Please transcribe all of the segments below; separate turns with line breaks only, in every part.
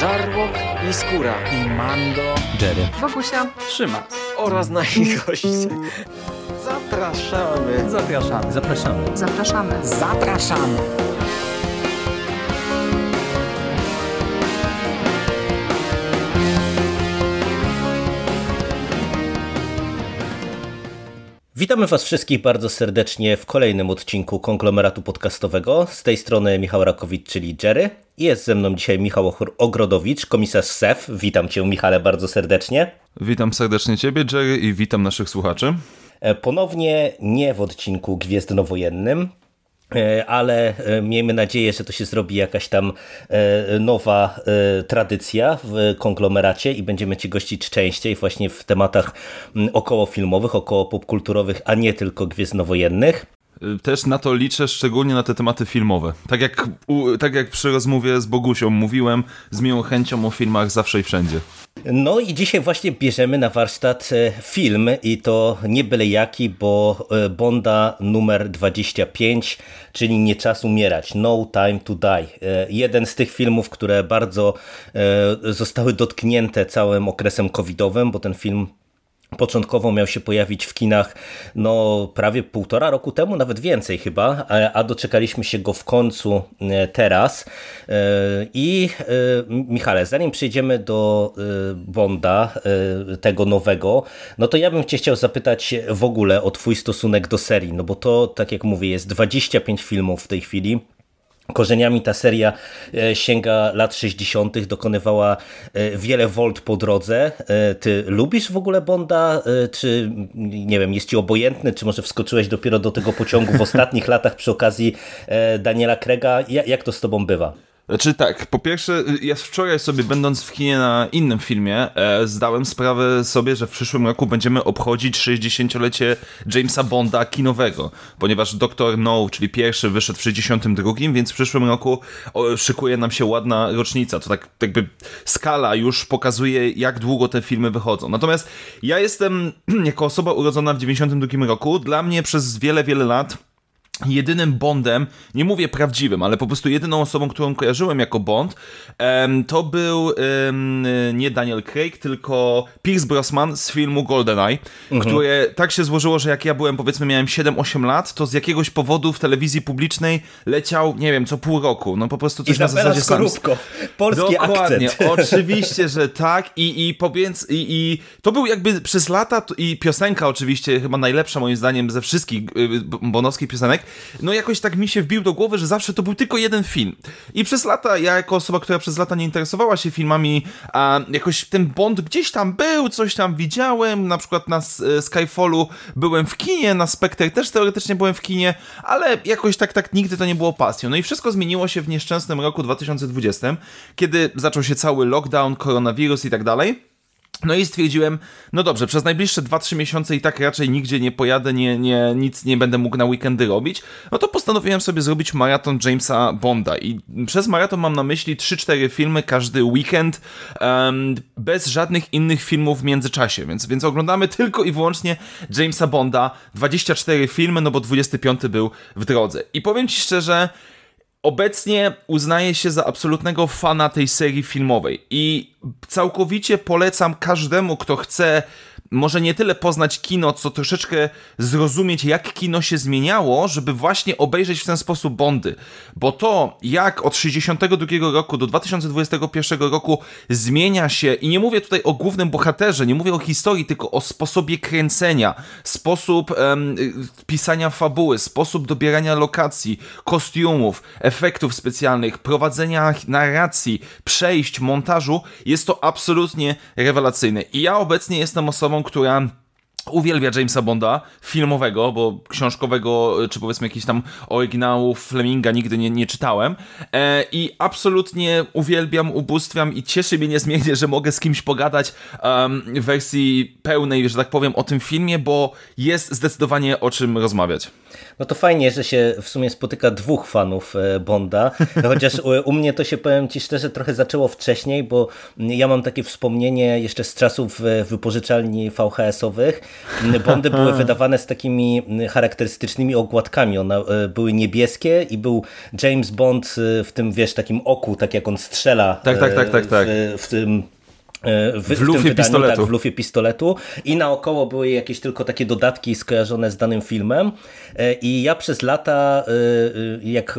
Żarłok i Skóra
i Mando,
Jerry,
Wokusia,
Trzyma.
oraz nasi goście. Zapraszamy.
Zapraszamy.
zapraszamy.
zapraszamy.
Zapraszamy.
Witamy Was wszystkich bardzo serdecznie w kolejnym odcinku konglomeratu podcastowego. Z tej strony Michał Rakowicz, czyli Jerry. I jest ze mną dzisiaj Michał Ogrodowicz, komisarz SEF. Witam Cię, Michale, bardzo serdecznie.
Witam serdecznie Ciebie, Jerry, i witam naszych słuchaczy.
E, ponownie nie w odcinku Gwiezdnowojennym, ale e, miejmy nadzieję, że to się zrobi jakaś tam e, nowa tradycja w konglomeracie i będziemy Cię gościć częściej właśnie w tematach około filmowych, około popkulturowych, a nie tylko gwiezdnowojennych.
Też na to liczę, szczególnie na te tematy filmowe. Tak jak, tak jak przy rozmowie z Bogusią mówiłem, z miłą chęcią o filmach zawsze i wszędzie.
No i dzisiaj właśnie bierzemy na warsztat e, film i to nie byle jaki, bo e, Bonda numer 25, czyli Nie czas umierać, No Time to Die. E, jeden z tych filmów, które bardzo zostały dotknięte całym okresem covidowym, bo ten film Początkowo miał się pojawić w kinach no, prawie półtora roku temu, nawet więcej chyba, a doczekaliśmy się go w końcu e, teraz. E, I e, Michale, zanim przejdziemy do Bonda, tego nowego, no to ja bym Cię chciał zapytać w ogóle o Twój stosunek do serii, no bo to, tak jak mówię, jest 25 filmów w tej chwili. Korzeniami ta seria e, sięga lat 60., dokonywała e, wiele wolt po drodze. E, ty lubisz w ogóle Bonda, czy nie wiem, jest ci obojętny, czy może wskoczyłeś dopiero do tego pociągu w ostatnich latach przy okazji Daniela Krega? Jak to z tobą bywa?
Znaczy tak, po pierwsze, ja wczoraj sobie będąc w kinie na innym filmie, e, zdałem sprawę sobie, że w przyszłym roku będziemy obchodzić 60-lecie Jamesa Bonda kinowego, ponieważ Doctor No, czyli pierwszy wyszedł w 62, więc w przyszłym roku o, szykuje nam się ładna rocznica. To tak jakby skala już pokazuje, jak długo te filmy wychodzą. Natomiast ja jestem, jako osoba urodzona w 92 roku, dla mnie przez wiele, wiele lat jedynym Bondem, nie mówię prawdziwym, ale po prostu jedyną osobą, którą kojarzyłem jako Bond, to był nie Daniel Craig, tylko Pierce Brosnan z filmu GoldenEye, mhm. które tak się złożyło, że jak ja byłem, powiedzmy, miałem 7-8 lat, to z jakiegoś powodu w telewizji publicznej leciał, nie wiem, co pół roku. No po prostu coś
Izabela na zasadzie Skorupko, polski
Dokładnie,
akcent.
oczywiście, że tak i, i, powiedz, i, i to był jakby przez lata i piosenka oczywiście, chyba najlepsza moim zdaniem ze wszystkich y, bonowskich piosenek, no jakoś tak mi się wbił do głowy, że zawsze to był tylko jeden film. I przez lata, ja jako osoba, która przez lata nie interesowała się filmami, a jakoś ten Bond gdzieś tam był, coś tam widziałem, na przykład na e, Skyfallu byłem w kinie, na Spectre też teoretycznie byłem w kinie, ale jakoś tak, tak nigdy to nie było pasją. No i wszystko zmieniło się w nieszczęsnym roku 2020, kiedy zaczął się cały lockdown, koronawirus i tak dalej. No i stwierdziłem, no dobrze, przez najbliższe 2-3 miesiące i tak raczej nigdzie nie pojadę, nie, nie, nic nie będę mógł na weekendy robić, no to postanowiłem sobie zrobić maraton Jamesa Bonda. I przez maraton mam na myśli 3-4 filmy każdy weekend, um, bez żadnych innych filmów w międzyczasie, więc, więc oglądamy tylko i wyłącznie Jamesa Bonda, 24 filmy, no bo 25 był w drodze. I powiem Ci szczerze, Obecnie uznaję się za absolutnego fana tej serii filmowej. I całkowicie polecam każdemu, kto chce może nie tyle poznać kino, co troszeczkę zrozumieć, jak kino się zmieniało, żeby właśnie obejrzeć w ten sposób Bondy. Bo to, jak od 62 roku do 2021 roku zmienia się, i nie mówię tutaj o głównym bohaterze, nie mówię o historii, tylko o sposobie kręcenia, sposób em, pisania fabuły, sposób dobierania lokacji, kostiumów, efektów specjalnych, prowadzenia narracji, przejść, montażu, jest to absolutnie rewelacyjne. I ja obecnie jestem osobą, która uwielbia Jamesa Bonda, filmowego, bo książkowego, czy powiedzmy jakiś tam oryginałów Fleminga nigdy nie, nie czytałem e, i absolutnie uwielbiam, ubóstwiam i cieszy mnie niezmiernie, że mogę z kimś pogadać um, w wersji pełnej, że tak powiem, o tym filmie, bo jest zdecydowanie o czym rozmawiać.
No to fajnie, że się w sumie spotyka dwóch fanów e, Bonda, chociaż u, mnie to się, powiem Ci szczerze, trochę zaczęło wcześniej, bo ja mam takie wspomnienie jeszcze z czasów e, wypożyczalni VHS-owych. Bondy były wydawane z takimi charakterystycznymi okładkami, one e, były niebieskie i był James Bond w tym, wiesz, takim oku, tak jak on strzela
tak, tak, tak, tak, tak.
W, w tym w,
w, w lufie wydaniu, pistoletu.
Tak, w lufie pistoletu i naokoło były jakieś tylko takie dodatki skojarzone z danym filmem e, i ja przez lata e, e, jak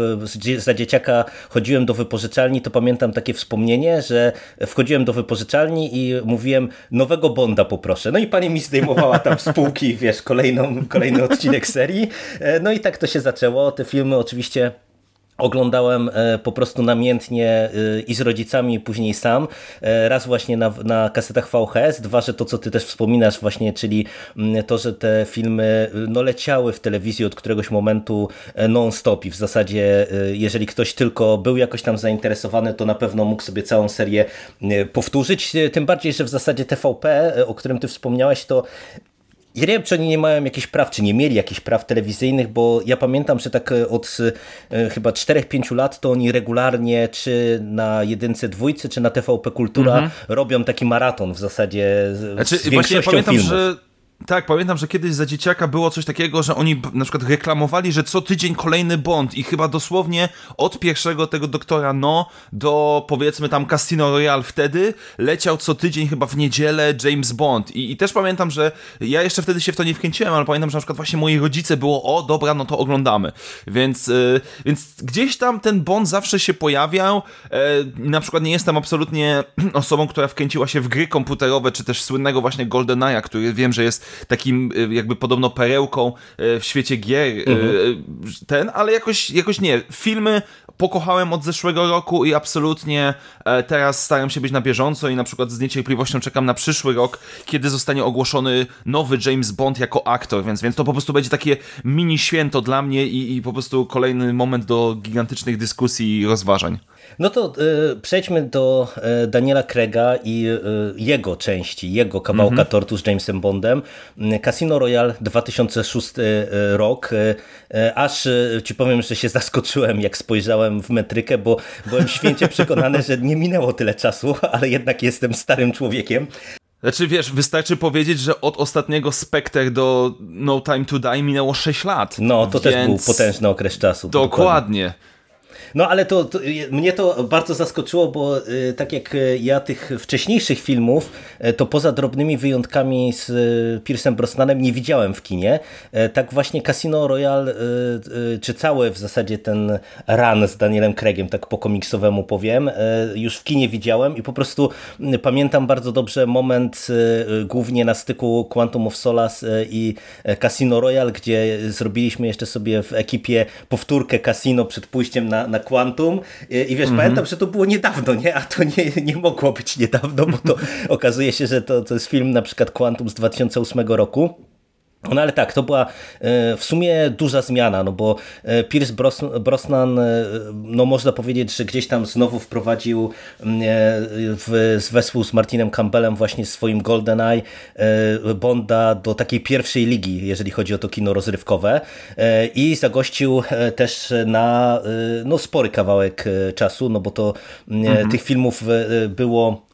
za dzieciaka chodziłem do wypożyczalni, to pamiętam takie wspomnienie, że wchodziłem do wypożyczalni i mówiłem nowego Bonda poproszę. No i pani mi zdejmowała tam z półki, wiesz, kolejną, kolejny odcinek serii. No i tak to się zaczęło. Te filmy oczywiście Oglądałem e, po prostu namiętnie e, i z rodzicami, i później sam. E, raz właśnie na, na kasetach VHS, dwa, że to, co ty też wspominasz właśnie, czyli mm, to, że te filmy no, leciały w telewizji od któregoś momentu non-stop i w zasadzie, jeżeli ktoś tylko był jakoś tam zainteresowany, to na pewno mógł sobie całą serię powtórzyć. Tym bardziej, że w zasadzie TVP, o którym ty wspomniałeś, to ja nie wiem, czy oni nie mają jakichś praw, czy nie mieli jakichś praw telewizyjnych, bo ja pamiętam, że tak e, od e, chyba 4-5 lat to oni regularnie, czy na jedynce, dwójce, czy na TVP Kultura mhm. robią taki maraton w zasadzie znaczy, z większością
właśnie pamiętam,
filmów.
Że tak, pamiętam, że kiedyś za dzieciaka było coś takiego, że oni na przykład reklamowali, że co tydzień kolejny Bond i chyba dosłownie od pierwszego tego doktora No do powiedzmy tam Casino Royale wtedy leciał co tydzień chyba w niedzielę James Bond I, i też pamiętam, że ja jeszcze wtedy się w to nie wkręciłem, ale pamiętam, że na przykład właśnie moi rodzice było, o dobra, no to oglądamy. Więc, yy, więc gdzieś tam ten Bond zawsze się pojawiał. Yy, na przykład nie jestem absolutnie osobą, która wkręciła się w gry komputerowe, czy też słynnego właśnie GoldenEye'a, który wiem, że jest takim y, jakby podobno perełką y, w świecie gier y, mhm. ten, ale jakoś, jakoś nie. Filmy pokochałem od zeszłego roku i absolutnie e, teraz staram się być na bieżąco i na przykład z niecierpliwością czekam na przyszły rok, kiedy zostanie ogłoszony nowy James Bond jako aktor, więc, więc to po prostu będzie takie mini święto dla mnie i, i po prostu kolejny moment do gigantycznych dyskusji i rozważań.
No to y, przejdźmy do y, Daniela Craiga i y, jego części, jego kawałka mm -hmm. tortu z Jamesem Bondem. Casino Royale 2006 rok. Aż ci powiem, że się zaskoczyłem, jak spojrzałem w metrykę, bo byłem święcie przekonany, że nie minęło tyle czasu, ale jednak jestem starym człowiekiem.
Znaczy wiesz, wystarczy powiedzieć, że od ostatniego Spectre do No Time to Die minęło 6 lat.
No, to więc... też był potężny okres czasu.
Dokładnie. dokładnie.
No ale to, to, mnie to bardzo zaskoczyło, bo y, tak jak y, ja tych wcześniejszych filmów, y, to poza drobnymi wyjątkami z Piersem Brosnanem nie widziałem w kinie. Tak właśnie Casino Royale, czy cały w zasadzie ten run z Danielem Craigiem, tak po komiksowemu powiem, już w kinie widziałem i po prostu pamiętam bardzo dobrze moment głównie na styku Quantum of Solace i Casino Royale, gdzie zrobiliśmy jeszcze sobie w ekipie powtórkę Casino przed pójściem na, na Quantum i, wiesz, mm -hmm. pamiętam, że to było niedawno, nie? A to nie, nie mogło być niedawno, bo to okazuje się, że to, to jest film na przykład Quantum z 2008 roku. No ale tak, to była e, w sumie duża zmiana, no bo e, Pierce Brosnan, e, no można powiedzieć, że gdzieś tam znowu wprowadził w, z wespół z Martinem Campbellem właśnie swoim GoldenEye Bonda do takiej pierwszej ligi, jeżeli chodzi o to kino rozrywkowe i zagościł też na no, spory kawałek czasu, no bo to mhm. tych filmów było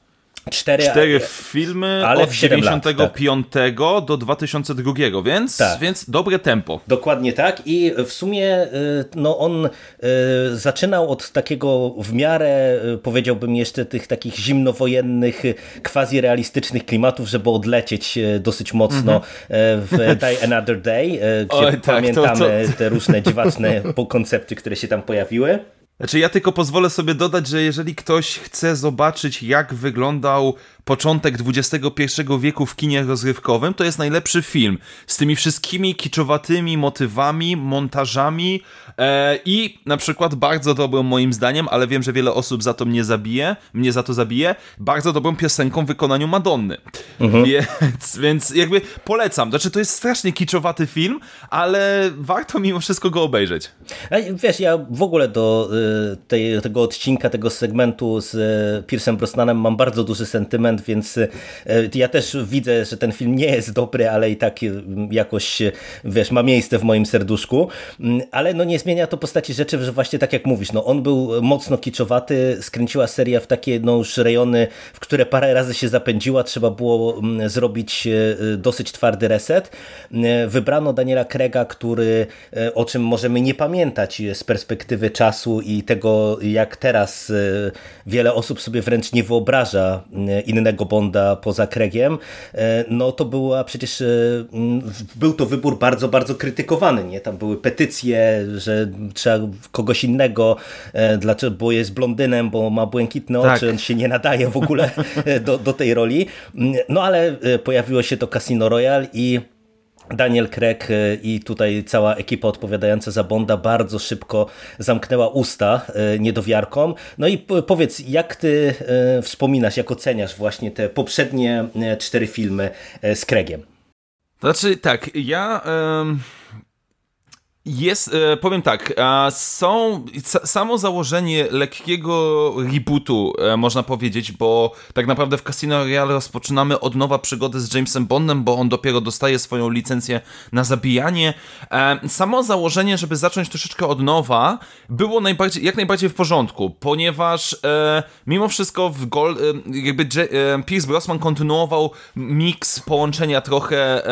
Cztery, Cztery filmy ale od 95 tak. do 2002, więc, tak. więc dobre tempo.
Dokładnie tak i w sumie y, no on y, zaczynał od takiego w miarę, y, powiedziałbym jeszcze tych takich zimnowojennych, quasi-realistycznych klimatów, żeby odlecieć dosyć mocno mm -hmm. w Die Another Day, gdzie Oj, tak, pamiętamy to, to... te różne dziwaczne koncepty, które się tam pojawiły.
Znaczy ja tylko pozwolę sobie dodać, że jeżeli ktoś chce zobaczyć jak wyglądał początek XXI wieku w kinie rozrywkowym, to jest najlepszy film. Z tymi wszystkimi kiczowatymi motywami, montażami e, i na przykład bardzo dobrą moim zdaniem, ale wiem, że wiele osób za to mnie zabije, mnie za to zabije, bardzo dobrą piosenką w wykonaniu Madonny. Mhm. Więc, więc jakby polecam. Znaczy to jest strasznie kiczowaty film, ale warto mimo wszystko go obejrzeć.
Wiesz, ja w ogóle do y, tej, tego odcinka, tego segmentu z y, Piersem Brosnanem mam bardzo duży sentyment więc e, ja też widzę, że ten film nie jest dobry, ale i tak jakoś, wiesz, ma miejsce w moim serduszku, mm, ale no nie zmienia to postaci rzeczy, że właśnie tak jak mówisz, no on był mocno kiczowaty, skręciła seria w takie no już rejony, w które parę razy się zapędziła, trzeba było mm, zrobić dosyć twardy reset. Wybrano Daniela Krega, który, o czym możemy nie pamiętać z perspektywy czasu i tego, jak teraz wiele osób sobie wręcz nie wyobraża e, innego Bonda poza Craigiem, e, no to była przecież, e, był to wybór bardzo, bardzo krytykowany, nie? Tam były petycje, że trzeba kogoś innego, dlaczego, bo jest blondynem, bo ma błękitne oczy, tak. on się nie nadaje w ogóle do, do tej roli. No ale pojawiło się to Casino Royale i Daniel Craig e, i tutaj cała ekipa odpowiadająca za Bonda bardzo szybko zamknęła usta e, niedowiarkom. No i powiedz, jak ty e, wspominasz, jak oceniasz właśnie te poprzednie cztery filmy z Craigiem?
Znaczy tak, ja... Jest, e, powiem tak, są samo założenie lekkiego rebootu, e, można powiedzieć, bo tak naprawdę w Casino Royale rozpoczynamy od nowa przygodę z Jamesem Bondem, bo on dopiero dostaje swoją licencję na zabijanie. E, samo założenie, żeby zacząć troszeczkę od nowa, było najbardziej, jak najbardziej w porządku, ponieważ mimo wszystko w Gold, jakby Pierce kontynuował miks połączenia trochę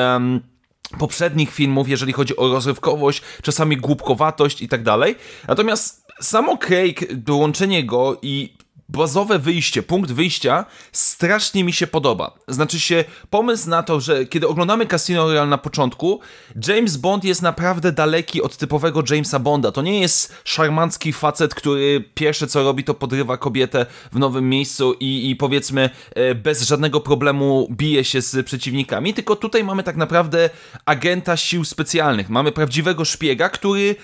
poprzednich filmów, jeżeli chodzi o rozrywkowość, czasami głupkowatość i tak dalej. Natomiast samo Craig, dołączenie go i bazowe wyjście, punkt wyjścia strasznie mi się podoba. Znaczy się pomysł na to, że kiedy oglądamy Casino Royale na początku, James Bond jest naprawdę daleki od typowego Jamesa Bonda. To nie jest szarmancki facet, który pierwsze co robi to podrywa kobietę w nowym miejscu i, i powiedzmy e, bez żadnego problemu bije się z przeciwnikami, tylko tutaj mamy tak naprawdę agenta sił specjalnych. Mamy prawdziwego szpiega, który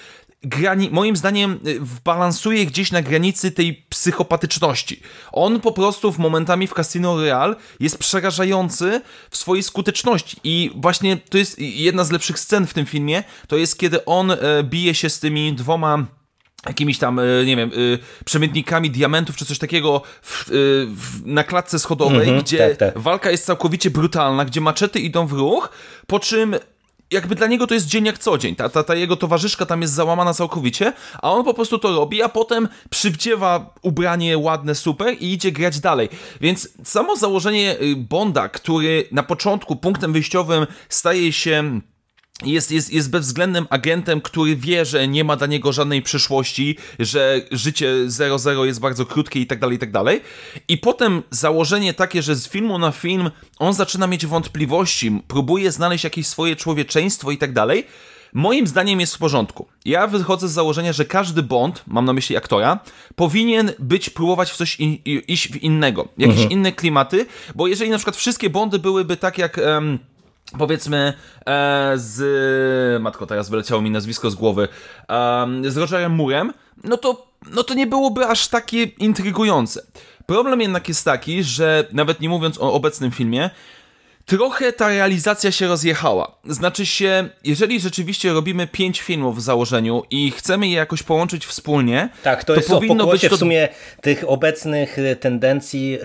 grani moim zdaniem y, balansuje gdzieś na granicy tej psychopatyczności. On po prostu w momentami w Casino Real jest przerażający w swojej skuteczności i właśnie to jest jedna z lepszych scen w tym filmie, to jest kiedy on e, bije się z tymi dwoma jakimiś tam, e, nie wiem, e, przemytnikami diamentów czy coś takiego w, w, na klatce schodowej, mm -hmm, gdzie tak, tak. walka jest całkowicie brutalna, gdzie maczety idą w ruch, po czym jakby dla niego to jest dzień jak co dzień. Ta, ta, ta jego towarzyszka tam jest załamana całkowicie, a on po prostu to robi, a potem przywdziewa ubranie ładne, super i idzie grać dalej. Więc samo założenie y, Bonda, który na początku punktem wyjściowym staje się jest, jest, jest bezwzględnym agentem, który wie, że nie ma dla niego żadnej przyszłości, że życie 0-0 jest bardzo krótkie i tak dalej, i tak dalej. I potem założenie takie, że z filmu na film on zaczyna mieć wątpliwości, próbuje znaleźć jakieś swoje człowieczeństwo i tak dalej. Moim zdaniem jest w porządku. Ja wychodzę z założenia, że każdy Bond, mam na myśli aktora, powinien być, próbować w coś in, iść w innego, jakieś mhm. inne klimaty, bo jeżeli na przykład wszystkie Bondy byłyby tak jak... Um, powiedzmy e, z... Matko, teraz wyleciało mi nazwisko z głowy. E, z Rogerem Murem, no to, no to nie byłoby aż takie intrygujące. Problem jednak jest taki, że nawet nie mówiąc o obecnym filmie, trochę ta realizacja się rozjechała. Znaczy się, jeżeli rzeczywiście robimy pięć filmów w założeniu i chcemy je jakoś połączyć wspólnie,
tak, to, to jest powinno być to... w sumie tych obecnych e, tendencji, yy,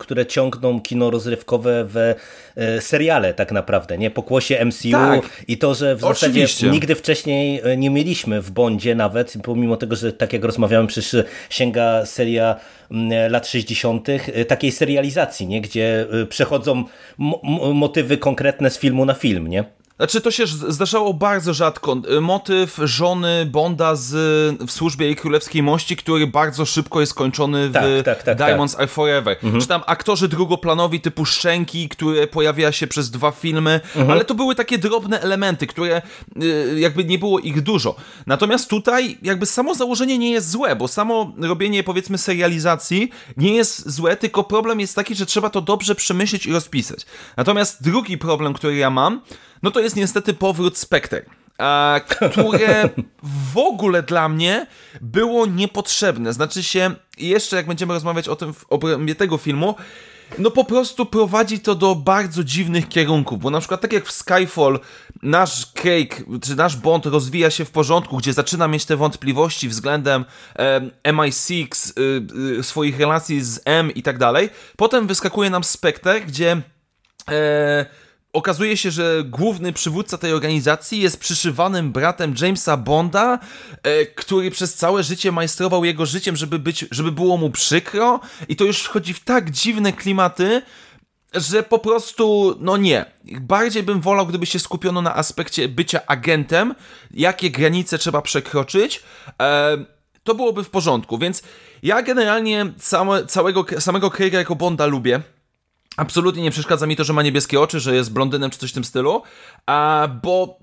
które ciągną kino rozrywkowe w yy, seriale tak naprawdę, nie? Pokłosie MCU tak, i to, że w oczywiście. zasadzie nigdy wcześniej nie mieliśmy w Bondzie nawet, pomimo tego, że tak jak rozmawiałem, przecież sięga seria lat 60. takiej serializacji, nie? gdzie przechodzą motywy konkretne z filmu na film, nie?
Znaczy, to się zdarzało bardzo rzadko. Y, motyw żony Bonda z, w służbie jej królewskiej mości, który bardzo szybko jest kończony w tak, tak, tak, Diamonds tak. Are Forever. Mhm. Czy tam aktorzy drugoplanowi typu Szczęki, które pojawia się przez dwa filmy, mhm. ale to były takie drobne elementy, które y, jakby nie było ich dużo. Natomiast tutaj jakby samo założenie nie jest złe, bo samo robienie powiedzmy serializacji nie jest złe, tylko problem jest taki, że trzeba to dobrze przemyśleć i rozpisać. Natomiast drugi problem, który ja mam, no to jest niestety powrót Spectre które w ogóle dla mnie było niepotrzebne. Znaczy się, jeszcze jak będziemy rozmawiać o tym w obrębie tego filmu, no po prostu prowadzi to do bardzo dziwnych kierunków, bo na przykład tak jak w Skyfall nasz Craig, czy nasz Bond rozwija się w porządku, gdzie zaczyna mieć te wątpliwości względem e, MI6, e, e, swoich relacji z M i tak dalej. Potem wyskakuje nam Spectre, gdzie e, okazuje się, że główny przywódca tej organizacji jest przyszywanym bratem Jamesa Bonda, e, który przez całe życie majstrował jego życiem, żeby, być, żeby było mu przykro i to już wchodzi w tak dziwne klimaty, że po prostu, no nie. Bardziej bym wolał, gdyby się skupiono na aspekcie bycia agentem, jakie granice trzeba przekroczyć. E, to byłoby w porządku, więc ja generalnie same, całego, samego Craiga jako Bonda lubię. Absolutnie nie przeszkadza mi to, że ma niebieskie oczy, że jest blondynem czy coś w tym stylu, a, bo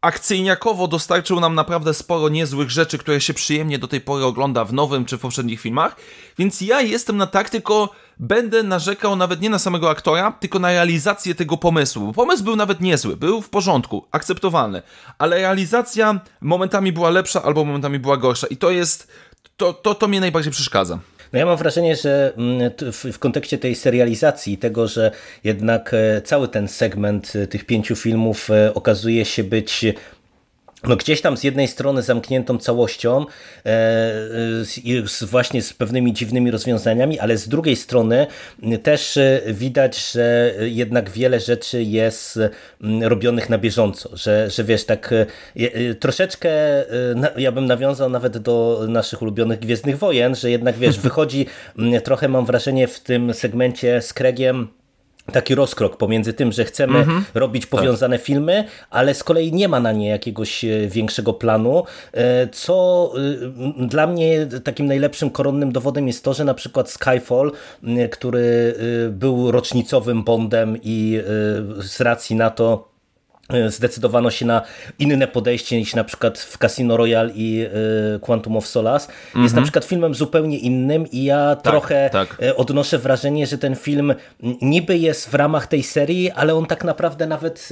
akcyjniakowo dostarczył nam naprawdę sporo niezłych rzeczy, które się przyjemnie do tej pory ogląda w nowym czy w poprzednich filmach, więc ja jestem na tak, tylko będę narzekał nawet nie na samego aktora, tylko na realizację tego pomysłu. Pomysł był nawet niezły, był w porządku, akceptowalny, ale realizacja momentami była lepsza albo momentami była gorsza i to jest, to, to, to mnie najbardziej przeszkadza.
No ja mam wrażenie, że mm, w, kontekście tej serializacji, tego, że jednak e, cały ten segment e, tych pięciu filmów e, okazuje się być no gdzieś tam z jednej strony zamkniętą całością, e, z, właśnie z pewnymi dziwnymi rozwiązaniami, ale z drugiej strony też e, widać, że jednak wiele rzeczy jest robionych na bieżąco, że, że wiesz, tak e, troszeczkę ja bym nawiązał nawet do naszych ulubionych Gwiezdnych Wojen, że jednak wiesz, wychodzi trochę mam wrażenie w tym segmencie z Kregiem taki rozkrok pomiędzy tym, że chcemy -hmm. robić powiązane tak. filmy, ale z kolei nie ma na nie jakiegoś e, większego planu, e, co e, dla mnie takim najlepszym koronnym dowodem jest to, że na przykład Skyfall, który był rocznicowym Bondem i z racji na to zdecydowano się na inne podejście niż na przykład w Casino Royale i e, Quantum of Solace. Mm -hmm. Jest na mhm. przykład filmem zupełnie innym i ja tak, trochę tak. E, odnoszę wrażenie, że ten film niby jest w ramach tej serii, ale on tak naprawdę nawet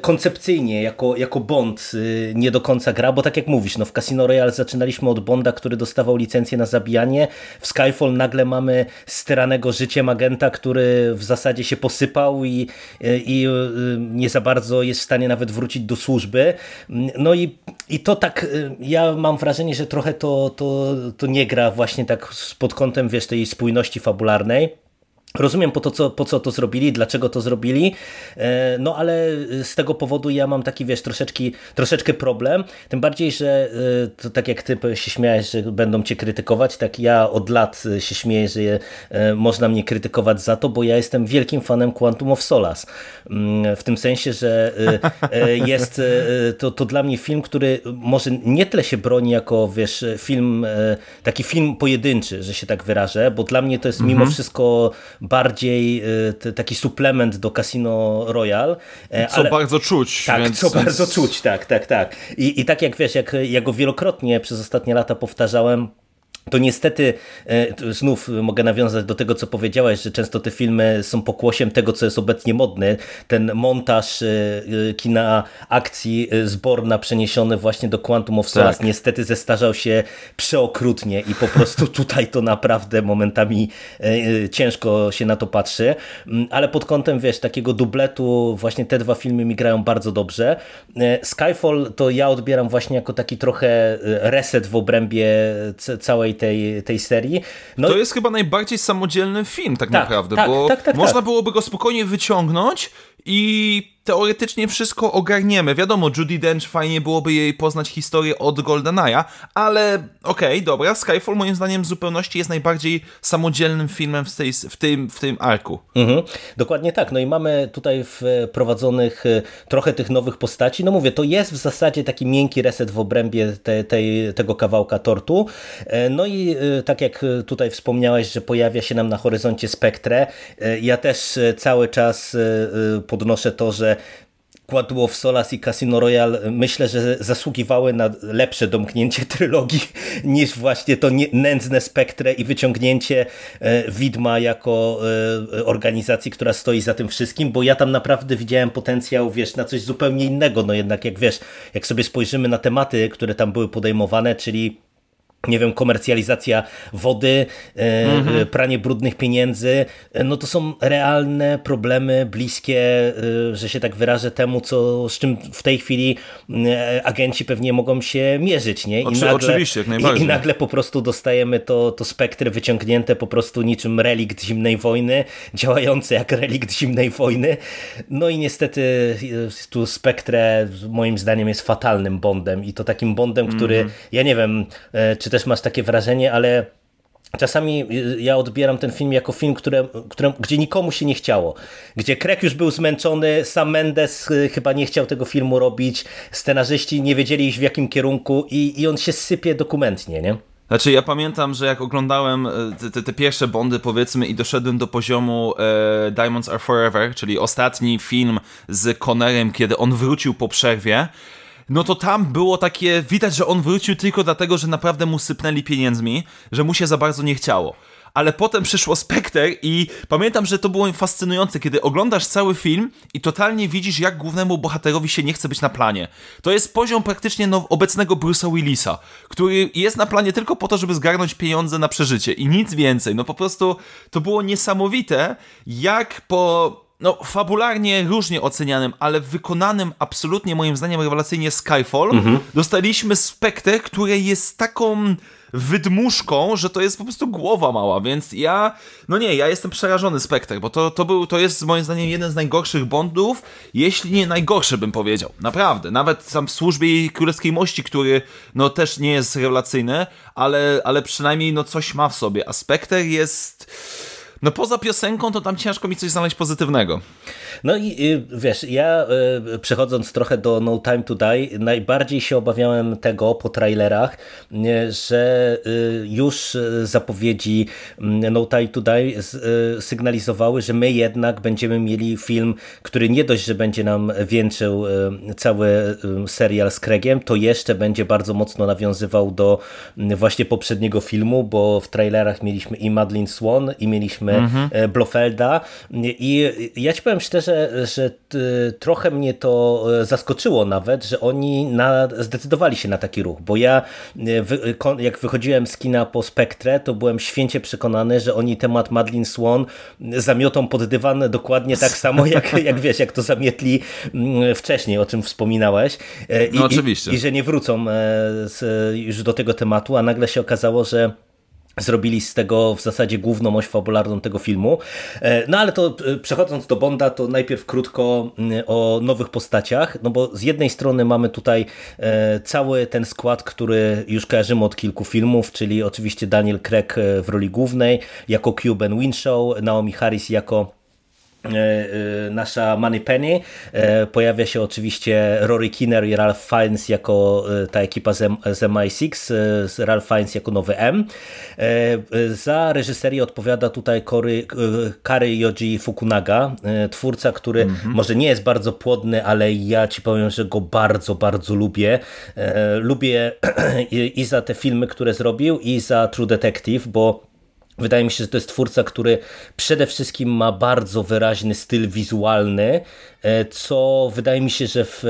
koncepcyjnie jako, jako Bond nie do końca gra, bo tak jak mówisz, no w Casino Royale zaczynaliśmy od Bonda, który dostawał licencję na zabijanie. W Skyfall nagle mamy styranego życiem agenta, który w zasadzie się posypał i, i nie za bardzo jest w stanie nawet wrócić do służby. No i, i to tak, y, ja mam wrażenie, że trochę to, to, to nie gra właśnie tak pod kątem, wiesz, tej spójności fabularnej. Rozumiem po, to, co, po co to zrobili, dlaczego to zrobili, e, no ale z tego powodu ja mam taki, wiesz, troszeczkę, troszeczkę problem, tym bardziej, że e, to tak jak ty się śmiałeś, że będą cię krytykować, tak ja od lat się śmieję, że e, można mnie krytykować za to, bo ja jestem wielkim fanem Quantum of Solace, mm, w tym sensie, że jest to, to dla mnie film, który może nie tyle się broni jako, wiesz, film, taki film pojedynczy, że się tak wyrażę, bo dla mnie to jest mimo mhm. wszystko bardziej y, taki suplement do Casino Royale.
E, co ale... bardzo czuć.
Tak, więc... co bardzo czuć, tak, tak, tak. I, i tak jak wiesz, jak ja go wielokrotnie przez ostatnie lata powtarzałem, to niestety e, znów mogę nawiązać do tego, co powiedziałeś, że często te filmy są pokłosiem tego, co jest obecnie modny. Ten montaż e, e, kina akcji z Borna przeniesiony właśnie do Quantum of Solace tak. niestety zestarzał się przeokrutnie i po prostu tutaj to naprawdę momentami ciężko się na to patrzy. Mm, ale pod kątem, wiesz, takiego dubletu właśnie te dwa filmy mi grają bardzo dobrze. Skyfall to ja odbieram właśnie jako taki trochę reset w obrębie całej tej, tej serii.
No to jest chyba najbardziej samodzielny film tak, tak naprawdę, tak, bo tak, tak, można tak. byłoby go spokojnie wyciągnąć i teoretycznie wszystko ogarniemy. Wiadomo, Judy Dench fajnie byłoby jej poznać historię od GoldenEye'a, ale okej, okay, dobra, Skyfall moim zdaniem w zupełności jest najbardziej samodzielnym filmem w, tej, w, tym, w tym arku.
Mhm, dokładnie tak. No i mamy tutaj wprowadzonych e, trochę tych nowych postaci. No mówię, to jest w zasadzie taki miękki reset w obrębie te, tej, tego kawałka tortu. E, no i e, tak jak tutaj wspomniałeś, że pojawia się nam na horyzoncie Spektre, ja też cały czas podnoszę to, że Quantum of Solace i Casino Royale myślę, że zasługiwały na lepsze domknięcie trylogii niż właśnie to nędzne spektre i wyciągnięcie e, widma jako e, organizacji, która stoi za tym wszystkim, bo ja tam naprawdę widziałem potencjał, wiesz, na coś zupełnie innego, no jednak jak wiesz, jak sobie spojrzymy na tematy, które tam były podejmowane, czyli nie wiem, komercjalizacja wody, e, pranie brudnych pieniędzy, e, no to są realne problemy bliskie, e, że się tak wyrażę, temu, co, z czym w tej chwili e, agenci pewnie mogą się mierzyć, nie? I
Oczy- oczywiście, jak
i,
najbardziej.
I nagle po prostu dostajemy to, to spektry wyciągnięte po prostu niczym relikt zimnej wojny, działające jak relikt zimnej wojny. No i niestety e, tu spektrę moim zdaniem jest fatalnym Bondem i to takim Bondem, który,
Mhm.
ja nie wiem, e, czy też masz takie wrażenie, ale Czasami y, ja odbieram ten film jako film, które, które, gdzie nikomu się nie chciało. Gdzie Craig już był zmęczony, sam Mendes y, chyba nie chciał tego filmu robić, scenarzyści nie wiedzieli iść w jakim kierunku i, i on się sypie dokumentnie, nie?
Znaczy, ja pamiętam, że jak oglądałem e, te, te, te pierwsze Bondy, powiedzmy, i doszedłem do poziomu e, Diamonds Are Forever, czyli ostatni film z Connerem, kiedy on wrócił po przerwie, no to tam było takie, widać, że on wrócił tylko dlatego, że naprawdę mu sypnęli pieniędzmi, że mu się za bardzo nie chciało. Ale potem przyszło Spectre i pamiętam, że to było fascynujące, kiedy oglądasz cały film i totalnie widzisz, jak głównemu bohaterowi się nie chce być na planie. To jest poziom praktycznie now, obecnego Bruce'a Willisa, który jest na planie tylko po to, żeby zgarnąć pieniądze na przeżycie i nic więcej. No po prostu to było niesamowite, jak po no, fabularnie różnie ocenianym, ale wykonanym absolutnie moim zdaniem rewelacyjnie Skyfall, dostaliśmy Spectre, które jest taką wydmuszką, że to jest po prostu głowa mała, więc ja, no nie, ja jestem przerażony Spectre, bo to, to był, to jest moim zdaniem jeden z najgorszych Bondów, jeśli nie najgorszy bym powiedział, naprawdę, nawet tam w służbie Królewskiej Mości, który no też nie jest rewelacyjny, ale, ale przynajmniej no coś ma w sobie, a Spectre jest... No poza piosenką, to tam ciężko mi coś znaleźć pozytywnego.
No i y, wiesz, ja y, przechodząc trochę do No Time to Die, najbardziej się obawiałem tego po trailerach, że y, już zapowiedzi mm, No Time to Die sygnalizowały, że my jednak będziemy mieli film, który nie dość, że będzie nam wieńczył cały serial z Craigiem, to jeszcze będzie bardzo mocno nawiązywał do właśnie poprzedniego filmu, bo w trailerach mieliśmy i Madeline Swan i mieliśmy e, Blofelda i ja ci powiem szczerze, że t- trochę mnie to e, zaskoczyło nawet, że oni na, zdecydowali się na taki ruch, bo ja e, wy, jak wychodziłem z kina po Spektrze, to byłem święcie przekonany, że oni temat Madeline Swan zamiotą pod dywan dokładnie tak samo jak, jak wiesz, jak to zamietli mm, wcześniej, o czym wspominałeś. E, I,
No oczywiście.
I, i że nie wrócą e, z, już do tego tematu, a nagle się okazało, że zrobili z tego w zasadzie główną oś fabularną tego filmu. E, No ale to e, przechodząc do Bonda, to najpierw krótko mm, o nowych postaciach, no bo z jednej strony mamy tutaj e, cały ten skład, który już kojarzymy od kilku filmów, czyli oczywiście Daniel Craig w roli głównej, jako Ben Winshaw, Naomi Harris jako nasza Moneypenny. E, Pojawia się oczywiście Rory Kinner i Ralph Fiennes jako e, ta ekipa z, z MI6, e, z Ralph Fiennes jako nowy M. E, e, Za reżyserię odpowiada tutaj Kory, e, Kary Yoji Fukunaga, e, twórca, który może nie jest bardzo płodny, ale ja ci powiem, że go bardzo, bardzo lubię. E, Lubię i i za te filmy, które zrobił i za True Detective, bo Wydaje mi się, że to jest twórca, który przede wszystkim ma bardzo wyraźny styl wizualny, e, co wydaje mi się, że w e,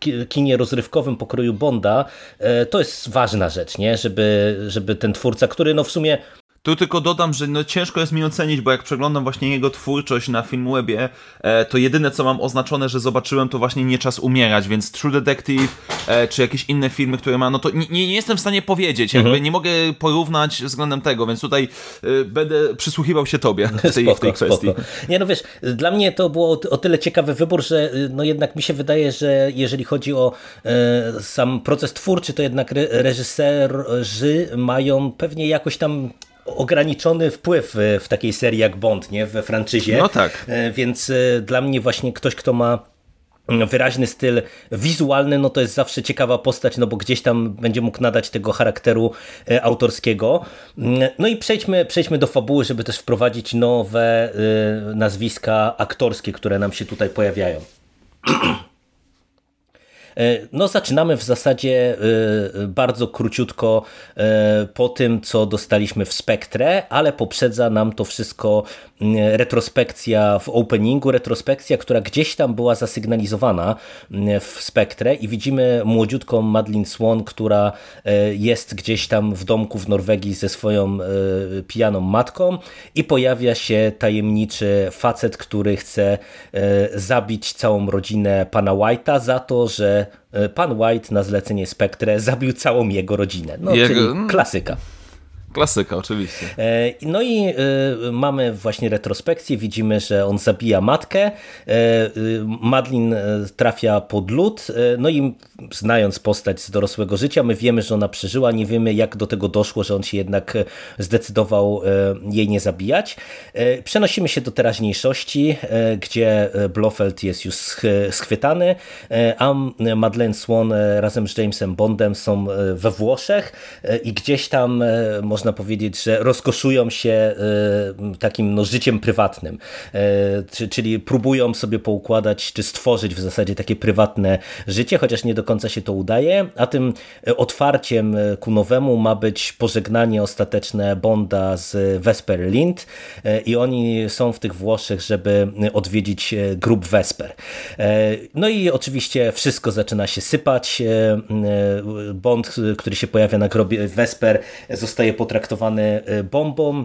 ki- kinie rozrywkowym pokroju Bonda e, to jest ważna rzecz, nie? Żeby, żeby ten twórca, który no w sumie
Tu tylko dodam, że no ciężko jest mi ocenić, bo jak przeglądam właśnie jego twórczość na Filmwebie, e, to jedyne co mam oznaczone, że zobaczyłem to właśnie Nie czas umierać, więc True Detective e, czy jakieś inne filmy, które ma, no to nie, nie jestem w stanie powiedzieć, jakby nie mogę porównać względem tego, więc tutaj e, będę przysłuchiwał się tobie w tej, w tej kwestii.
Spoko. Nie no wiesz, dla mnie to było o- tyle ciekawy wybór, że y, no jednak mi się wydaje, że jeżeli chodzi o e, sam proces twórczy, to jednak re, reżyserzy mają pewnie jakoś tam ograniczony wpływ e, w takiej serii jak Bond, nie? We franczyzie.
No tak.
E, Więc e, dla mnie właśnie ktoś, kto ma mm, wyraźny styl wizualny, no to jest zawsze ciekawa postać, no bo gdzieś tam będzie mógł nadać tego charakteru autorskiego. Mm, No i przejdźmy, przejdźmy do fabuły, żeby też wprowadzić nowe nazwiska aktorskie, które nam się tutaj pojawiają. No zaczynamy w zasadzie bardzo króciutko po tym, co dostaliśmy w Spektrę, ale poprzedza nam to wszystko retrospekcja w openingu, retrospekcja, która gdzieś tam była zasygnalizowana w Spektrę i widzimy młodziutką Madeline Swan, która jest gdzieś tam w domku w Norwegii ze swoją pijaną matką i pojawia się tajemniczy facet, który chce zabić całą rodzinę pana White'a za to, że pan White na zlecenie Spektrę zabił całą jego rodzinę. No, jego... czyli klasyka.
Klasyka, oczywiście.
E, no i e, mamy właśnie retrospekcję, widzimy, że on zabija matkę, e, Madlin trafia pod lód, no i znając postać z dorosłego życia, my wiemy, że ona przeżyła, nie wiemy jak do tego doszło, że on się jednak zdecydował jej nie zabijać. Przenosimy się do teraźniejszości, gdzie Blofeld jest już schwytany, a Madeleine Swan razem z Jamesem Bondem są we Włoszech i gdzieś tam można można powiedzieć, że rozkoszują się y, takim no, życiem prywatnym, y, czyli próbują sobie poukładać, czy stworzyć w zasadzie takie prywatne życie, chociaż nie do końca się to udaje, a tym otwarciem ku nowemu ma być pożegnanie ostateczne Bonda z Vesper Lind y, i oni są w tych Włoszech, żeby odwiedzić grup Vesper. No i oczywiście wszystko zaczyna się sypać. Bond, który się pojawia na grobie Vesper, zostaje potraktowany potraktowany e, bombą.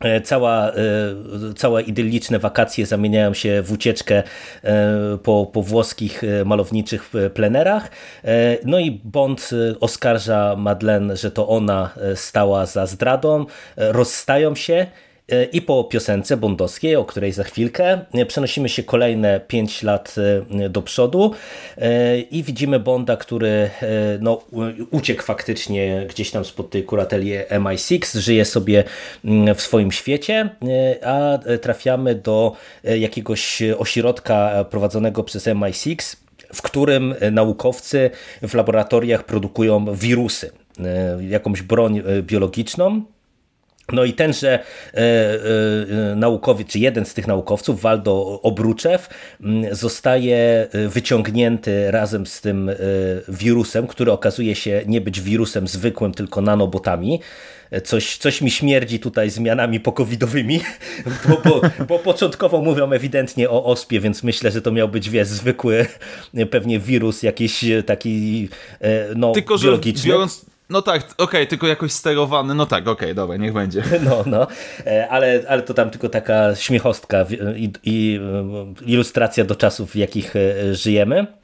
E, cała, e, całe idylliczne wakacje zamieniają się w ucieczkę po, po włoskich malowniczych plenerach. No i Bond oskarża Madeleine, że to ona stała za zdradą. Rozstają się. E, I po piosence bondowskiej, o której za chwilkę, e, przenosimy się kolejne 5 lat e, do przodu i widzimy Bonda, który no, uciekł faktycznie gdzieś tam spod tej kurateli MI6, żyje sobie mm, w swoim świecie, a trafiamy do jakiegoś ośrodka prowadzonego przez MI6, w którym naukowcy w laboratoriach produkują wirusy, jakąś broń biologiczną. No i tenże e, e, naukowiec, czy jeden z tych naukowców, Waldo Obruczew, zostaje e, wyciągnięty razem z tym wirusem, który okazuje się nie być wirusem zwykłym, tylko nanobotami. Coś, coś mi śmierdzi tutaj zmianami pokowidowymi, bo, bo, bo początkowo mówią ewidentnie o ospie, więc myślę, że to miał być wie, zwykły pewnie wirus jakiś taki no, Tylko, biologiczny. Że biorąc
no tak, okej, okay, tylko jakoś sterowany, no tak, okej, okay, dobra, niech będzie.
No, no, e, ale, ale to tam tylko taka śmiechostka i, i e, ilustracja do czasów, w jakich e, żyjemy.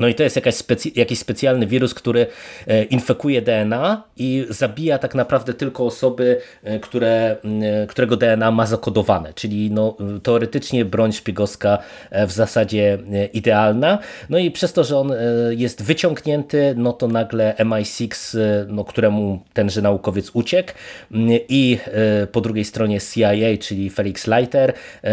No i to jest jakaś specy jakiś specjalny wirus, który e, infekuje DNA i zabija tak naprawdę tylko osoby, e, które, e, którego DNA ma zakodowane, czyli no, teoretycznie broń szpiegowska w zasadzie idealna. No i przez to, że on jest wyciągnięty, no to nagle MI6, no, któremu tenże naukowiec uciekł i po drugiej stronie CIA, czyli Felix Leiter,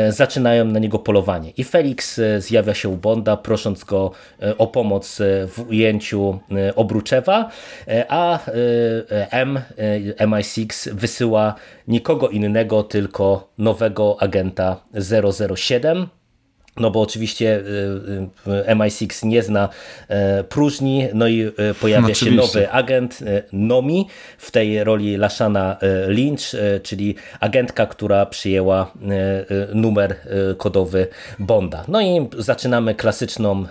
zaczynają na niego polowanie. I Felix zjawia się u Bonda, prosząc go o pomoc e, w ujęciu e, Obruczewa, e, a M, MI6 wysyła nikogo innego, tylko nowego agenta 007, no bo oczywiście y, y, MI6 nie zna e, próżni, no i e, pojawia no, się nowy agent e, Nomi w tej roli Lashana Lynch, czyli agentka, która przyjęła numer kodowy Bonda. No i zaczynamy klasyczną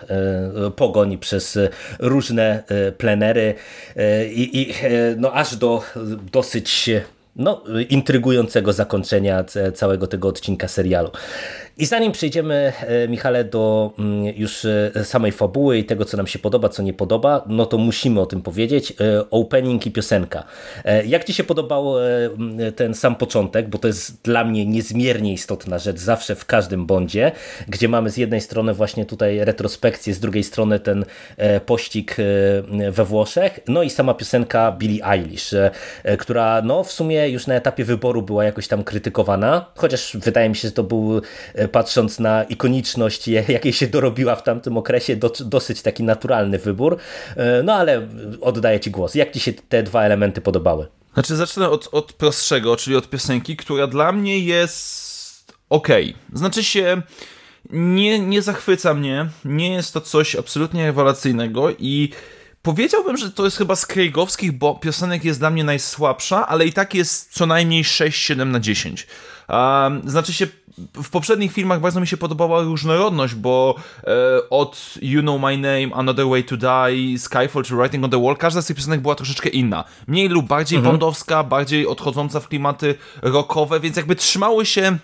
pogoń przez różne plenery i, i no aż do dosyć no, intrygującego zakończenia całego tego odcinka serialu. I zanim przejdziemy, e, Michale, do mm, już e, samej fabuły i tego, co nam się podoba, co nie podoba, no to musimy o tym powiedzieć. E, opening i piosenka. Jak Ci się podobał ten sam początek, bo to jest dla mnie niezmiernie istotna rzecz zawsze w każdym bondzie, gdzie mamy z jednej strony właśnie tutaj retrospekcję, z drugiej strony ten pościg we Włoszech, no i sama piosenka Billie Eilish, która no w sumie już na etapie wyboru była jakoś tam krytykowana, chociaż wydaje mi się, że to był patrząc na ikoniczność, jakiej się dorobiła w tamtym okresie, do, dosyć taki naturalny wybór. E, no ale oddaję Ci głos. Jak Ci się te dwa elementy podobały?
Znaczy zacznę od, od prostszego, czyli od piosenki, która dla mnie jest ok. Znaczy się nie, nie zachwyca mnie, nie jest to coś absolutnie rewelacyjnego i powiedziałbym, że to jest chyba z Craigowskich bo piosenek jest dla mnie najsłabsza, ale i tak jest co najmniej 6-7 na 10. Um, znaczy się, w poprzednich filmach bardzo mi się podobała różnorodność, bo e, od You Know My Name, Another Way to Die, Skyfall czy Writing on the Wall, każda z tych piosenek była troszeczkę inna. Mniej lub bardziej mhm. bondowska, bardziej odchodząca w klimaty rockowe, więc jakby trzymały się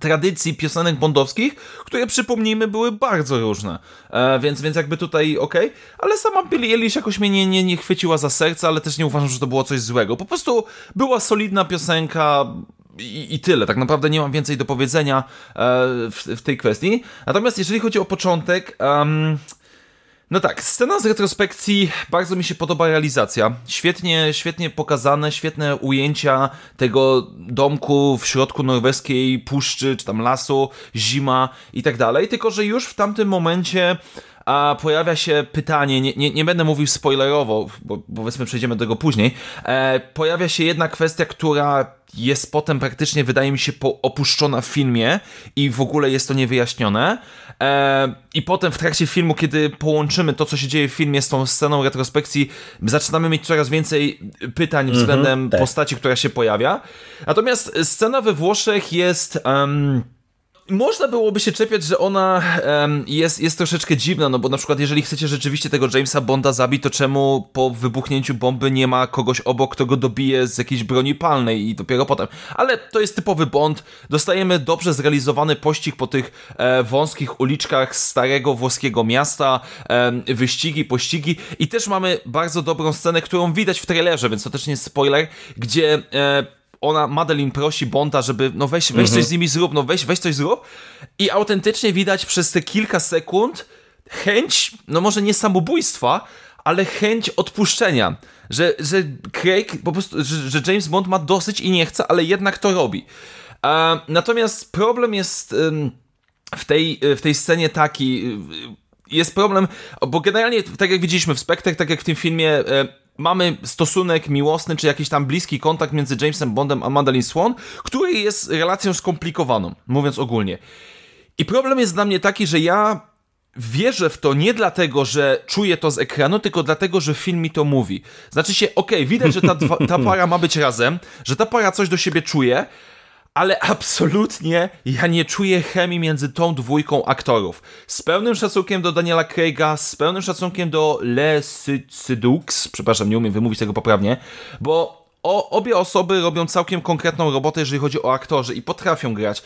tradycji piosenek bondowskich, które przypomnijmy były bardzo różne. E, więc, więc jakby tutaj ok, ale sama Billie Eilish jakoś mnie nie, nie, nie chwyciła za serce, ale też nie uważam, że to było coś złego. Po prostu była solidna piosenka, i, i, tyle. Tak naprawdę nie mam więcej do powiedzenia e, w, w, tej kwestii. Natomiast jeżeli chodzi o początek. Um, no tak, scena z retrospekcji, bardzo mi się podoba realizacja. Świetnie, świetnie pokazane, świetne ujęcia tego domku w środku norweskiej puszczy, czy tam lasu, zima i tak dalej. Tylko, że już w tamtym momencie a pojawia się pytanie, nie, nie, nie będę mówił spoilerowo, bo, powiedzmy przejdziemy do tego później, e, pojawia się jedna kwestia, która jest potem praktycznie, wydaje mi się, opuszczona w filmie i w ogóle jest to niewyjaśnione. E, I potem w trakcie filmu, kiedy połączymy to, co się dzieje w filmie z tą sceną retrospekcji, zaczynamy mieć coraz więcej pytań mm -hmm, względem tak. postaci, która się pojawia. Natomiast scena we Włoszech jest... Um, można byłoby się czepiać, że ona um, jest, jest troszeczkę dziwna, no bo na przykład jeżeli chcecie rzeczywiście tego Jamesa Bonda zabić, to czemu po wybuchnięciu bomby nie ma kogoś obok, kto go dobije z jakiejś broni palnej i dopiero potem. Ale to jest typowy Bond. Dostajemy dobrze zrealizowany pościg po tych e, wąskich uliczkach starego włoskiego miasta, e, wyścigi, pościgi i też mamy bardzo dobrą scenę, którą widać w trailerze, więc to też nie jest spoiler, gdzie e, ona, Madeline prosi Bonda, żeby no weź, weź coś z nimi zrób, no weź, weź coś zrób. I autentycznie widać przez te kilka sekund chęć, no może nie samobójstwa, ale chęć odpuszczenia, że, że Craig, po prostu, że, że James Bond ma dosyć i nie chce, ale jednak to robi. E, natomiast problem jest w tej, w tej scenie taki, jest problem, bo generalnie, tak jak widzieliśmy w Spectre, tak jak w tym filmie, mamy stosunek miłosny, czy jakiś tam bliski kontakt między Jamesem Bondem a Madeline Swan, który jest relacją skomplikowaną, mówiąc ogólnie. I problem jest dla mnie taki, że ja wierzę w to nie dlatego, że czuję to z ekranu, tylko dlatego, że film mi to mówi. Znaczy się, okej, okay, widać, że ta, ta para ma być razem, że ta para coś do siebie czuje, ale absolutnie ja nie czuję chemii między tą dwójką aktorów. Z pełnym szacunkiem do Daniela Craiga, z pełnym szacunkiem do Le Sidux, przepraszam, nie umiem wymówić tego poprawnie, bo o, obie osoby robią całkiem konkretną robotę, jeżeli chodzi o aktorzy i potrafią grać,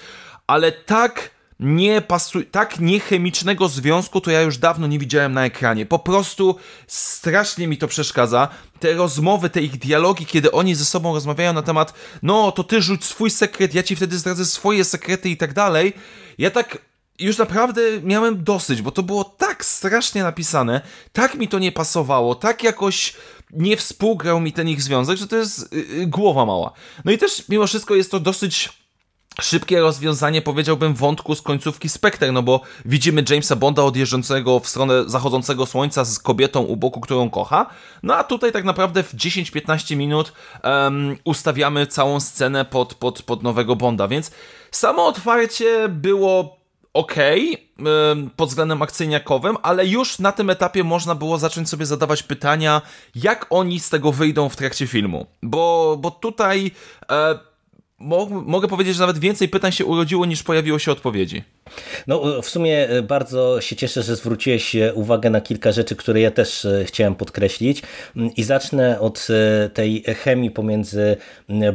ale tak nie pasuje, tak niechemicznego związku to ja już dawno nie widziałem na ekranie. Po prostu strasznie mi to przeszkadza. Te rozmowy, te ich dialogi, kiedy oni ze sobą rozmawiają na temat, no to ty rzuć swój sekret, ja ci wtedy zdradzę swoje sekrety i tak dalej. Ja tak już naprawdę miałem dosyć, bo to było tak strasznie napisane, tak mi to nie pasowało, tak jakoś nie współgrał mi ten ich związek, że to jest yy, głowa mała. No i też mimo wszystko jest to dosyć szybkie rozwiązanie, powiedziałbym, wątku z końcówki Spectre, no bo widzimy Jamesa Bonda odjeżdżającego w stronę zachodzącego słońca z kobietą u boku, którą kocha, no a tutaj tak naprawdę w 10-15 minut um, ustawiamy całą scenę pod, pod, pod nowego Bonda, więc samo otwarcie było ok pod względem akcyjniakowym, ale już na tym etapie można było zacząć sobie zadawać pytania, jak oni z tego wyjdą w trakcie filmu, bo, bo tutaj... E, mogę powiedzieć, że nawet więcej pytań się urodziło niż pojawiło się odpowiedzi.
No, w sumie e, bardzo się cieszę, że zwróciłeś e, uwagę na kilka rzeczy, które ja też e, chciałem podkreślić. Mm, I zacznę od tej chemii pomiędzy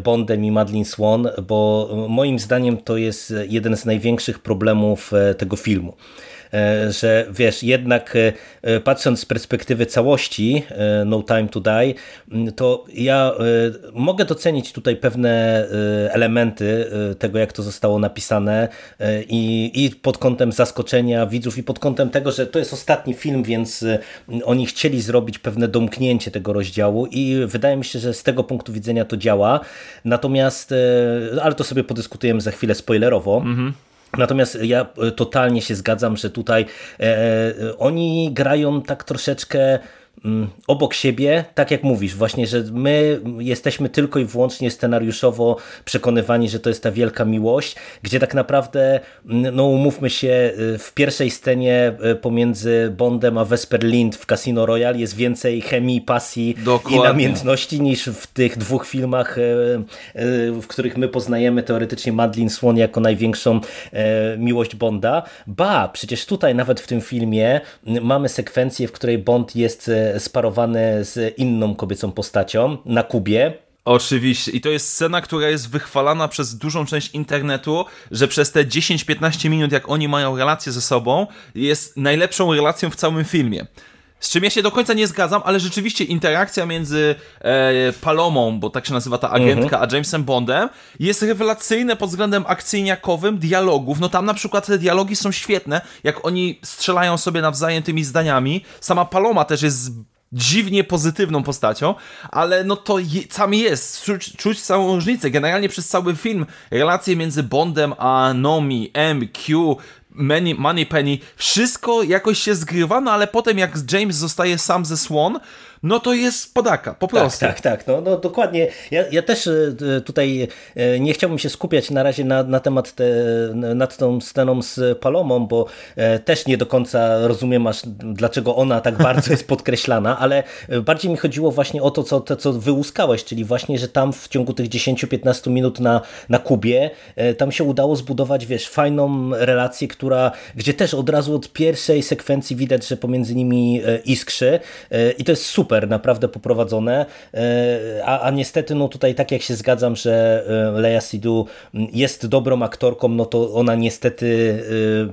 Bondem i Madeline Swan, bo moim zdaniem to jest jeden z największych problemów tego filmu. E, że wiesz, jednak e, e, patrząc z perspektywy całości No Time to Die, to ja mogę docenić tutaj pewne elementy tego, jak to zostało napisane i, i pod kątem zaskoczenia widzów i pod kątem tego, że to jest ostatni film, więc oni chcieli zrobić pewne domknięcie tego rozdziału i wydaje mi się, że z tego punktu widzenia to działa. Natomiast, ale to sobie podyskutujemy za chwilę spoilerowo. Mhm. Natomiast ja e, totalnie się zgadzam, że tutaj e, e, oni grają tak troszeczkę obok siebie, tak jak mówisz, właśnie, że my jesteśmy tylko i wyłącznie scenariuszowo przekonywani, że to jest ta wielka miłość, gdzie tak naprawdę, mm, no umówmy się, y, w pierwszej scenie y, pomiędzy Bondem a Vesper Lind w Casino Royale jest więcej chemii, pasji
Dokładnie.
i namiętności niż w tych dwóch filmach, y, w których my poznajemy teoretycznie Madeline Swan jako największą miłość Bonda. Ba, przecież tutaj nawet w tym filmie mamy sekwencję, w której Bond jest sparowany z inną kobiecą postacią na Kubie.
Oczywiście. I to jest scena, która jest wychwalana przez dużą część internetu, że przez te 10-15 minut, jak oni mają relację ze sobą, jest najlepszą relacją w całym filmie. Z czym ja się do końca nie zgadzam, ale rzeczywiście interakcja między e, Palomą, bo tak się nazywa ta agentka, mhm. a Jamesem Bondem jest rewelacyjna pod względem akcyjniakowym, dialogów. No tam na przykład te dialogi są świetne, jak oni strzelają sobie nawzajem tymi zdaniami. Sama Paloma też jest dziwnie pozytywną postacią, ale no to je, sam jest, czuć, czuć całą różnicę. Generalnie przez cały film relacje między Bondem a Nomi, M, Q, Money, Money Penny, wszystko jakoś się zgrywa, no ale potem jak James zostaje sam ze Swan, no to jest podaka, po tak, prostu.
Tak, tak, tak, no, no dokładnie. Ja, ja też e, tutaj e, nie chciałbym się skupiać na razie na, na temat te, nad tą sceną z Palomą, bo e, też nie do końca rozumiem aż dlaczego ona tak bardzo jest podkreślana, ale bardziej mi chodziło właśnie o to, co, to, co wyłuskałeś, czyli właśnie, że tam w ciągu tych 10-15 minut na, na Kubie tam się udało zbudować, wiesz, fajną relację, która, gdzie też od razu od pierwszej sekwencji widać, że pomiędzy nimi iskrzy i to jest super super naprawdę poprowadzone, e, a, a niestety no tutaj tak jak się zgadzam, że e, Leia Sidu jest dobrą aktorką, no to ona niestety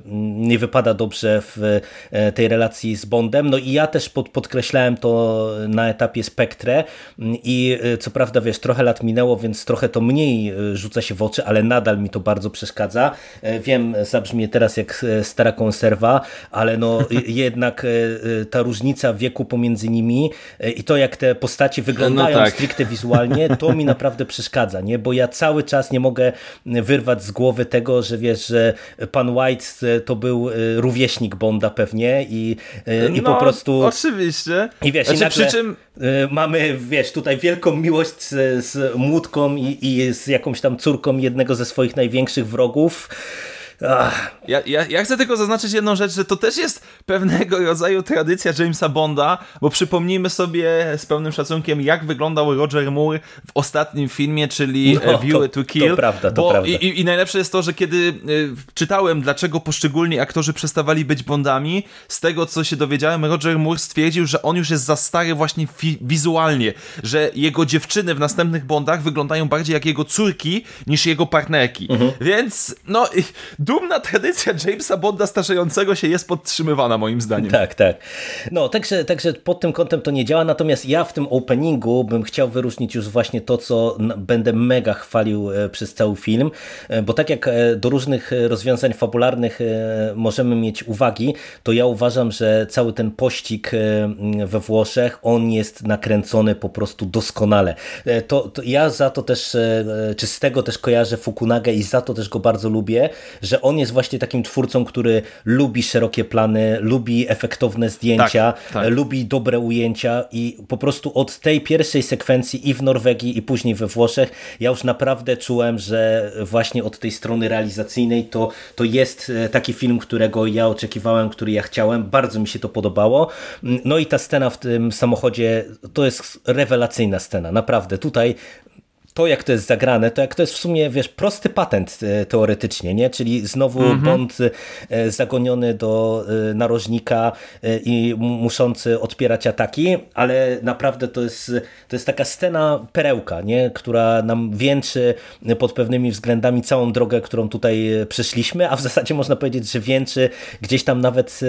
e, nie wypada dobrze w tej relacji z Bondem, no i ja też pod, podkreślałem to na etapie Spektre i co prawda wiesz, trochę lat minęło, więc trochę to mniej rzuca się w oczy, ale nadal mi to bardzo przeszkadza. Wiem, zabrzmie teraz jak stara konserwa, ale no jednak ta różnica wieku pomiędzy nimi i to jak te postacie wyglądają no tak. stricte wizualnie, to mi naprawdę przeszkadza, nie? bo ja cały czas nie mogę wyrwać z głowy tego, że wiesz, że pan White e, to był e, rówieśnik Bonda pewnie i, e, i no, po prostu...
oczywiście.
I wiesz, znaczy, i nagle przy czym... mamy, wiesz, tutaj wielką miłość z, z Młódką i, i z jakąś tam córką jednego ze swoich największych wrogów
ja, ja, ja chcę tylko zaznaczyć jedną rzecz, że to też jest pewnego rodzaju tradycja Jamesa Bonda, bo przypomnijmy sobie z pełnym szacunkiem, jak wyglądał Roger Moore w ostatnim filmie, czyli no, View to, to Kill.
To prawda, to prawda.
I, I, najlepsze jest to, że kiedy y, czytałem, dlaczego poszczególni aktorzy przestawali być Bondami, z tego co się dowiedziałem, Roger Moore stwierdził, że on już jest za stary właśnie wizualnie, że jego dziewczyny w następnych Bondach wyglądają bardziej jak jego córki niż jego partnerki. Mhm. Więc no dumna tradycja Jamesa Bonda starzejącego się jest podtrzymywana moim zdaniem.
Tak, tak. No, także, także pod tym kątem to nie działa, natomiast ja w tym openingu bym chciał wyróżnić już właśnie to, co będę mega chwalił e, przez cały film, e, bo tak jak e, do różnych rozwiązań fabularnych możemy mieć uwagi, to ja uważam, że cały ten pościg we Włoszech, on jest nakręcony po prostu doskonale. To, to ja za to też, czy z tego też kojarzę Fukunagę i za to też go bardzo lubię, że on jest właśnie takim twórcą, który lubi szerokie plany, lubi efektowne zdjęcia, tak, tak. lubi dobre ujęcia i po prostu od tej pierwszej sekwencji i w Norwegii i później we Włoszech ja już naprawdę czułem, że właśnie od tej strony realizacyjnej to, to jest e, taki film, którego ja oczekiwałem, który ja chciałem. Bardzo mi się to podobało. No i ta scena w tym samochodzie to jest rewelacyjna scena, naprawdę. Tutaj to, jak to jest zagrane, to jak to jest w sumie, wiesz, prosty patent e, teoretycznie, nie? Czyli znowu -hmm. Bond e, zagoniony do e, narożnika i muszący odpierać ataki, ale naprawdę to jest, to jest taka scena perełka, nie? Która nam wieńczy pod pewnymi względami całą drogę, którą tutaj przeszliśmy, a w zasadzie można powiedzieć, że wieńczy gdzieś tam nawet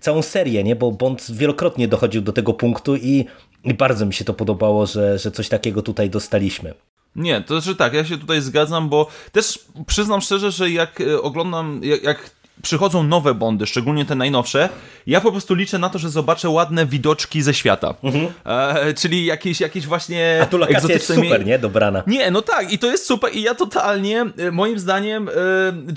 całą serię, nie? Bo Bond wielokrotnie dochodził do tego punktu i i bardzo mi się to podobało, że, że coś takiego tutaj dostaliśmy.
Nie, to znaczy tak, ja się tutaj zgadzam, bo też przyznam szczerze, że jak e, oglądam, jak, jak przychodzą nowe Bondy, szczególnie te najnowsze, ja po prostu liczę na to, że zobaczę ładne widoczki ze świata. E, czyli jakieś, jakieś właśnie
Mhm. A tu lokacja jest super,
mie-
nie? Dobrana.
nie, no tak, i to jest super. I ja totalnie, e, moim zdaniem, e,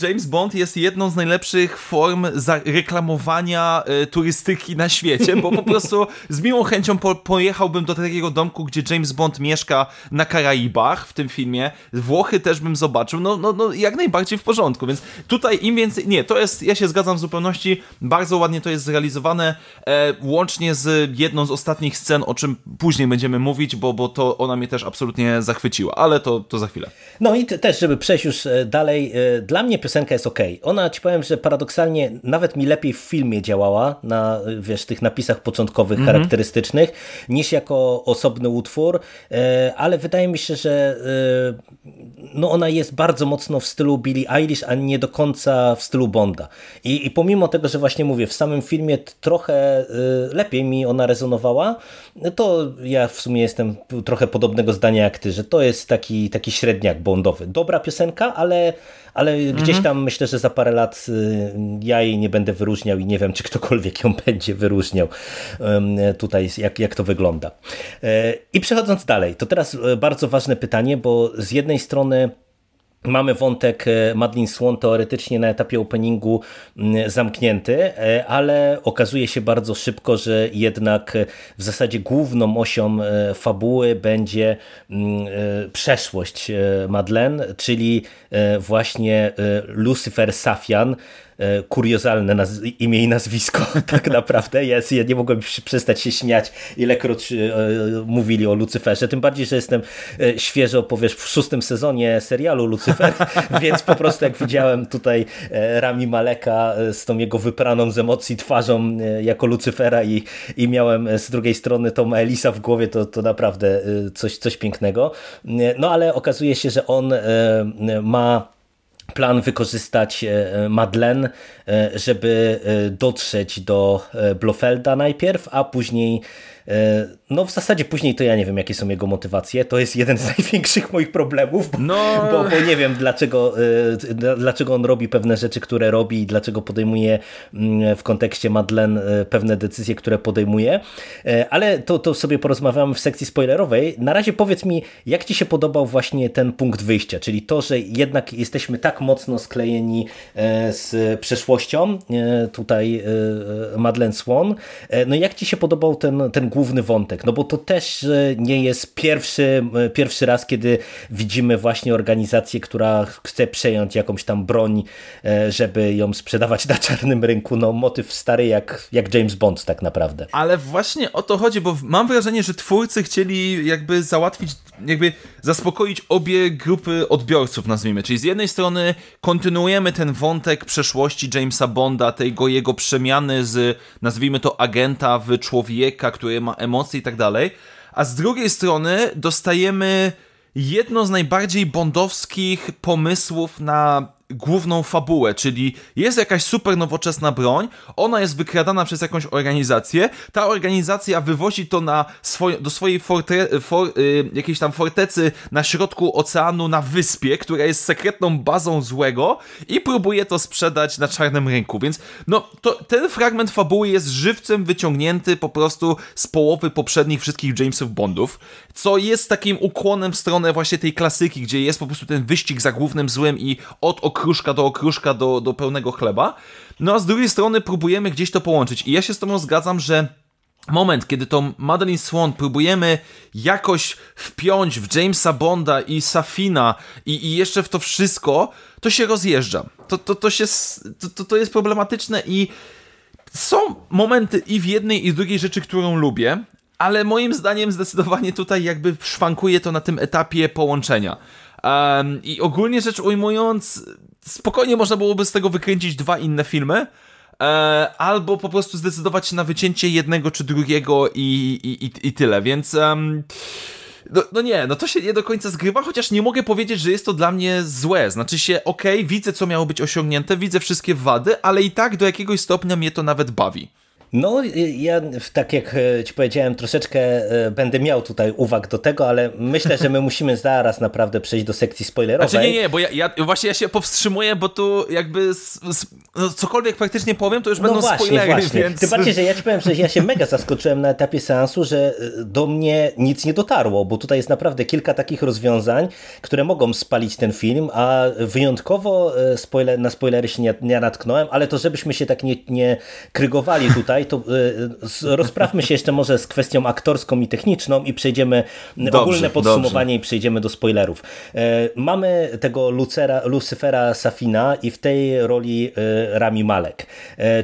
James Bond jest jedną z najlepszych form reklamowania e, turystyki na świecie, bo po prostu z miłą chęcią po, pojechałbym do takiego domku, gdzie James Bond mieszka na Karaibach w tym filmie. Włochy też bym zobaczył, no, no, no jak najbardziej w porządku, więc tutaj im więcej, nie, to jest, ja się zgadzam w zupełności, bardzo ładnie to jest zrealizowane, e, łącznie z jedną z ostatnich scen, o czym później będziemy mówić, bo, bo to ona mnie też absolutnie zachwyciła, ale to, to za chwilę.
No i te- też, żeby przejść już e, dalej, e, dla mnie piosenka jest ok. Ona, ci powiem, że paradoksalnie nawet mi lepiej w filmie działała, na e, wiesz, tych napisach początkowych, charakterystycznych, niż jako osobny utwór, ale wydaje mi się, że no ona jest bardzo mocno w stylu Billie Eilish, a nie do końca w stylu Bonda. I, i pomimo tego, że właśnie mówię, w samym filmie trochę y, lepiej mi ona rezonowała, to ja w sumie jestem trochę podobnego zdania jak ty, że to jest taki, taki średniak bondowy. Dobra piosenka, ale, ale gdzieś tam myślę, że za parę lat y, ja jej nie będę wyróżniał i nie wiem, czy ktokolwiek ją będzie wyróżniał tutaj, jak, jak to wygląda. E, I przechodząc dalej, to teraz e, bardzo ważne pytanie, bo z jednej strony Mamy wątek e, Madeline Swan teoretycznie na etapie openingu mm, zamknięty, e, ale okazuje się bardzo szybko, że jednak e, w zasadzie główną osią fabuły będzie mm, przeszłość Madeleine, czyli właśnie Lucifer Safian, kuriozalne naz- imię i nazwisko tak naprawdę jest. Ja nie mogłem przestać się śmiać, ilekroć e, mówili o Lucyferze. Tym bardziej, że jestem e, świeżo, powiesz, w szóstym sezonie serialu Lucyfer, więc po prostu jak widziałem tutaj e, Rami Maleka e, z tą jego wypraną z emocji twarzą e, jako Lucyfera i, i miałem e, z drugiej strony Toma Elisa w głowie, to, to naprawdę e, coś, coś pięknego. E, No ale okazuje się, że on e, ma plan wykorzystać e, Madeleine, e, żeby e, dotrzeć do Blofelda najpierw, a później no w zasadzie później to ja nie wiem jakie są jego motywacje, to jest jeden z największych moich problemów, bo,
No.
bo, bo nie wiem dlaczego, e, dlaczego on robi pewne rzeczy, które robi i dlaczego podejmuje mm, w kontekście Madeleine e, pewne decyzje, które podejmuje, E, ale to, to sobie porozmawiamy w sekcji spoilerowej. Na razie powiedz mi, jak Ci się podobał właśnie ten punkt wyjścia, czyli to, że jednak jesteśmy tak mocno sklejeni e, z przeszłością, e, tutaj e, Madeleine Swan. E, No jak Ci się podobał ten, ten główny wątek? No bo to też e, nie jest pierwszy, pierwszy raz, kiedy widzimy właśnie organizację, która chce przejąć jakąś tam broń, e, żeby ją sprzedawać na czarnym rynku. No motyw stary jak, jak James Bond tak naprawdę.
Ale właśnie o to chodzi, bo mam wrażenie, że twórcy chcieli jakby załatwić, jakby zaspokoić obie grupy odbiorców, nazwijmy. Czyli z jednej strony kontynuujemy ten wątek przeszłości Jamesa Bonda, tego jego przemiany z, nazwijmy to, agenta w człowieka, który ma emocje i tak dalej, a z drugiej strony dostajemy jedno z najbardziej bondowskich pomysłów na główną fabułę, czyli jest jakaś super nowoczesna broń, ona jest wykradana przez jakąś organizację, ta organizacja wywozi to na swoje, do swojej fortre, for, y, jakiejś tam fortecy na środku oceanu na wyspie, która jest sekretną bazą złego i próbuje to sprzedać na czarnym rynku, więc no to, ten fragment fabuły jest żywcem wyciągnięty po prostu z połowy poprzednich wszystkich Jamesów Bondów, co jest takim ukłonem w stronę właśnie tej klasyki, gdzie jest po prostu ten wyścig za głównym złem i od okruszka do okruszka do, do pełnego chleba. No a z drugiej strony próbujemy gdzieś to połączyć. I ja się z tobą zgadzam, że moment, kiedy tą Madeline Swan próbujemy jakoś wpiąć w Jamesa Bonda i Safina i, i jeszcze w to wszystko, to się rozjeżdża. To, to, to, się, to, to, jest problematyczne i są momenty i w jednej i w drugiej rzeczy, którą lubię, ale moim zdaniem zdecydowanie tutaj jakby szwankuje to na tym etapie połączenia. Em, I ogólnie rzecz ujmując, spokojnie można byłoby z tego wykręcić dwa inne filmy, e, albo po prostu zdecydować się na wycięcie jednego czy drugiego i, i, i, tyle, więc... em, no, no nie, no to się nie do końca zgrywa, chociaż nie mogę powiedzieć, że jest to dla mnie złe. Znaczy się, okej, widzę co miało być osiągnięte, widzę wszystkie wady, ale i tak do jakiegoś stopnia mnie to nawet bawi.
No, ja tak jak e, ci powiedziałem, troszeczkę e, będę miał tutaj uwag do tego, ale myślę, że my musimy zaraz naprawdę przejść do sekcji spoilerowej.
Znaczy nie, nie, bo ja, ja właśnie ja się powstrzymuję, bo tu jakby s, s, no cokolwiek praktycznie powiem, to już
no
będą
właśnie,
spoilery,
właśnie.
więc...
Tym bardziej, że ja ci powiem, że ja się mega zaskoczyłem na etapie seansu, że e, do mnie nic nie dotarło, bo tutaj jest naprawdę kilka takich rozwiązań, które mogą spalić ten film, a wyjątkowo spoiler, na spoilery się nie, nie natknąłem, ale to żebyśmy się tak nie, nie krygowali tutaj, to rozprawmy się jeszcze może z kwestią aktorską i techniczną i przejdziemy
dobrze,
ogólne podsumowanie
dobrze.
i przejdziemy do spoilerów. Mamy tego Lucera, Lucyfera Safina i w tej roli Rami Malek.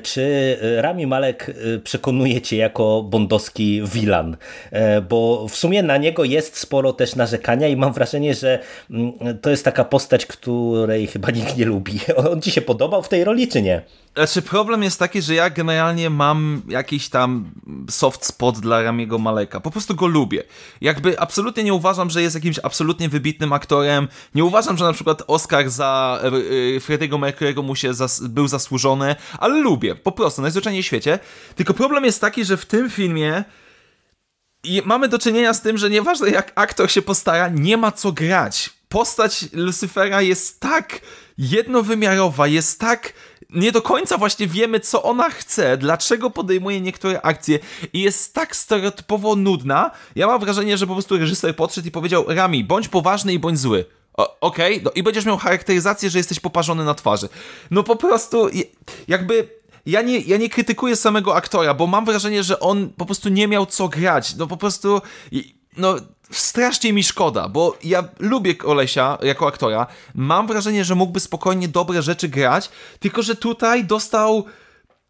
Czy Rami Malek przekonuje cię jako bondowski wilan? Bo w sumie na niego jest sporo też narzekania i mam wrażenie, że to jest taka postać, której chyba nikt nie lubi. On ci się podobał w tej roli, czy nie?
Znaczy problem jest taki, że ja generalnie mam jakiś tam soft spot dla Ramiego Maleka. Po prostu go lubię. Jakby absolutnie nie uważam, że jest jakimś absolutnie wybitnym aktorem. Nie uważam, że na przykład Oscar za yy, Freddy'ego Mercury'ego mu się zas był zasłużony, ale lubię. Po prostu, najzwyczajniej w świecie. Tylko problem jest taki, że w tym filmie i mamy do czynienia z tym, że nieważne jak aktor się postara, nie ma co grać. Postać Lucyfera jest tak jednowymiarowa, jest tak nie do końca właśnie wiemy, co ona chce, dlaczego podejmuje niektóre akcje i jest tak stereotypowo nudna. Ja mam wrażenie, że po prostu reżyser podszedł i powiedział Rami, bądź poważny i bądź zły. Okej, okay? no i będziesz miał charakteryzację, że jesteś poparzony na twarzy. No po prostu jakby ja nie, ja nie krytykuję samego aktora, bo mam wrażenie, że on po prostu nie miał co grać. No po prostu, no strasznie mi szkoda, bo ja lubię Kolesia jako aktora. Mam wrażenie, że mógłby spokojnie dobre rzeczy grać, tylko że tutaj dostał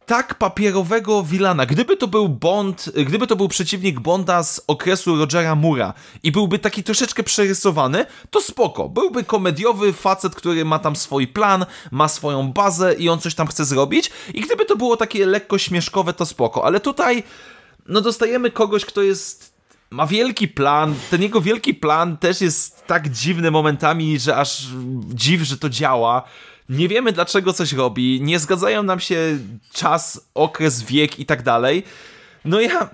tak papierowego Wilana. Gdyby to był Bond, gdyby to był przeciwnik Bonda z okresu Rogera Mura i byłby taki troszeczkę przerysowany, to spoko. Byłby komediowy facet, który ma tam swój plan, ma swoją bazę i on coś tam chce zrobić. I gdyby to było takie lekko śmieszkowe, to spoko. Ale tutaj, no dostajemy kogoś, kto jest ma wielki plan. Ten jego wielki plan też jest tak dziwny momentami, że aż dziw, że to działa. Nie wiemy dlaczego coś robi, nie zgadzają nam się czas, okres, wiek i tak dalej. No ja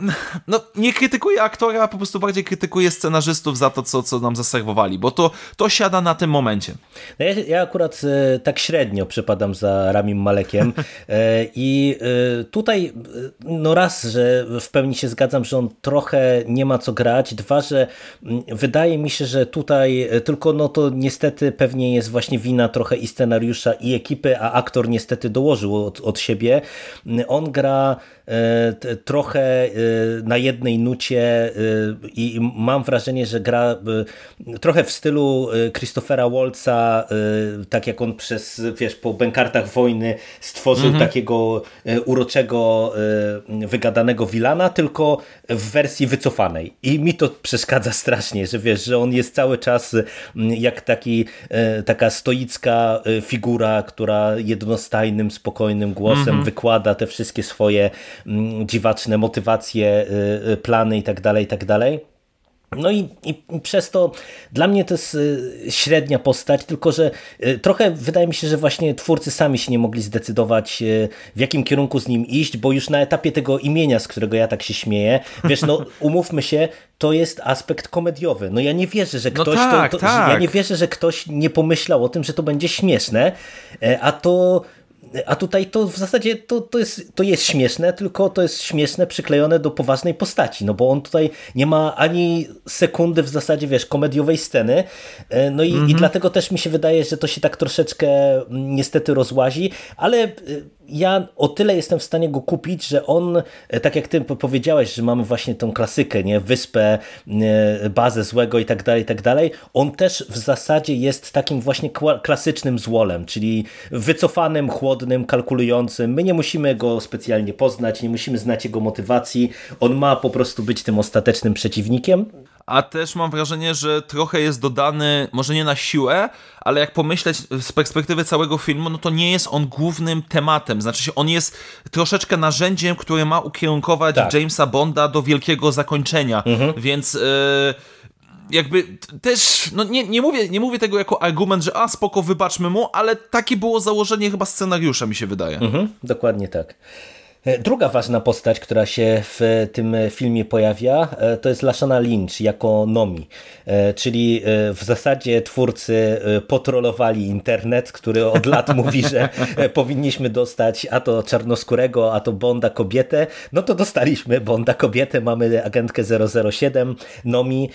no, nie krytykuję aktora, po prostu bardziej krytykuję scenarzystów za to, co, co nam zaserwowali, bo to, to siada na tym momencie.
No ja, ja akurat e, tak średnio przypadam za Ramim Malekiem e, i e, tutaj e, no raz, że w pełni się zgadzam, że on trochę nie ma co grać, dwa, że m, wydaje mi się, że tutaj e, tylko no to niestety pewnie jest właśnie wina trochę i scenariusza i ekipy, a aktor niestety dołożył od, od siebie. On gra e, trochę Y, na jednej nucie y, i mam wrażenie, że gra y, trochę w stylu Christophera Waltza, tak jak on przez, wiesz, po bękartach wojny stworzył mhm. takiego uroczego, wygadanego Wilana, tylko w wersji wycofanej. I mi to przeszkadza strasznie, że wiesz, że on jest cały czas jak taki, taka stoicka figura, która jednostajnym, spokojnym głosem mhm. wykłada te wszystkie swoje dziwaczne motywacje y, y, plany i tak dalej, i tak dalej. No i, i, przez to dla mnie to jest y, średnia postać, tylko że trochę wydaje mi się, że właśnie twórcy sami się nie mogli zdecydować w jakim kierunku z nim iść, bo już na etapie tego imienia, z którego ja tak się śmieję, wiesz, no umówmy się, to jest aspekt komediowy. No ja nie wierzę, że no ktoś no tak, to, to tak. ja nie wierzę, że ktoś nie pomyślał o tym, że to będzie śmieszne, e, a to a tutaj to w zasadzie to, to, jest, to jest śmieszne, tylko to jest śmieszne przyklejone do poważnej postaci, no bo on tutaj nie ma ani sekundy w zasadzie, wiesz, komediowej sceny, e, no i, mm -hmm. i mhm. dlatego też mi się wydaje, że to się tak troszeczkę mm, niestety rozłazi, ale e, ja o tyle jestem w stanie go kupić, że on, e, tak jak ty powiedziałeś, że mamy właśnie tą klasykę, nie, wyspę, bazę złego i tak dalej, i tak dalej, on też w zasadzie jest takim właśnie klasycznym złolem, czyli wycofanym, chłodnym, kalkulującym. My nie musimy go specjalnie poznać, nie musimy znać jego motywacji. On ma po prostu być tym ostatecznym przeciwnikiem
a też mam wrażenie, że trochę jest dodany, może nie na siłę, ale jak pomyśleć z perspektywy całego filmu, no to nie jest on głównym tematem. Znaczy się, on jest troszeczkę narzędziem, które ma ukierunkować tak. Jamesa Bonda do wielkiego zakończenia, mhm. więc... Yy jakby też, no nie, nie, mówię, nie mówię tego jako argument, że a spoko, wybaczmy mu, ale takie było założenie chyba scenariusza, mi się wydaje.
Mhm, dokładnie tak. E, druga ważna postać, która się w tym filmie pojawia, e, to jest Lashana Lynch jako Nomi, e, czyli w zasadzie twórcy potrolowali internet, który od lat mówi, że powinniśmy dostać a to czarnoskórego, a to Bonda kobietę, no to dostaliśmy Bonda kobietę, mamy agentkę 007, Nomi.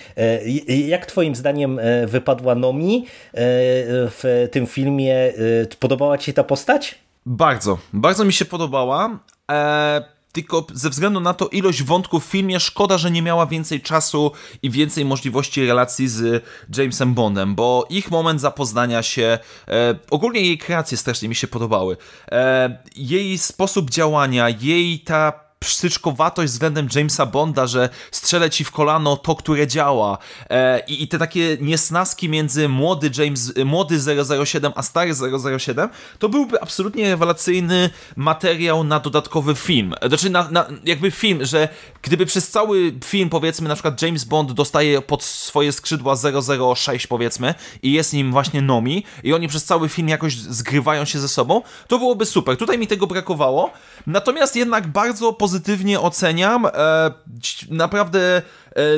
Jak twoim zdaniem wypadła Nomi w tym filmie? Podobała ci się ta postać?
Bardzo, bardzo mi się podobała. Eee, tylko ze względu na to ilość wątków w filmie, szkoda, że nie miała więcej czasu i więcej możliwości relacji z Jamesem Bondem, bo ich moment zapoznania się, e, ogólnie jej kreacje strasznie mi się podobały. E, jej sposób działania, jej ta psztyczkowatość względem Jamesa Bonda, że strzelę ci w kolano to, które działa e, i, i, te takie niesnaski między młody James, młody 007 a stary 007, to byłby absolutnie rewelacyjny materiał na dodatkowy film. Znaczy na, na, jakby film, że gdyby przez cały film powiedzmy na przykład James Bond dostaje pod swoje skrzydła 006 powiedzmy i jest nim właśnie Nomi i oni przez cały film jakoś zgrywają się ze sobą, to byłoby super. Tutaj mi tego brakowało, natomiast jednak bardzo pozytywnie oceniam. E, naprawdę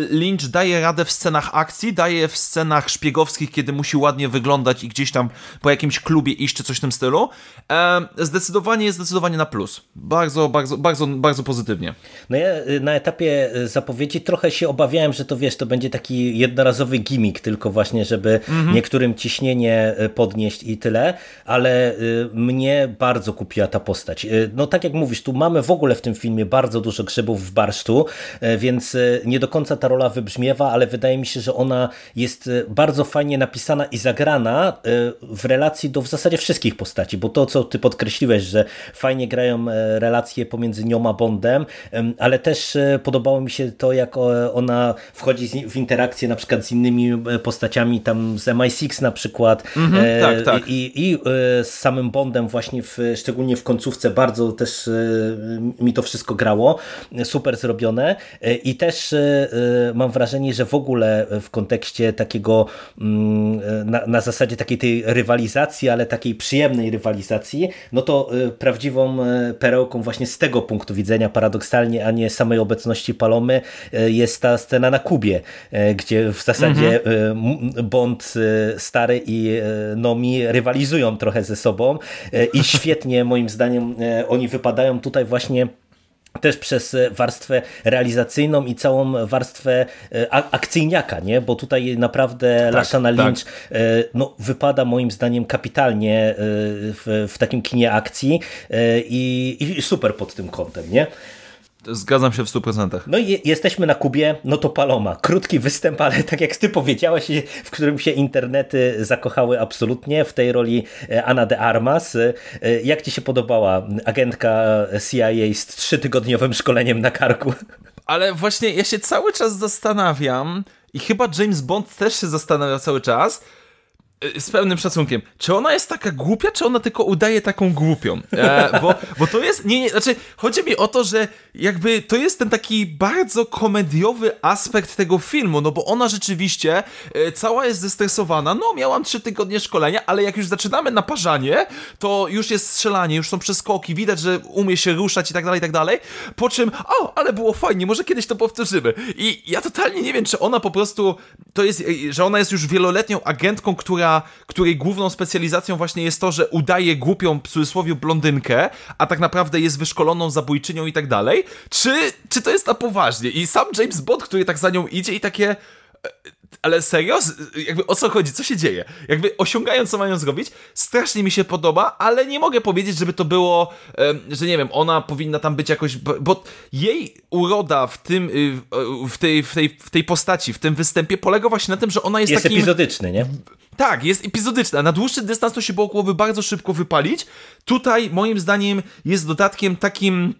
Lynch daje radę w scenach akcji, daje w scenach szpiegowskich, kiedy musi ładnie wyglądać i gdzieś tam po jakimś klubie iść czy coś w tym stylu. E, zdecydowanie jest zdecydowanie na plus. Bardzo, bardzo, bardzo, bardzo pozytywnie.
No ja y, na etapie y, zapowiedzi trochę się obawiałem, że to wiesz, to będzie taki jednorazowy gimmick, tylko właśnie, żeby mhm. niektórym ciśnienie y, podnieść i tyle, ale mnie bardzo kupiła ta postać. No tak jak mówisz, tu mamy w ogóle w tym filmie bardzo dużo grzybów w barszczu, więc nie do końca końca ta rola wybrzmiewa, ale wydaje mi się, że ona jest e, bardzo fajnie napisana i zagrana e, w relacji do w zasadzie wszystkich postaci, bo to, co ty podkreśliłeś, że fajnie grają e, relacje pomiędzy nią a Bondem, ale też podobało mi się to, jak ona wchodzi w interakcję na przykład z innymi postaciami, tam z MI6 na przykład
mhm, tak, tak.
I, i z samym Bondem właśnie, w, szczególnie w końcówce bardzo też mi to wszystko grało, super zrobione i też mam wrażenie, że w ogóle w kontekście takiego mm, na, na zasadzie takiej tej rywalizacji, ale takiej przyjemnej rywalizacji, no to y, prawdziwą y, perełką właśnie z tego punktu widzenia paradoksalnie, a nie samej obecności Palomy jest ta scena na Kubie, gdzie w zasadzie mhm. Bond stary i Nomi rywalizują trochę ze sobą i świetnie moim zdaniem oni wypadają tutaj właśnie też przez warstwę realizacyjną i całą warstwę e, akcyjniaka, nie? bo tutaj naprawdę tak, Lashana tak. Lynch tak. no, wypada moim zdaniem kapitalnie e, w, w takim kinie akcji i, i super pod tym kątem. Nie?
Zgadzam się w 100%.
No i jesteśmy na Kubie, no to Paloma. Krótki występ, ale tak jak ty powiedziałeś, w którym się internety zakochały absolutnie, w tej roli e, Ana de Armas. E, jak ci się podobała agentka CIA z trzytygodniowym szkoleniem na karku?
Ale właśnie ja się cały czas zastanawiam i chyba James Bond też się zastanawia cały czas, z pełnym szacunkiem, czy ona jest taka głupia, czy ona tylko udaje taką głupią? E, bo, bo to jest, nie, nie, znaczy, chodzi mi o to, że jakby to jest ten taki bardzo komediowy aspekt tego filmu, no bo ona rzeczywiście e, cała jest zestresowana, no miałam trzy tygodnie szkolenia, ale jak już zaczynamy naparzanie, to już jest strzelanie, już są przeskoki, widać, że umie się ruszać i tak dalej, i tak dalej, po czym, o, ale było fajnie, może kiedyś to powtórzymy. I ja totalnie nie wiem, czy ona po prostu, to jest, że ona jest już wieloletnią agentką, która której główną specjalizacją właśnie jest to, że udaje głupią, w cudzysłowie, blondynkę, a tak naprawdę jest wyszkoloną zabójczynią i tak dalej, czy, czy to jest na poważnie? I sam James Bond, który tak za nią idzie i takie e, ale serio? Jakby o co chodzi? Co się dzieje? Jakby osiągają, co mają zrobić, strasznie mi się podoba, ale nie mogę powiedzieć, żeby to było, że nie wiem, ona powinna tam być jakoś, bo jej uroda w tym, y, w tej, w tej, w tej postaci, w tym występie polega właśnie na tym, że ona jest,
jest
takim...
epizodyczny, nie?
Tak, jest epizodyczna. Na dłuższy dystans to się było głowy bardzo szybko wypalić. Tutaj, moim zdaniem, jest dodatkiem takim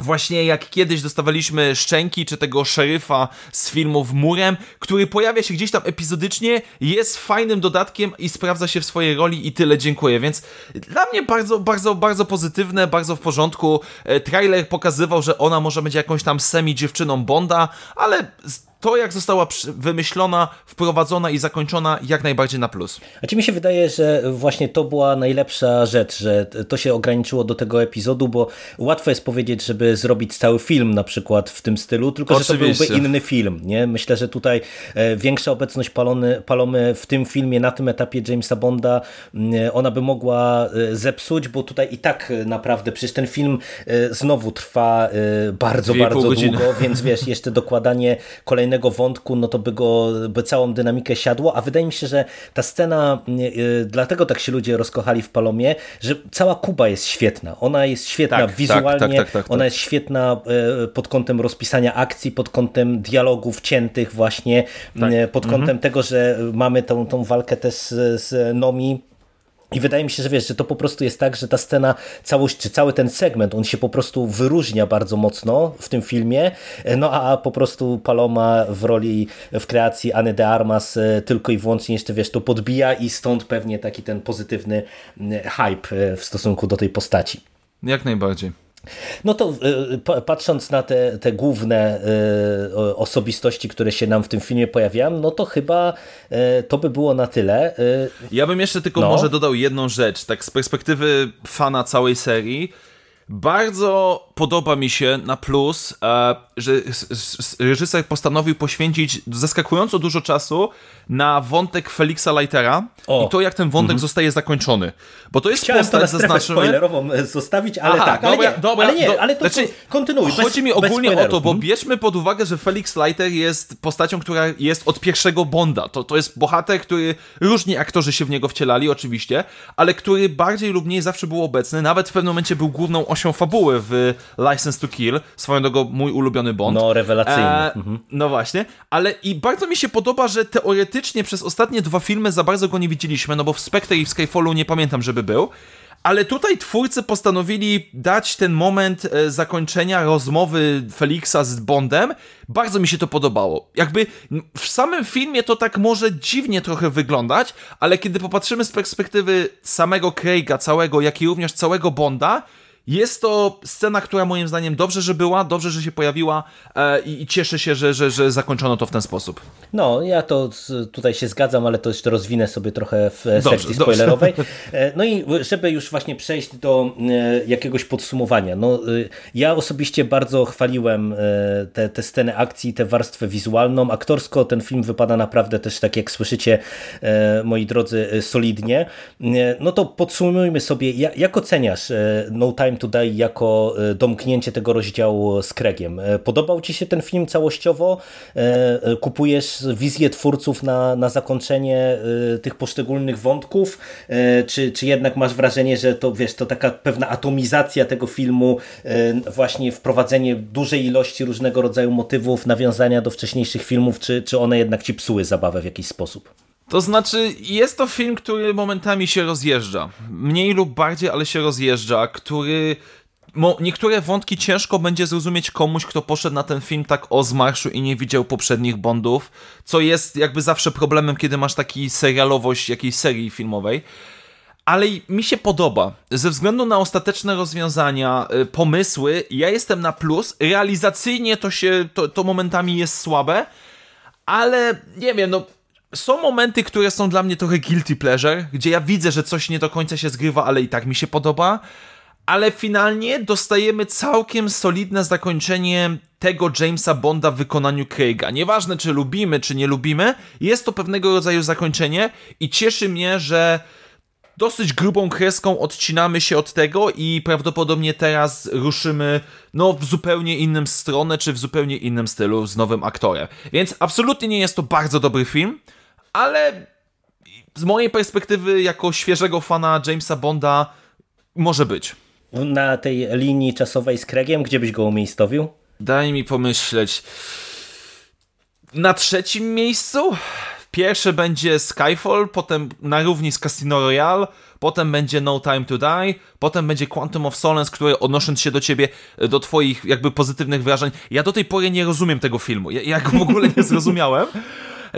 Właśnie jak kiedyś dostawaliśmy Szczęki, czy tego szeryfa z filmów Murem, który pojawia się gdzieś tam epizodycznie, jest fajnym dodatkiem i sprawdza się w swojej roli i tyle, dziękuję. Więc dla mnie bardzo, bardzo, bardzo pozytywne, bardzo w porządku. E, trailer pokazywał, że ona może być jakąś tam semi-dziewczyną Bonda, ale to, jak została wymyślona, wprowadzona i zakończona, jak najbardziej na plus.
A ci mi się wydaje, że właśnie to była najlepsza rzecz, że to się ograniczyło do tego epizodu, bo łatwo jest powiedzieć, żeby zrobić cały film na przykład w tym stylu, tylko Oczywiście. że to byłby inny film. Nie? Myślę, że tutaj e, większa obecność Palony, Palomy w tym filmie, na tym etapie Jamesa Bonda, mm, ona by mogła e, zepsuć, bo tutaj i tak naprawdę przecież ten film znowu trwa bardzo, bardzo długo, więc wiesz, jeszcze dokładanie kolejnego wątku, no to by go, by całą dynamikę siadło, a wydaje mi się, że ta scena, dlatego tak się ludzie rozkochali w Palomie, że cała Kuba jest świetna. Ona jest świetna tak, tak wizualnie, tak, tak, ona jest świetna e, pod kątem rozpisania akcji, pod kątem dialogów ciętych właśnie, pod kątem mhm. tego, że mamy tą, tą walkę też z, z Nomi, i wydaje mi się, że wiesz, że to po prostu jest tak, że ta scena, całość, czy cały ten segment, on się po prostu wyróżnia bardzo mocno w tym filmie, no a po prostu Paloma w roli, w kreacji Anny de Armas e, tylko i wyłącznie jeszcze, wiesz, to podbija i stąd pewnie taki ten pozytywny hype e, w stosunku do tej postaci.
Jak najbardziej.
No to y, patrząc na te, te główne y, osobistości, które się nam w tym filmie pojawiają, no to chyba y, to by było na tyle.
Ja bym jeszcze tylko no. może dodał jedną rzecz, tak z perspektywy fana całej serii. Bardzo podoba mi się na plus, e, że reżyser postanowił poświęcić zaskakująco dużo czasu na wątek Felixa Lightera o. i to, jak ten wątek mhm. zostaje zakończony. Bo to jest
Chciałem postać, to spoilerową e, zostawić, ale Aha, tak, ale dobra, nie, dobra, ale, nie, ale to znaczy, kontynuuj.
Chodzi bez, mi ogólnie o to, bo bierzmy pod uwagę, że Felix Leiter jest postacią, która jest od pierwszego Bonda. To, to jest bohater, który różni aktorzy się w niego wcielali, oczywiście, ale który bardziej lub mniej zawsze był obecny, nawet w pewnym momencie był główną osią fabuły w License to Kill, swoją drogą mój ulubiony Bond.
No, rewelacyjny. E, mhm.
No właśnie, ale i bardzo mi się podoba, że teoretycznie przez ostatnie dwa filmy za bardzo go nie widzieliśmy, no bo w Spectre i w Skyfallu nie pamiętam, żeby był, ale tutaj twórcy postanowili dać ten moment e, zakończenia rozmowy Felixa z Bondem. Bardzo mi się to podobało. Jakby w samym filmie to tak może dziwnie trochę wyglądać, ale kiedy popatrzymy z perspektywy samego Craiga całego, jak i również całego Bonda, jest to scena, która moim zdaniem dobrze, że była, dobrze, że się pojawiła e, i, cieszę się, że, że, że zakończono to w ten sposób.
No, ja to tutaj się zgadzam, ale to jeszcze rozwinę sobie trochę w dobrze, sekcji spoilerowej. E, no i żeby już właśnie przejść do e, jakiegoś podsumowania. No, e, ja osobiście bardzo chwaliłem te, te sceny akcji, tę warstwę wizualną. Aktorsko ten film wypada naprawdę też, tak jak słyszycie, moi drodzy, solidnie. No to podsumujmy sobie, jak oceniasz No Time Die jako e, domknięcie tego rozdziału z Kregiem. E, podobał Ci się ten film całościowo? E, kupujesz wizję twórców na, na zakończenie tych poszczególnych wątków? Czy, czy jednak masz wrażenie, że to wiesz, to taka pewna atomizacja tego filmu, właśnie wprowadzenie dużej ilości różnego rodzaju motywów, nawiązania do wcześniejszych filmów, czy, czy one jednak Ci psuły zabawę w jakiś sposób?
To znaczy, jest to film, który momentami się rozjeżdża. Mniej lub bardziej, ale się rozjeżdża, który niektóre wątki ciężko będzie zrozumieć komuś, kto poszedł na ten film tak o zmarszu i nie widział poprzednich Bondów, co jest jakby zawsze problemem, kiedy masz taki serialowość jakiejś serii filmowej. Ale mi się podoba. Ze względu na ostateczne rozwiązania, y, pomysły, ja jestem na plus. Realizacyjnie to się, to, to momentami jest słabe, ale nie wiem, no są momenty, które są dla mnie trochę guilty pleasure, gdzie ja widzę, że coś nie do końca się zgrywa, ale i tak mi się podoba. Ale finalnie dostajemy całkiem solidne zakończenie tego Jamesa Bonda w wykonaniu Craiga. Nieważne, czy lubimy, czy nie lubimy, jest to pewnego rodzaju zakończenie i cieszy mnie, że dosyć grubą kreską odcinamy się od tego i prawdopodobnie teraz ruszymy no w zupełnie innym stronę, czy w zupełnie innym stylu z nowym aktorem. Więc absolutnie nie jest to bardzo dobry film ale z mojej perspektywy, jako świeżego fana Jamesa Bonda, może być.
Na tej linii czasowej z Craigiem, gdzie byś go umiejscowił?
Daj mi pomyśleć. Na trzecim miejscu? Pierwsze będzie Skyfall, potem na równi z Casino Royale, potem będzie No Time to Die, potem będzie Quantum of Solace, które odnosząc się do ciebie, do twoich jakby pozytywnych wrażeń, ja do tej pory nie rozumiem tego filmu. Ja, ja go w ogóle nie zrozumiałem.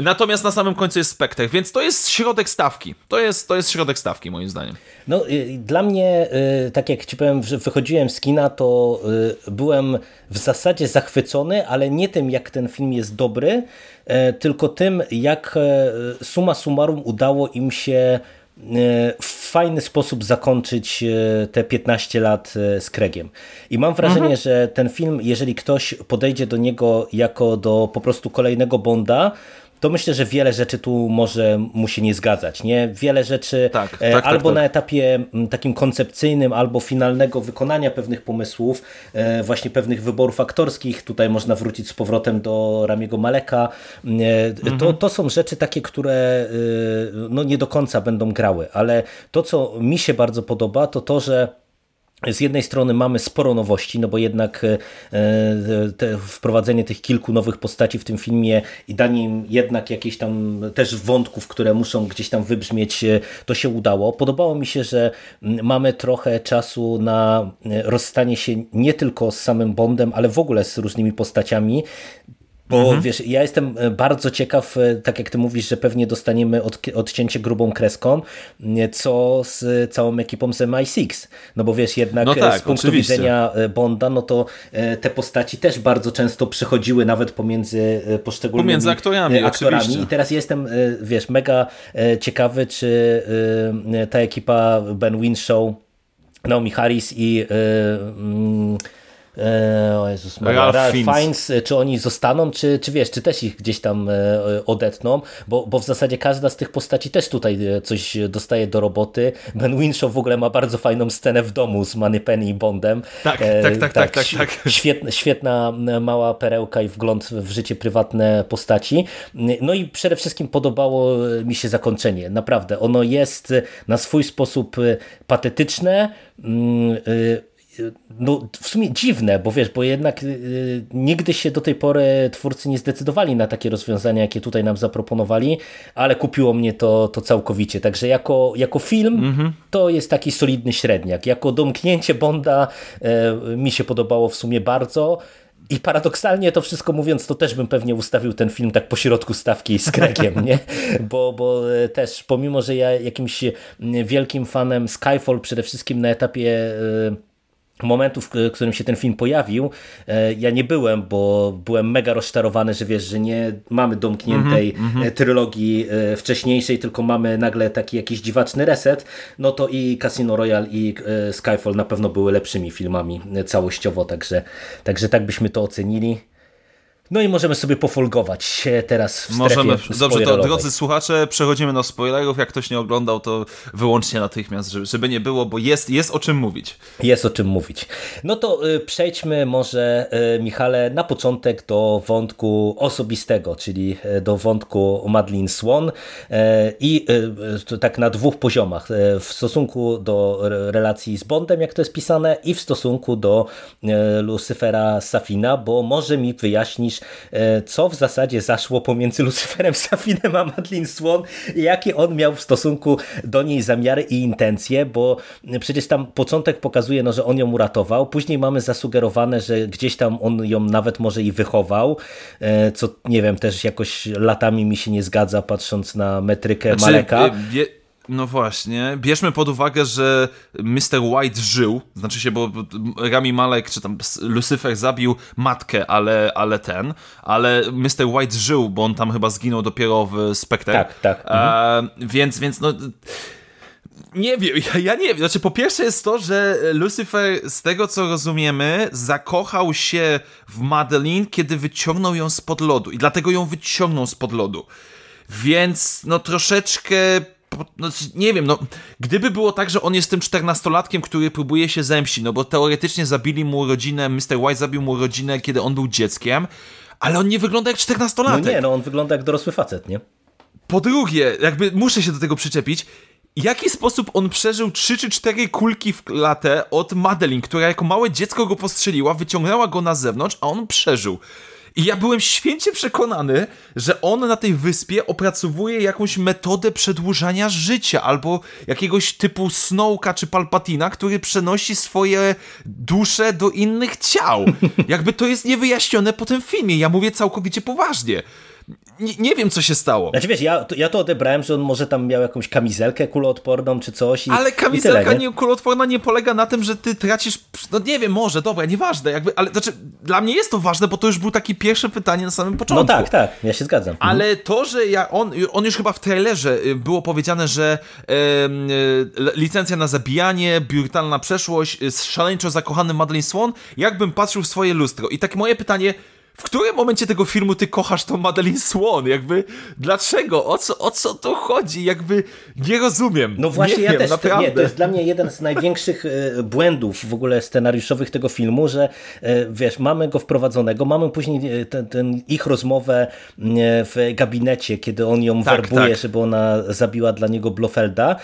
Natomiast na samym końcu jest Spectre, więc to jest środek stawki. To jest, to jest środek stawki, moim zdaniem.
No, dla mnie, y, tak jak ci powiem, że wychodziłem z kina, to y, byłem w zasadzie zachwycony, ale nie tym, jak ten film jest dobry, tylko tym, jak suma summarum udało im się w fajny sposób zakończyć te 15 lat z Craigiem. I mam wrażenie, mhm. że ten film, jeżeli ktoś podejdzie do niego jako do po prostu kolejnego Bonda, to myślę, że wiele rzeczy tu może mu się nie zgadzać. Nie? Wiele rzeczy
tak,
e,
tak, tak
albo
tak,
na etapie takim koncepcyjnym, albo finalnego wykonania pewnych pomysłów, e, właśnie pewnych wyborów aktorskich. Tutaj można wrócić z powrotem do Ramiego Maleka. E, mhm. To, to są rzeczy takie, które no, nie do końca będą grały, ale to, co mi się bardzo podoba, to to, że z jednej strony mamy sporo nowości, no bo jednak e, te wprowadzenie tych kilku nowych postaci w tym filmie i danie im jednak jakieś tam też wątków, które muszą gdzieś tam wybrzmieć, e, to się udało. Podobało mi się, że mamy trochę czasu na e, rozstanie się nie tylko z samym Bondem, ale w ogóle z różnymi postaciami. Bo mhm. wiesz, ja jestem e, bardzo ciekaw, e, tak jak ty mówisz, że pewnie dostaniemy od, odcięcie grubą kreską, co z całą ekipą z MI6. No bo wiesz, jednak
no
e,
tak,
z punktu
oczywiście.
widzenia Bonda, no to te postaci też bardzo często przechodziły nawet pomiędzy poszczególnymi
pomiędzy aktorami,
aktorami.
Oczywiście.
I teraz jestem, wiesz, mega ciekawy, czy ta ekipa Ben Winshaw, Naomi Harris i mm, E, o Jezus Maria,
Ralph, Fiennes.
Fiennes, czy oni zostaną, czy, czy wiesz, czy też ich gdzieś tam e, odetną, bo, bo w zasadzie każda z tych postaci też tutaj e, coś dostaje do roboty. Ben Winshaw w ogóle ma bardzo fajną scenę w domu z Moneypenny i Bondem.
Tak, tak, tak, tak, tak, tak.
Świetna, świetna mała perełka i wgląd w życie prywatne postaci. No i przede wszystkim podobało mi się zakończenie. Naprawdę, ono jest na swój sposób patetyczne, mm, no, w sumie dziwne, bo wiesz, bo jednak y, nigdy się do tej pory twórcy nie zdecydowali na takie rozwiązania, jakie tutaj nam zaproponowali, ale kupiło mnie to, to całkowicie. Także jako, jako film mm -hmm. to jest taki solidny średniak. Jako domknięcie Bonda y, mi się podobało w sumie bardzo. I paradoksalnie to wszystko mówiąc, to też bym pewnie ustawił ten film tak po środku stawki z Kregiem, nie? Bo, bo też pomimo, że ja jakimś wielkim fanem Skyfall przede wszystkim na etapie momentu, w którym się ten film pojawił, e, ja nie byłem, bo byłem mega rozczarowany, że wiesz, że nie mamy domkniętej mm -hmm. trylogii e, wcześniejszej, tylko mamy nagle taki jakiś dziwaczny reset, no to i Casino Royale i Skyfall na pewno były lepszymi filmami całościowo, także, także tak byśmy to ocenili. No i możemy sobie pofolgować teraz w Możemy,
Dobrze, to drodzy słuchacze, przechodzimy do spoilerów. Jak ktoś nie oglądał, to wyłącznie natychmiast, żeby, żeby nie było, bo jest, jest o czym mówić.
Jest o czym mówić. No to y, przejdźmy może, y, Michale, na początek do wątku osobistego, czyli y, do wątku Madeline Swan i tak na dwóch poziomach. W stosunku do relacji z Bondem, jak to jest pisane, i w stosunku do Lucyfera Safina, bo może mi wyjaśnisz, E, co w zasadzie zaszło pomiędzy Lucyferem Safinem a Madeline Swan i jakie on miał w stosunku do niej zamiary i intencje, bo przecież tam początek pokazuje, no, że on ją uratował, później mamy zasugerowane, że gdzieś tam on ją nawet może i wychował, e, co nie wiem, też jakoś latami mi się nie zgadza, patrząc na metrykę znaczy, Maleka.
No właśnie, bierzmy pod uwagę, że Mr. White żył, znaczy się, bo Rami Malek, czy tam Lucyfer zabił matkę, ale, ale ten, ale Mr. White żył, bo on tam chyba zginął dopiero w Spectre.
Tak, tak.
Mhm. E, więc, więc no... Nie wiem, ja, ja, nie wiem. Znaczy, po pierwsze jest to, że Lucifer, z tego co rozumiemy, zakochał się w Madeline, kiedy wyciągnął ją spod lodu. I dlatego ją wyciągnął spod lodu. Więc, no troszeczkę no, nie wiem, no, gdyby było tak, że on jest tym czternastolatkiem, który próbuje się zemścić, no bo teoretycznie zabili mu rodzinę, Mr. White zabił mu rodzinę, kiedy on był dzieckiem, ale on nie wygląda jak czternastolatek.
No nie, no on wygląda jak dorosły facet, nie?
Po drugie, jakby muszę się do tego przyczepić, w jaki sposób on przeżył trzy czy cztery kulki w latę od Madeline, która jako małe dziecko go postrzeliła, wyciągnęła go na zewnątrz, a on przeżył. I ja byłem święcie przekonany, że on na tej wyspie opracowuje jakąś metodę przedłużania życia, albo jakiegoś typu Snowka czy Palpatina, który przenosi swoje dusze do innych ciał. Jakby to jest niewyjaśnione po tym filmie. Ja mówię całkowicie poważnie. Nie, nie wiem, co się stało.
Znaczy wiesz, ja, to- ja to odebrałem, że on może tam miał jakąś kamizelkę kuloodporną czy coś i
Ale kamizelka
tyle, nie?
nie, kuloodporna nie polega na tym, że ty tracisz, no nie wiem, może, dobra, nieważne, jakby, ale znaczy, dla mnie jest to ważne, bo to już było takie pierwsze pytanie na samym początku.
No tak, tak, ja się zgadzam.
Ale to, że ja, on, on już chyba w trailerze y, było powiedziane, że em, y, licencja na zabijanie, brutalna przeszłość, y, szaleńczo zakochany Madeleine Swan, jakbym patrzył w swoje lustro. I tak moje pytanie, w którym momencie tego filmu ty kochasz tą Madeleine Swan? Jakby, dlaczego? O co, o co tu chodzi? Jakby, nie rozumiem.
No właśnie,
nie
ja
wiem,
też. To,
naprawdę.
nie, to jest dla mnie jeden z największych e, błędów w ogóle scenariuszowych tego filmu, że e, wiesz, mamy go wprowadzonego, mamy później e, ten, ten ich rozmowę w gabinecie, kiedy on ją
Tak,
werbuje,
tak.
żeby ona zabiła dla niego Blofelda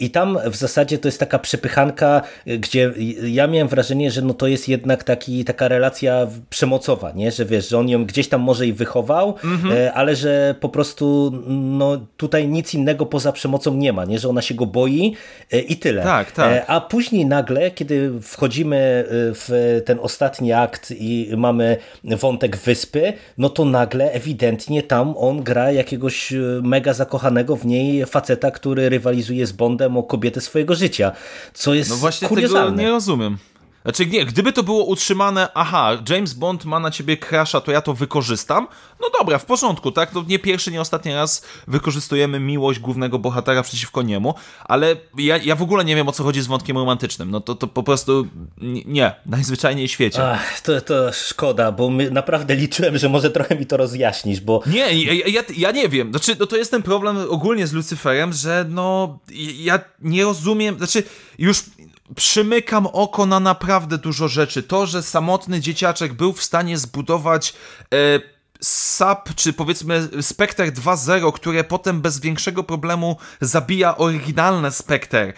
i tam w zasadzie to jest taka przepychanka, gdzie ja miałem wrażenie, że no to jest jednak taki, taka relacja przemocowa, nie? że wiesz, że on ją gdzieś tam może i wychował,
Mhm.
e, ale że po prostu no, tutaj nic innego poza przemocą nie ma, nie? że ona się go boi e, i tyle.
Tak, tak.
E, A później nagle, kiedy wchodzimy w ten ostatni akt i mamy wątek wyspy, no to nagle ewidentnie tam on gra jakiegoś mega zakochanego w niej faceta, który rywalizuje z Bondem o kobietę swojego życia, co jest
No właśnie tego
kuriozalne.
nie rozumiem. Znaczy nie, gdyby to było utrzymane, aha, James Bond ma na ciebie crasha, to ja to wykorzystam, no dobra, w porządku, tak, no nie pierwszy, nie ostatni raz wykorzystujemy miłość głównego bohatera przeciwko niemu, ale ja, ja w ogóle nie wiem, o co chodzi z wątkiem romantycznym, no to, to po prostu nie, najzwyczajniej w świecie.
Ach, to, to szkoda, bo my naprawdę liczyłem, że może trochę mi to rozjaśnisz, bo
Nie, ja, ja, ja nie wiem. Znaczy, no to jest ten problem ogólnie z Lucyferem, że no ja nie rozumiem, znaczy już przymykam oko na naprawdę dużo rzeczy. To, że samotny dzieciaczek był w stanie zbudować e, SAP, czy powiedzmy Spectre 2.0, które potem bez większego problemu zabija oryginalne Spectre, e,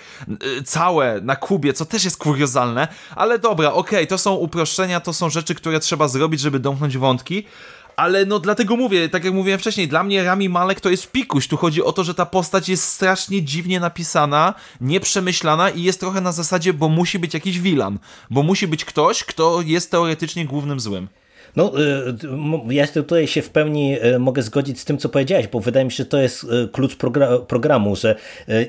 całe na kubie, co też jest kuriozalne, ale dobra, okej, to są uproszczenia, to są rzeczy, które trzeba zrobić, żeby domknąć wątki, ale no dlatego mówię, tak jak mówiłem wcześniej, dla mnie Rami Malek to jest pikuś. Tu chodzi o to, że ta postać jest strasznie dziwnie napisana, nieprzemyślana i jest trochę na zasadzie, bo musi być jakiś wilan. Bo musi być ktoś, kto jest teoretycznie głównym złym.
No, y, ja tutaj się w pełni y, mogę zgodzić z tym, co powiedziałeś, bo wydaje mi się, że to jest y, klucz progra- programu, że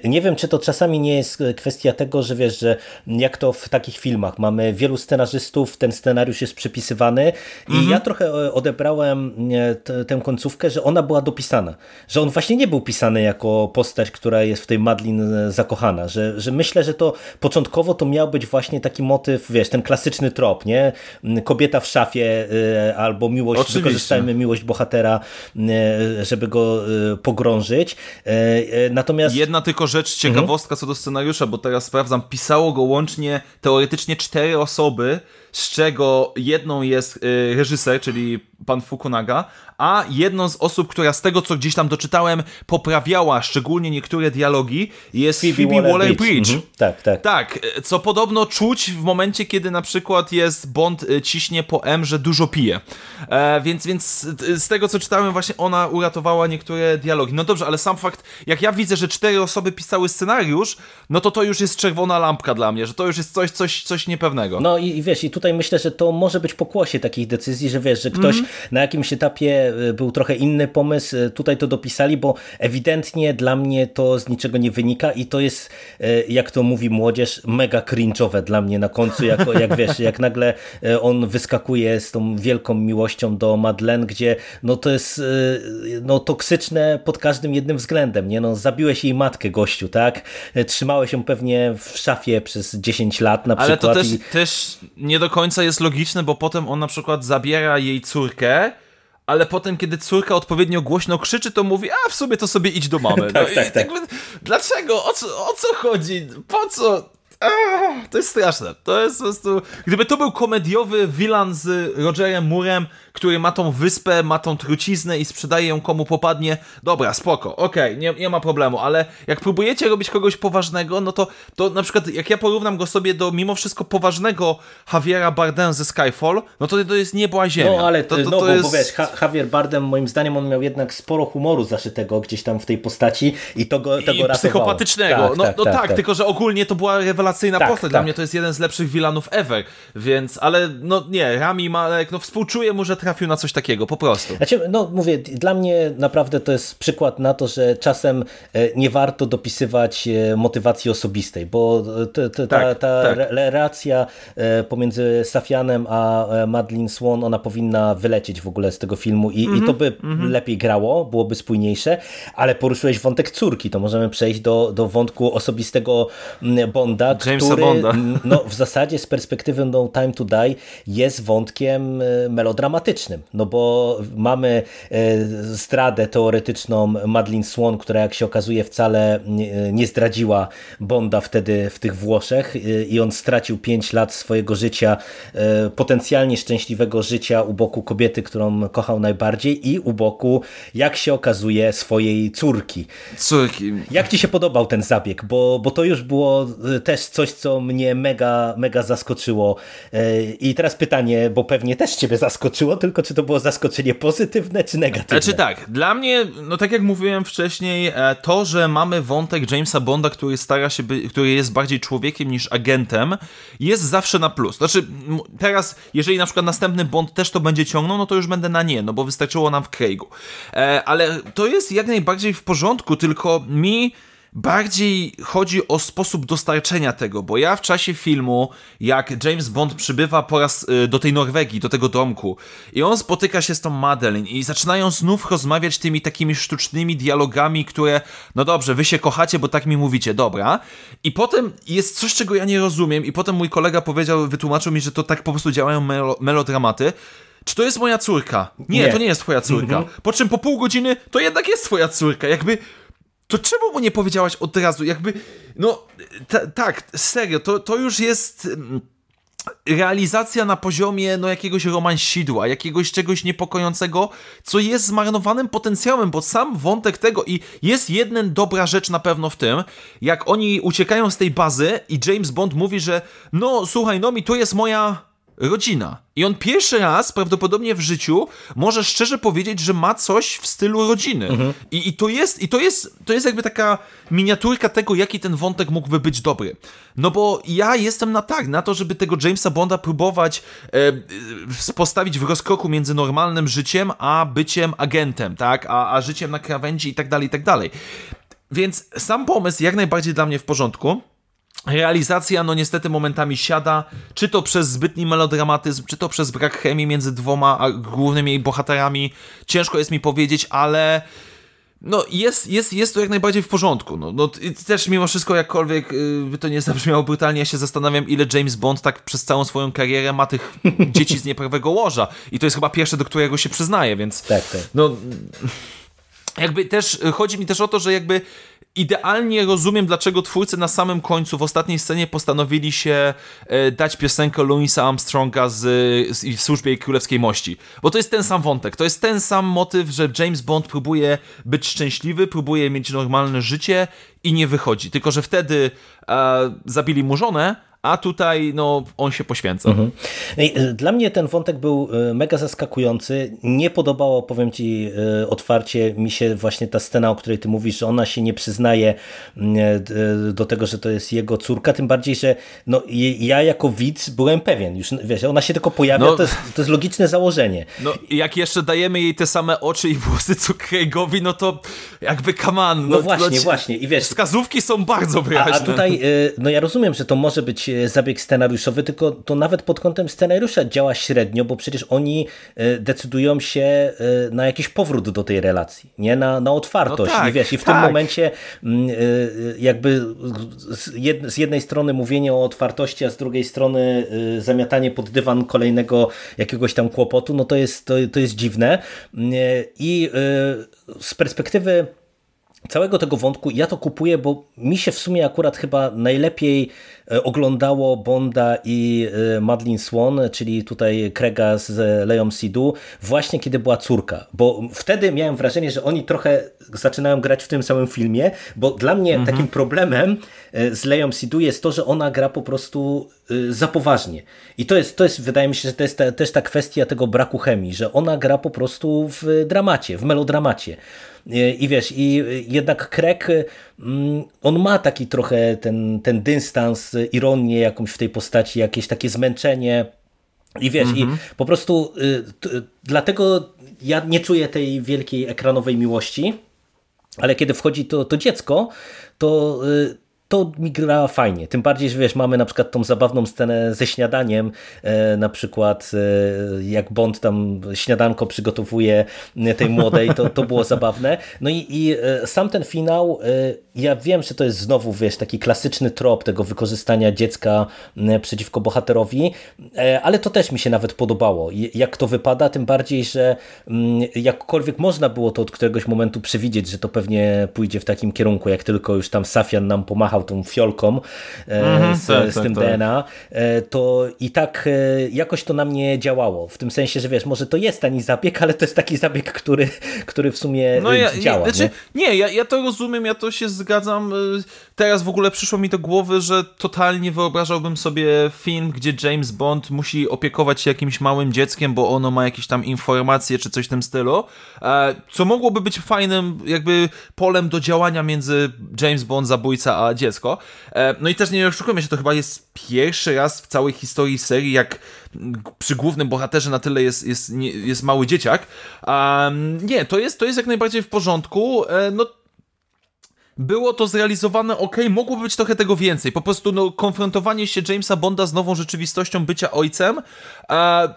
nie wiem, czy to czasami nie jest kwestia tego, że wiesz, że jak to w takich filmach, mamy wielu scenarzystów, ten scenariusz jest przepisywany i ja trochę odebrałem tę końcówkę, że ona była dopisana, że on właśnie nie był pisany jako postać, która jest w tej Madlin zakochana, że, że myślę, że to początkowo to miał być właśnie taki motyw, wiesz, ten klasyczny trop, nie? Kobieta w szafie albo miłość,
Oczywiście.
wykorzystajmy miłość bohatera, y, żeby go y, pogrążyć. Natomiast
Jedna tylko rzecz, ciekawostka co do scenariusza, bo teraz sprawdzam, pisało go łącznie teoretycznie cztery osoby, z czego jedną jest reżyser, czyli pan Fukunaga, a jedną z osób, która z tego, co gdzieś tam doczytałem, poprawiała szczególnie niektóre dialogi, jest Phoebe, Waller-Bridge.
Mhm. Tak, tak.
Tak, e, co podobno czuć w momencie, kiedy na przykład jest Bond e, ciśnie po M, że dużo pije. E, więc, więc z tego, co czytałem, właśnie ona uratowała niektóre dialogi. No dobrze, ale sam fakt, jak ja widzę, że cztery osoby pisały scenariusz, no to to już jest czerwona lampka dla mnie, że to już jest coś, coś, coś niepewnego.
No i i wiesz, i tutaj myślę, że to może być pokłosie takich decyzji, że wiesz, że ktoś
Mhm.
Na jakimś etapie y, był trochę inny pomysł, y, tutaj to dopisali, bo ewidentnie dla mnie to z niczego nie wynika i to jest, y, jak to mówi młodzież, mega cringe'owe dla mnie na końcu, jako, jak wiesz, jak nagle on wyskakuje z tą wielką miłością do Madeleine, gdzie no to jest no, toksyczne pod każdym jednym względem, nie? No, zabiłeś jej matkę, gościu, tak? Trzymałeś ją pewnie w szafie przez 10 lat na
Ale
przykład.
to też,
i...
też nie do końca jest logiczne, bo potem on na przykład zabiera jej córkę, ale potem, kiedy córka odpowiednio głośno krzyczy, to mówi, a w sumie to sobie idź do mamy.
Tak,
i
tak, tak.
jakby, Dlaczego? O co, o co chodzi? Po co? To jest straszne. To jest po prostu... Gdyby to był komediowy vilan z Rogerem Murem, który ma tą wyspę, ma tą truciznę i sprzedaje ją komu popadnie, dobra, spoko, okej, nie, nie ma problemu, ale jak próbujecie robić kogoś poważnego, no to, to na przykład jak ja porównam go sobie do mimo wszystko poważnego Javiera Bardem ze Skyfall, no to to jest niebo a ziemia.
No ale
to, to,
no,
to
bo,
jest...
bo wiesz, Javier Bardem moim zdaniem on miał jednak sporo humoru zaszytego gdzieś tam w tej postaci i to go, to
I psychopatycznego.
Tak,
no
tak,
no tak,
tak, tak.
tylko że ogólnie to była rewelacyjna
Tak,
postać. Dla
tak.
mnie to jest jeden z lepszych vilanów ever, więc, ale no nie, Rami Malek, no współczuję mu, że trafił na coś takiego, po prostu.
Znaczy, no mówię, dla mnie naprawdę to jest przykład na to, że czasem e, nie warto dopisywać e, motywacji osobistej, bo te, te, ta,
Tak,
ta
tak.
re- relacja e, pomiędzy Safianem a e, Madeline Swan, ona powinna wylecieć w ogóle z tego filmu i,
Mhm,
i to by lepiej grało, byłoby spójniejsze, ale poruszyłeś wątek córki, to możemy przejść do, do wątku osobistego mm, Bonda,
Jamesa
który
Bonda.
mm, no, w zasadzie z perspektywy No Time to Die jest wątkiem e, no bo mamy e, zdradę teoretyczną Madeline Swan, która jak się okazuje wcale nie, zdradziła Bonda wtedy w tych Włoszech e, i on stracił 5 lat swojego życia, e, potencjalnie szczęśliwego życia u boku kobiety, którą kochał najbardziej i u boku, jak się okazuje, swojej córki.
Córki.
Jak ci się podobał ten zabieg? Bo, bo to już było też coś, co mnie mega, mega zaskoczyło. I teraz pytanie, bo pewnie też ciebie zaskoczyło, tylko czy to było zaskoczenie pozytywne czy negatywne?
Znaczy tak, dla mnie, no tak jak mówiłem wcześniej, e, to, że mamy wątek Jamesa Bonda, który stara się, by, który jest bardziej człowiekiem niż agentem, jest zawsze na plus. Znaczy, teraz, jeżeli na przykład następny Bond też to będzie ciągnął, no to już będę na nie, no bo wystarczyło nam w Craigu. E, Ale to jest jak najbardziej w porządku, tylko mi bardziej chodzi o sposób dostarczenia tego, bo ja w czasie filmu, jak James Bond przybywa po raz y, do tej Norwegii, do tego domku i on spotyka się z tą Madeline i zaczynają znów rozmawiać tymi takimi sztucznymi dialogami, które, no dobrze, wy się kochacie, bo tak mi mówicie, dobra. I potem jest coś, czego ja nie rozumiem i potem mój kolega powiedział, wytłumaczył mi, że to tak po prostu działają melo melodramaty. Czy to jest moja córka? Nie,
Nie.
to nie jest twoja córka. Po czym po pół godziny to jednak jest twoja córka. Jakby to czemu mu nie powiedziałaś od razu? Jakby, no, ta, tak, serio, to, to już jest mm, realizacja na poziomie, no, jakiegoś romansidła, jakiegoś czegoś niepokojącego, co jest zmarnowanym potencjałem, bo sam wątek tego i jest jedna dobra rzecz na pewno w tym, jak oni uciekają z tej bazy i James Bond mówi, że no, słuchaj, no mi to jest moja rodzina. I on pierwszy raz prawdopodobnie w życiu może szczerze powiedzieć, że ma coś w stylu rodziny. I, I to jest, i to jest, to jest jakby taka miniaturka tego, jaki ten wątek mógłby być dobry. No bo ja jestem na tak, na to, żeby tego Jamesa Bonda próbować e, postawić w rozkroku między normalnym życiem, a byciem agentem, tak? A, a życiem na krawędzi i tak dalej, i tak dalej. Więc sam pomysł jak najbardziej dla mnie w porządku. Realizacja, no niestety momentami siada, czy to przez zbytni melodramatyzm, czy to przez brak chemii między dwoma głównymi bohaterami. Ciężko jest mi powiedzieć, ale no jest, jest, jest to jak najbardziej w porządku. No, no też mimo wszystko, jakkolwiek y, by to nie zabrzmiało brutalnie, ja się zastanawiam, ile James Bond tak przez całą swoją karierę ma tych dzieci z nieprawego łoża. I to jest chyba pierwsze, do którego się przyznaje, więc
Tak, tak.
no jakby też chodzi mi też o to, że jakby idealnie rozumiem, dlaczego twórcy na samym końcu, w ostatniej scenie postanowili się e, dać piosenkę Louisa Armstronga z, z w służbie królewskiej mości. Bo to jest ten sam wątek, to jest ten sam motyw, że James Bond próbuje być szczęśliwy, próbuje mieć normalne życie i nie wychodzi. Tylko, że wtedy e, zabili mu żonę, a tutaj no, on się poświęca.
Ej, y, Dla mnie ten wątek był y, mega zaskakujący. Nie podobało, powiem ci y, otwarcie, mi się właśnie ta scena, o której ty mówisz, że ona się nie przyznaje d- do tego, że to jest jego córka, tym bardziej, że no, ja jako widz byłem pewien, już wiesz, ona się tylko pojawia,
No.
to, jest, to jest logiczne założenie.
No jak jeszcze dajemy jej te same oczy i włosy co Craigowi, no to jakby come on.
No właśnie,
ci-
właśnie. I wiesz,
Wskazówki są bardzo
A,
wyraźne.
a tutaj, y, no ja rozumiem, że to może być y, zabieg scenariuszowy, tylko to nawet pod kątem scenariusza działa średnio, bo przecież oni y, decydują się y, na jakiś powrót do tej relacji, nie? Na, na otwartość.
No tak,
I wiesz, i w tym
tak.
momencie mm, jakby z, jed, z jednej strony mówienie o otwartości, a z drugiej strony zamiatanie pod dywan kolejnego jakiegoś tam kłopotu, no to jest, to, to jest dziwne. I z perspektywy całego tego wątku ja to kupuję, bo mi się w sumie akurat chyba najlepiej e, oglądało Bonda i e, Madeline Swan, czyli tutaj Craiga z Leą Sidu, właśnie kiedy była córka, bo wtedy miałem wrażenie, że oni trochę zaczynają grać w tym samym filmie, bo dla mnie takim problemem e, z Leą Sidu jest to, że ona gra po prostu za poważnie. I to jest, to jest wydaje mi się, że to jest ta, też ta kwestia tego braku chemii, że ona gra po prostu w dramacie, w melodramacie. I wiesz, i jednak Craig, mm, on ma taki trochę ten, ten dystans ironię jakąś w tej postaci, jakieś takie zmęczenie. I wiesz, i po prostu y, dlatego ja nie czuję tej wielkiej ekranowej miłości, ale kiedy wchodzi to, to dziecko, to y, to mi gra fajnie. Tym bardziej, że wiesz, mamy na przykład tą zabawną scenę ze śniadaniem, e, na przykład e, jak Bond tam śniadanko przygotowuje tej młodej, to, to było zabawne. No i, i e, sam ten finał, ja wiem, że to jest znowu, wiesz, taki klasyczny trop tego wykorzystania dziecka przeciwko bohaterowi, ale to też mi się nawet podobało. Jak to wypada, tym bardziej, że jakkolwiek można było to od któregoś momentu przewidzieć, że to pewnie pójdzie w takim kierunku, jak tylko już tam Safian nam pomachał machał tą fiolką mm -hmm, z, tak, z tak, tym tak. DNA, e, to i tak e, jakoś to na mnie działało. W tym sensie, że wiesz, może to jest tani zabieg, ale to jest taki zabieg, który, który w sumie no ja, działa.
Ja, znaczy, nie, nie ja, ja to rozumiem, ja to się zgadzam. Teraz w ogóle przyszło mi do głowy, że totalnie wyobrażałbym sobie film, gdzie James Bond musi opiekować się jakimś małym dzieckiem, bo ono ma jakieś tam informacje czy coś w tym stylu, co mogłoby być fajnym jakby polem do działania między James Bond, zabójca, a dzieckiem dziecko. E, no i też nie oszukujmy się, to chyba jest pierwszy raz w całej historii serii, jak przy głównym bohaterze na tyle jest, jest, jest mały dzieciak. Nie, to jest, to jest jak najbardziej w porządku. E, no było to zrealizowane ok, mogłoby być trochę tego więcej. Po prostu no, konfrontowanie się Jamesa Bonda z nową rzeczywistością bycia ojcem. E,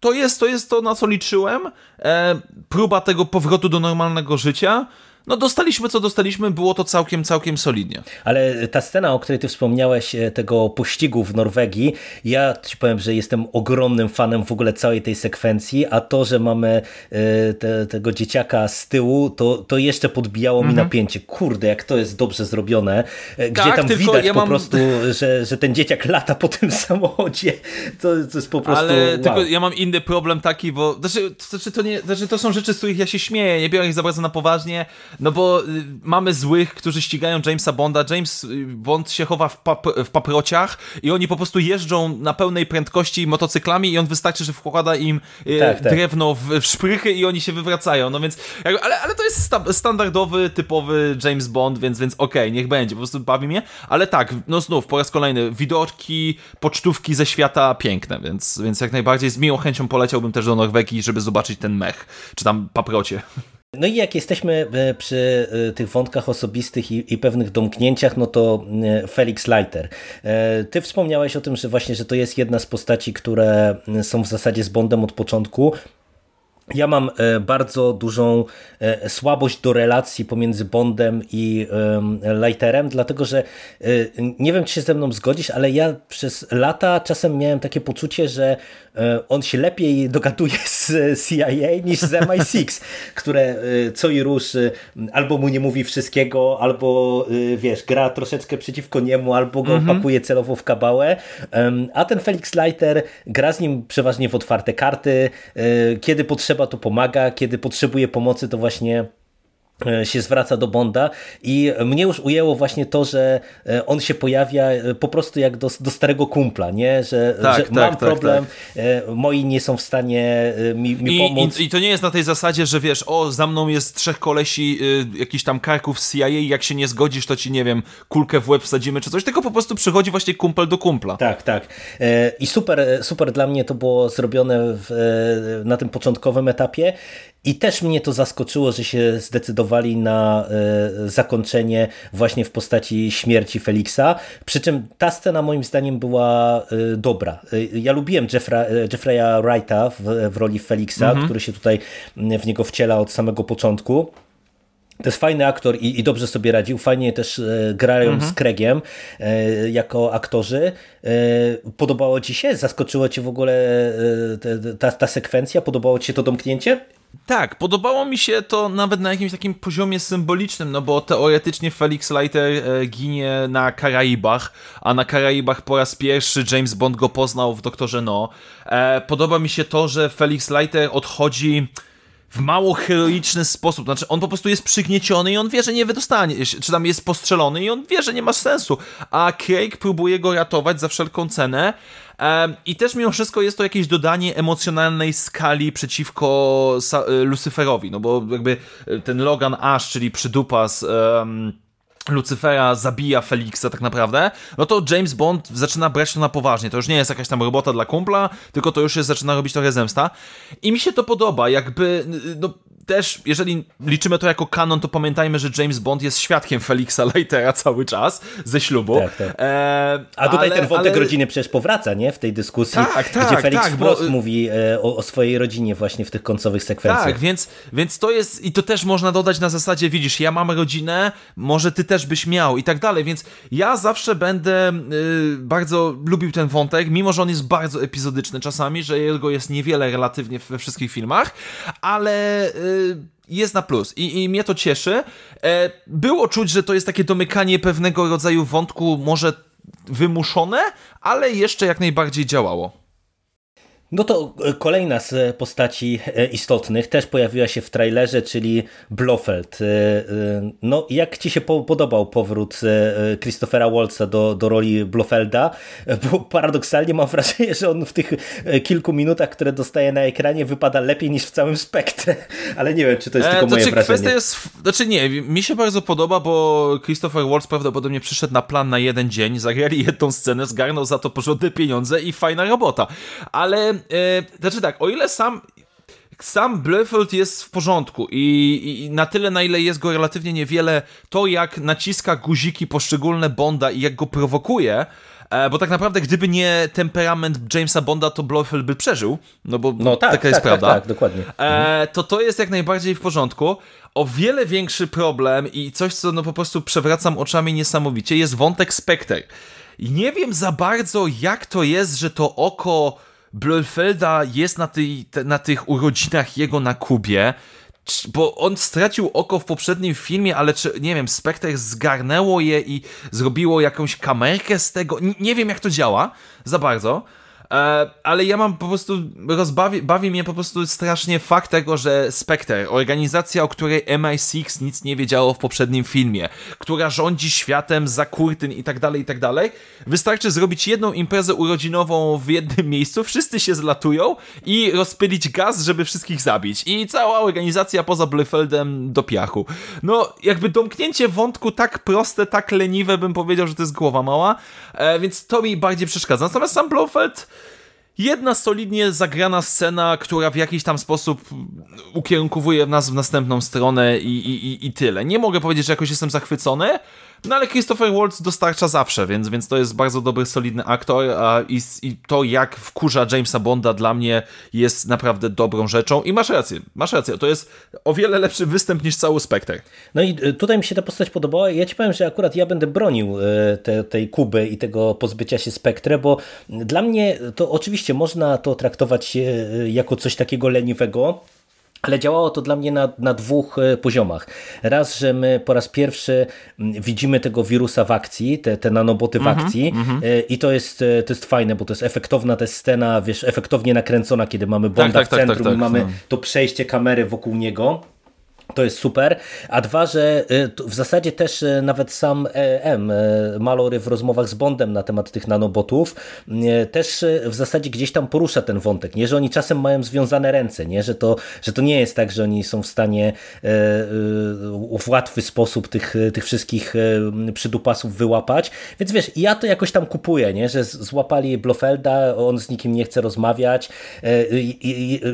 to jest, to jest to, na co liczyłem. E, próba tego powrotu do normalnego życia no dostaliśmy co dostaliśmy, było to całkiem, całkiem solidnie.
Ale ta scena, o której ty wspomniałeś, e, tego pościgu w Norwegii, ja ci powiem, że jestem ogromnym fanem w ogóle całej tej sekwencji, a to, że mamy e, te, tego dzieciaka z tyłu, to, to jeszcze podbijało mi mhm. napięcie. Kurde, jak to jest dobrze zrobione, e, gdzie tak, tam widać ja po mam... prostu, że, że ten dzieciak lata po tym samochodzie. To, to jest po prostu
Ale
wow.
tylko ja mam inny problem taki, bo znaczy, znaczy, to, nie, znaczy to są rzeczy, z których ja się śmieję, nie biorę ich za bardzo na poważnie, no bo y, mamy złych, którzy ścigają Jamesa Bonda. James y, Bond się chowa w, pap w paprociach i oni po prostu jeżdżą na pełnej prędkości motocyklami i on wystarczy, że wkłada im y, tak, tak. drewno w, w szprychy i oni się wywracają. No więc, ale, ale to jest sta standardowy, typowy James Bond, więc, więc okej, okay, niech będzie, po prostu bawi mnie. Ale tak, no znów, po raz kolejny, widoczki, pocztówki ze świata piękne, więc, więc jak najbardziej z miłą chęcią poleciałbym też do Norwegii, żeby zobaczyć ten mech, czy tam paprocie.
No i jak jesteśmy e, przy e, tych wątkach osobistych i, i, pewnych domknięciach, no to e, Felix Leiter. Ty wspomniałeś o tym, że właśnie, że to jest jedna z postaci, które są w zasadzie z Bondem od początku. Ja mam bardzo dużą słabość do relacji pomiędzy Bondem i Leiterem, dlatego że nie wiem, czy się ze mną zgodzisz, ale ja przez lata czasem miałem takie poczucie, że E, on się lepiej dogaduje z CIA niż z MI6, które e, co i rusz e, albo mu nie mówi wszystkiego, albo wiesz, gra troszeczkę przeciwko niemu, albo go mhm. pakuje celowo w kabałę, a ten Felix Leiter gra z nim przeważnie w otwarte karty, kiedy potrzeba to pomaga, kiedy potrzebuje pomocy to właśnie się zwraca do Bonda i mnie już ujęło właśnie to, że e, on się pojawia e, po prostu jak do, do starego kumpla, nie? Że, tak, że tak, mam tak, problem, tak. moi nie są w stanie mi, mi
I,
pomóc.
I, I, to nie jest na tej zasadzie, że wiesz, o, za mną jest trzech kolesi y, jakichś tam karków z CIA jak się nie zgodzisz, to ci, nie wiem, kulkę w łeb wsadzimy czy coś, tylko po prostu przychodzi właśnie kumpel do kumpla.
Tak, tak. I super, super dla mnie to było zrobione w, na tym początkowym etapie i też mnie to zaskoczyło, że się zdecydowali na e, zakończenie właśnie w postaci śmierci Felixa. Przy czym ta scena moim zdaniem była e, dobra. E, ja lubiłem Jeffra, Jeffreya Wrighta w, w roli Felixa, mhm. który się tutaj w niego wciela od samego początku. To jest fajny aktor i, i, dobrze sobie radził. Fajnie też e, grają mhm. z Craigiem e, jako aktorzy. E, podobało ci się? Zaskoczyło cię w ogóle e, ta, ta sekwencja? Podobało ci się to domknięcie?
Tak, podobało mi się to nawet na jakimś takim poziomie symbolicznym, no bo teoretycznie Felix Leiter e, ginie na Karaibach, a na Karaibach po raz pierwszy James Bond go poznał w Doktorze No. E, podoba mi się to, że Felix Leiter odchodzi w mało heroiczny sposób. Znaczy, on po prostu jest przygnieciony i on wie, że nie wydostanie, czy tam jest postrzelony i on wie, że nie ma sensu. A Craig próbuje go ratować za wszelką cenę. I też mimo wszystko jest to jakieś dodanie emocjonalnej skali przeciwko Lucyferowi, no bo jakby ten Logan Ash, czyli przydupas. Um, Lucyfera zabija Felixa tak naprawdę, no to James Bond zaczyna brać to na poważnie. To już nie jest jakaś tam robota dla kumpla, tylko to już jest, zaczyna robić trochę zemsta. I mi się to podoba, jakby, no też, jeżeli liczymy to jako kanon, to pamiętajmy, że James Bond jest świadkiem Felixa Leitera cały czas ze ślubu.
Tak, tak. E, A tutaj ale, ten wątek ale... rodziny przecież powraca, nie? W tej dyskusji,
tak, tak,
gdzie Felix
tak,
wprost bo... mówi e, o, o, swojej rodzinie właśnie w tych końcowych sekwencjach.
Tak, więc, więc to jest, i to też można dodać na zasadzie, widzisz, ja mam rodzinę, może ty też byś miał i tak dalej, więc ja zawsze będę y, bardzo lubił ten wątek, mimo że on jest bardzo epizodyczny czasami, że jego jest niewiele relatywnie we wszystkich filmach, ale... Y, jest na plus i, i mnie to cieszy. E, było czuć, że to jest takie domykanie pewnego rodzaju wątku, może wymuszone, ale jeszcze jak najbardziej działało.
No to e, kolejna z postaci e, istotnych też pojawiła się w trailerze, czyli Blofeld. E, no, jak ci się podobał powrót Christophera Waltza do, do roli Blofelda? Bo paradoksalnie mam wrażenie, że on w tych kilku minutach, które dostaje na ekranie, wypada lepiej niż w całym spektrze. Ale nie wiem, czy to jest tylko e, moje
znaczy,
wrażenie.
Kwestia jest, znaczy nie, mi się bardzo podoba, bo Christopher Waltz prawdopodobnie przyszedł na plan na jeden dzień, zagrali jedną scenę, zgarnął za to porządne pieniądze i fajna robota. Ale e, znaczy tak, o ile sam sam Blefeld jest w porządku i, i, na tyle, na ile jest go relatywnie niewiele, to jak naciska guziki poszczególne Bonda i jak go prowokuje, e, bo tak naprawdę gdyby nie temperament Jamesa Bonda, to Blofeld by przeżył, no bo no, tak, taka tak, jest
tak,
prawda.
Tak dokładnie.
E, to to jest jak najbardziej w porządku. O wiele większy problem i coś, co no po prostu przewracam oczami niesamowicie, jest wątek Spectre. I nie wiem za bardzo, jak to jest, że to oko Blofelda jest na, tej, na tych urodzinach jego na Kubie, bo on stracił oko w poprzednim filmie, ale czy, nie wiem, Spectre zgarnęło je i zrobiło jakąś kamerkę z tego. nie wiem, jak to działa za bardzo. E, ale ja mam po prostu, rozbawi, bawi mnie po prostu strasznie fakt tego, że Spectre, organizacja, o której MI6 nic nie wiedziało w poprzednim filmie, która rządzi światem za kurtyn i tak dalej, i tak dalej, wystarczy zrobić jedną imprezę urodzinową w jednym miejscu, wszyscy się zlatują i rozpylić gaz, żeby wszystkich zabić. I cała organizacja poza Blefeldem do piachu. No, jakby domknięcie wątku tak proste, tak leniwe, bym powiedział, że to jest głowa mała, e, więc to mi bardziej przeszkadza. Natomiast sam Blofeld jedna solidnie zagrana scena, która w jakiś tam sposób ukierunkowuje nas w następną stronę i, i, i tyle. Nie mogę powiedzieć, że jakoś jestem zachwycony, no ale Christopher Waltz dostarcza zawsze, więc, więc to jest bardzo dobry, solidny aktor a, i, i to jak wkurza Jamesa Bonda dla mnie jest naprawdę dobrą rzeczą. I masz rację, masz rację, to jest o wiele lepszy występ niż cały Spectre.
No i y, tutaj mi się ta postać podobała. Ja ci powiem, że akurat ja będę bronił y, te, tej Kuby i tego pozbycia się Spectre, bo dla mnie to oczywiście można to traktować y, jako coś takiego leniwego, ale działało to dla mnie na, na dwóch e, poziomach. Raz, że my po raz pierwszy widzimy tego wirusa w akcji, te, te nanoboty w mm -hmm, akcji mm -hmm. i to jest, e, to jest fajne, bo to jest efektowna ta scena, wiesz, efektownie nakręcona, kiedy mamy Bonda tak, tak, w tak, centrum tak, tak, i mamy no. to przejście kamery wokół niego. To jest super. A dwa, że y, w zasadzie też y, nawet sam e, M, y, Malory w rozmowach z Bondem na temat tych nanobotów, też w zasadzie gdzieś tam porusza ten wątek, nie? że oni czasem mają związane ręce, nie? Że, to, że to nie jest tak, że oni są w stanie w łatwy sposób tych, tych wszystkich przydupasów wyłapać. Więc wiesz, ja to jakoś tam kupuję, nie? że złapali Blofelda, on z nikim nie chce rozmawiać.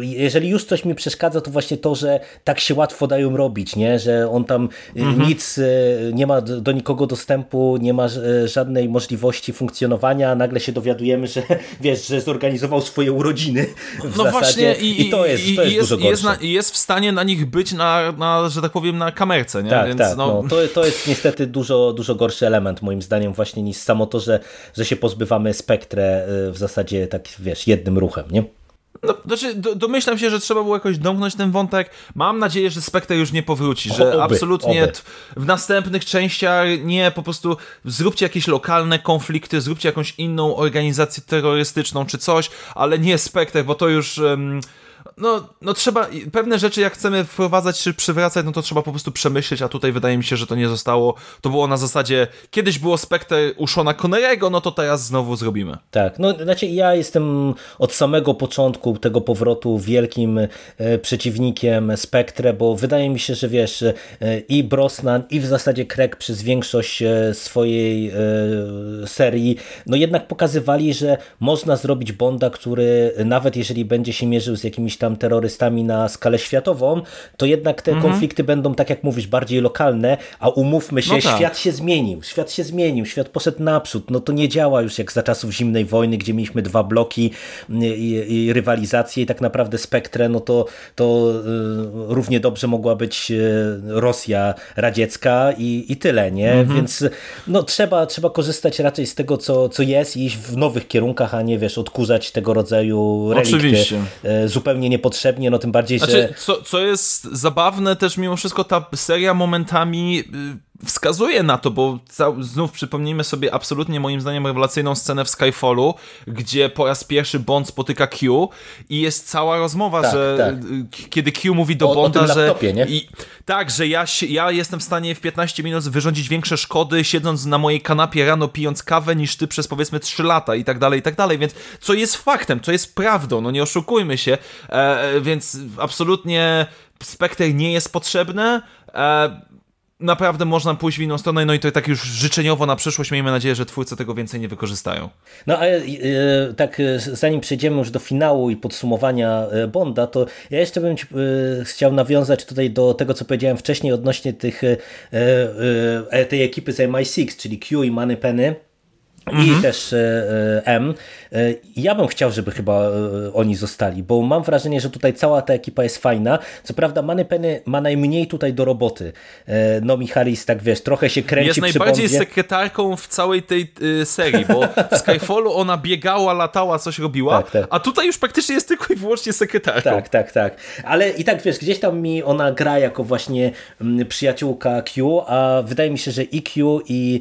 Jeżeli już coś mi przeszkadza, to właśnie to, że tak się łatwo dają robić, nie? że on tam y, mhm. nic, y, nie ma do nikogo dostępu, nie ma y, żadnej możliwości funkcjonowania, a nagle się dowiadujemy, że wiesz, że zorganizował swoje urodziny w no zasadzie właśnie i, i to jest, to jest,
jest
dużo gorsze.
Jest, na, jest w stanie na nich być na, na, że tak powiem, na kamerce, nie?
Tak, Więc tak, no... no. to, to jest niestety dużo, dużo gorszy element moim zdaniem właśnie niż samo to, że, że się pozbywamy spektrę w zasadzie tak, wiesz, jednym ruchem, nie?
No, znaczy, do, domyślam się, że trzeba było jakoś domknąć ten wątek. Mam nadzieję, że Spectre już nie powróci, że oby, absolutnie oby. w następnych częściach nie, po prostu zróbcie jakieś lokalne konflikty, zróbcie jakąś inną organizację terrorystyczną czy coś, ale nie Spectre, bo to już... Um, no, no trzeba, pewne rzeczy jak chcemy wprowadzać czy przywracać, no to trzeba po prostu przemyśleć, a tutaj wydaje mi się, że to nie zostało, to było na zasadzie, kiedyś było Spectre u Shona no to teraz znowu zrobimy.
Tak, no znaczy ja jestem od samego początku tego powrotu wielkim e, przeciwnikiem Spectre, bo wydaje mi się, że wiesz, e, i Brosnan i w zasadzie Craig przez większość e, swojej serii, no jednak pokazywali, że można zrobić Bonda, który nawet jeżeli będzie się mierzył z jakimiś tam terrorystami na skalę światową, to jednak te
Mhm.
konflikty będą, tak jak mówisz, bardziej lokalne, a umówmy się,
No tak.
świat się zmienił, świat się zmienił, świat poszedł naprzód, no to nie działa już jak za czasów zimnej wojny, gdzie mieliśmy dwa bloki i, i, i rywalizację i tak naprawdę Spektrę, no to, to y, równie dobrze mogła być y, Rosja radziecka i, i tyle, nie?
Mhm.
Więc no trzeba, trzeba korzystać raczej z tego, co, co jest i iść w nowych kierunkach, a nie wiesz, odkurzać tego rodzaju relikty
Oczywiście.
y, zupełnie niepotrzebnie, no tym bardziej, że...
Znaczy, co, co jest zabawne też mimo wszystko, ta seria momentami y, wskazuje na to, bo znów przypomnijmy sobie absolutnie moim zdaniem rewelacyjną scenę w Skyfallu, gdzie po raz pierwszy Bond spotyka Q i jest cała rozmowa,
Tak,
że
tak.
kiedy Q mówi do
O- o
Bonda, że
laptopie, nie?
I, tak, że ja, ja jestem w stanie w 15 minut wyrządzić większe szkody siedząc na mojej kanapie rano pijąc kawę niż ty przez powiedzmy 3 lata i tak dalej, i tak dalej, więc co jest faktem, co jest prawdą, no nie oszukujmy się, e, e, więc absolutnie Spectre nie jest potrzebny, e, naprawdę można pójść w inną stronę, no i to tak już życzeniowo na przyszłość miejmy nadzieję, że twórcy tego więcej nie wykorzystają.
No ale e, tak e, zanim przejdziemy już do finału i podsumowania e, Bonda, to ja jeszcze bym ci, chciał nawiązać tutaj do tego, co powiedziałem wcześniej odnośnie tych, tej ekipy z MI6, czyli Q i Moneypenny. I też e, e, M. E, Ja bym chciał, żeby chyba e, oni zostali, bo mam wrażenie, że tutaj cała ta ekipa jest fajna. Co prawda Moneypenny ma najmniej tutaj do roboty. E, Nomi Harris, tak wiesz, trochę się kręci
Jest najbardziej
Bondzie.
sekretarką w całej tej y, serii, bo w Skyfallu ona biegała, latała, coś robiła,
Tak, tak.
a tutaj już praktycznie jest tylko i wyłącznie sekretarką.
Tak, tak, tak. Ale i tak wiesz, gdzieś tam mi ona gra jako właśnie mm, przyjaciółka Q, a wydaje mi się, że i Q i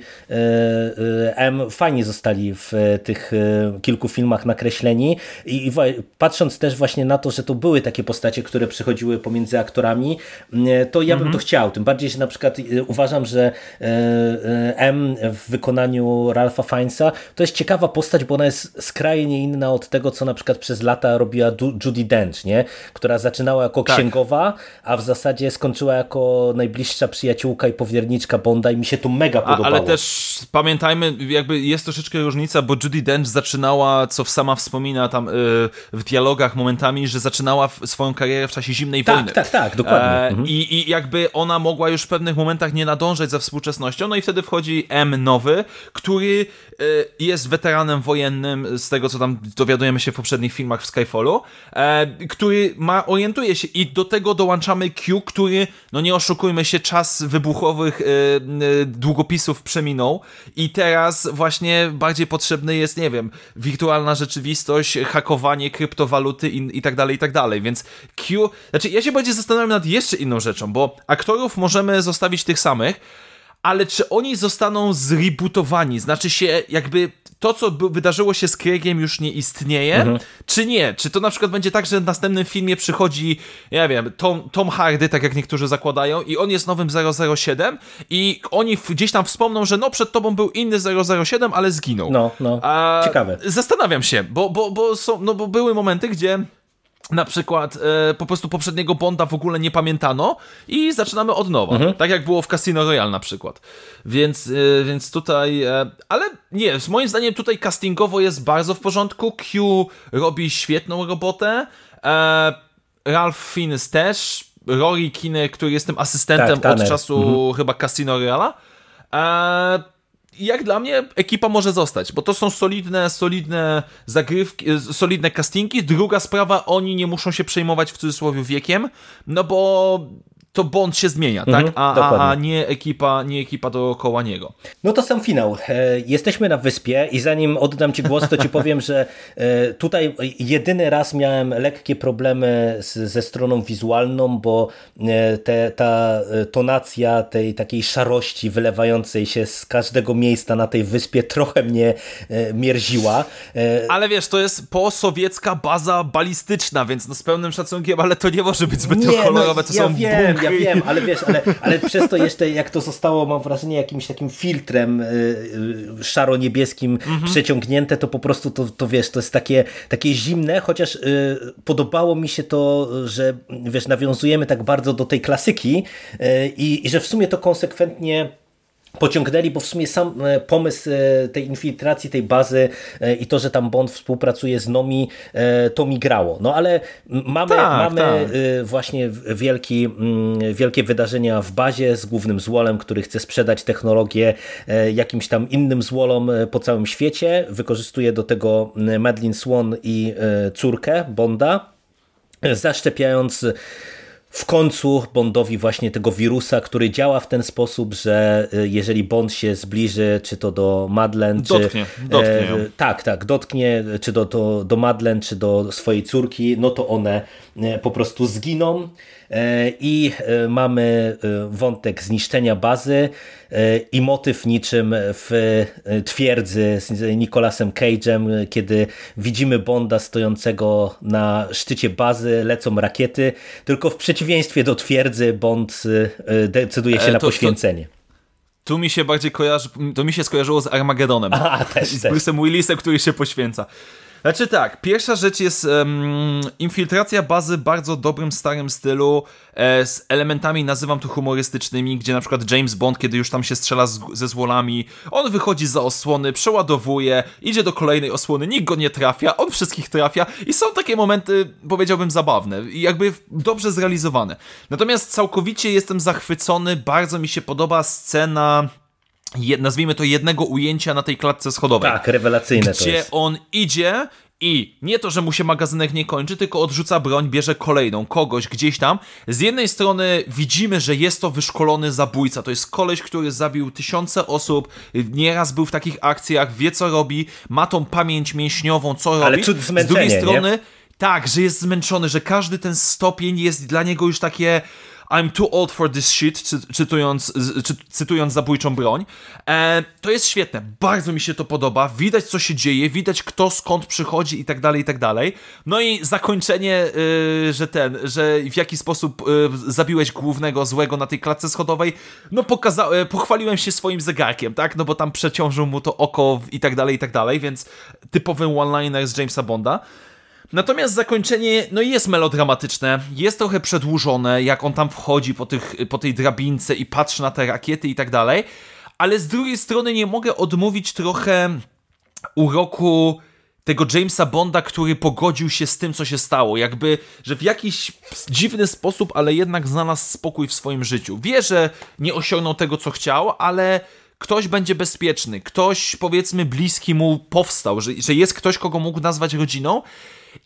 M fajnie zostali w tych e, kilku filmach nakreśleni. I, i patrząc też właśnie na to, że to były takie postacie, które przychodziły pomiędzy aktorami, mm, to ja bym to chciał. Tym bardziej, że na przykład e, uważam, że e, e, M w wykonaniu Ralpha Fiennesa to jest ciekawa postać, bo ona jest skrajnie inna od tego, co na przykład przez lata robiła Judy Dench, nie? która zaczynała jako
Tak.
księgowa, a w zasadzie skończyła jako najbliższa przyjaciółka i powierniczka Bonda i mi się to mega
A,
podobało.
ale też pamiętajmy, jakby jest troszeczkę różnica, bo Judy Dench zaczynała, co sama wspomina tam y, w dialogach momentami, że zaczynała w, swoją karierę w czasie zimnej
Tak,
wojny.
tak, tak, dokładnie.
E,
Mhm.
i, I jakby ona mogła już w pewnych momentach nie nadążać za współczesnością, no i wtedy wchodzi M nowy, który y, jest weteranem wojennym, z tego co tam dowiadujemy się w poprzednich filmach w Skyfallu, e, który ma, orientuje się i do tego dołączamy Q, który, no nie oszukujmy się, czas wybuchowych y, y, długopisów przeminął i teraz właśnie bardziej potrzebny jest, nie wiem, wirtualna rzeczywistość, hakowanie kryptowaluty i, i tak dalej, i tak dalej, więc Q, znaczy ja się bardziej zastanawiam nad jeszcze inną rzeczą, bo aktorów możemy zostawić tych samych, ale czy oni zostaną zrebootowani? Znaczy się jakby to, co wydarzyło się z Craigiem już nie istnieje, czy nie? Czy to na przykład będzie tak, że w następnym filmie przychodzi, ja wiem, Tom, Tom Hardy, tak jak niektórzy zakładają, i on jest nowym 007 i oni gdzieś tam wspomną, że no przed tobą był inny 007, ale zginął.
No, no,
A,
ciekawe.
Zastanawiam się, bo, bo, bo, są, no bo były momenty, gdzie na przykład e, po prostu poprzedniego Bonda w ogóle nie pamiętano i zaczynamy od nowa.
Mhm.
Tak jak było w Casino Royale na przykład. Więc, e, więc tutaj... E, ale nie, z moim zdaniem tutaj castingowo jest bardzo w porządku. Q robi świetną robotę. E, Ralph Fiennes też. Rory Kinner, który jest tym asystentem
Tak,
od czasu chyba Casino Royale. Jak dla mnie ekipa może zostać, bo to są solidne, solidne zagrywki, e, solidne castingi. Druga sprawa, oni nie muszą się przejmować w cudzysłowie wiekiem, no bo to Bond się zmienia, tak?
Mhm,
A, a, a nie ekipa, nie ekipa dookoła niego.
No to sam finał. E, Jesteśmy na wyspie i zanim oddam Ci głos, to Ci powiem, że e, tutaj jedyny raz miałem lekkie problemy z, ze stroną wizualną, bo e, te, ta tonacja tej takiej szarości wylewającej się z każdego miejsca na tej wyspie trochę mnie mierziła.
Ale wiesz, to jest posowiecka baza balistyczna, więc no z pełnym szacunkiem, ale to nie może być zbyt kolorowe, to
no, ja
są
wiem. Ja wiem, ale wiesz, ale, ale przez to jeszcze jak to zostało, mam wrażenie, jakimś takim filtrem y, y, szaro-niebieskim
Mhm.
przeciągnięte, to po prostu to, to wiesz, to jest takie, takie zimne, chociaż y, podobało mi się to, że wiesz, nawiązujemy tak bardzo do tej klasyki i, i że w sumie to konsekwentnie pociągnęli, bo w sumie sam e, pomysł e, tej infiltracji, tej bazy e, i to, że tam Bond współpracuje z Nomi, to mi grało. No ale mamy,
Tak,
mamy
tak.
właśnie wielki, mm, wielkie wydarzenia w bazie z głównym złolem, który chce sprzedać technologię jakimś tam innym złolom po całym świecie. Wykorzystuje do tego m, Madeline Swan i córkę Bonda, zaszczepiając w końcu Bondowi właśnie tego wirusa, który działa w ten sposób, że y, jeżeli Bond się zbliży, czy to do Madeleine,
Dotknie,
czy,
dotknie ją.
tak, tak, dotknie, czy do, do, do Madeleine, czy do swojej córki, no to one e, po prostu zginą E, i e, mamy e, wątek zniszczenia bazy e, i motyw niczym w e, twierdzy z Nicolasem Cage'em, kiedy widzimy Bonda stojącego na szczycie bazy, lecą rakiety, tylko w przeciwieństwie do twierdzy Bond e, decyduje się
E,
na
to- to-
poświęcenie.
Tu mi się bardziej kojarzy, to mi się skojarzyło z Armagedonem.
A, też,
z. Bruce'em Willisem, który się poświęca. Znaczy tak, pierwsza rzecz jest em, infiltracja bazy bardzo dobrym, starym stylu, e, z elementami, nazywam to humorystycznymi, gdzie na przykład James Bond, kiedy już tam się strzela z, ze złolami, on wychodzi za osłony, przeładowuje, idzie do kolejnej osłony, nikt go nie trafia, on wszystkich trafia i są takie momenty, powiedziałbym, zabawne i jakby dobrze zrealizowane. Natomiast całkowicie jestem zachwycony, bardzo mi się podoba scena je, nazwijmy to jednego ujęcia na tej klatce schodowej.
Tak, rewelacyjne to
Gdzie
jest.
on idzie i nie to, że mu się magazynek nie kończy, tylko odrzuca broń, bierze kolejną, kogoś gdzieś tam. Z jednej strony widzimy, że jest to wyszkolony zabójca. To jest koleś, który zabił tysiące osób, nieraz był w takich akcjach, wie co robi, ma tą pamięć mięśniową, co
Ale
robi.
cud
Z drugiej
nie?
strony tak, że jest zmęczony, że każdy ten stopień jest dla niego już takie I'm too old for this shit, cy, cytując, czy, cytując zabójczą broń. E, to jest świetne, bardzo mi się to podoba, widać co się dzieje, widać kto skąd przychodzi i tak dalej, i tak dalej. No i zakończenie, y, że ten, że w jaki sposób y, zabiłeś głównego złego na tej klatce schodowej, no pokaza- e, pochwaliłem się swoim zegarkiem, tak, no bo tam przeciążył mu to oko i tak dalej, i tak dalej, więc typowy one-liner z Jamesa Bonda. Natomiast zakończenie no jest melodramatyczne, jest trochę przedłużone, jak on tam wchodzi po, tych, po tej drabince i patrzy na te rakiety i tak dalej, ale z drugiej strony nie mogę odmówić trochę uroku tego Jamesa Bonda, który pogodził się z tym, co się stało. Jakby, że w jakiś dziwny sposób, ale jednak znalazł spokój w swoim życiu. Wie, że nie osiągnął tego, co chciał, ale ktoś będzie bezpieczny. Ktoś, powiedzmy, bliski mu powstał, że, że jest ktoś, kogo mógł nazwać rodziną.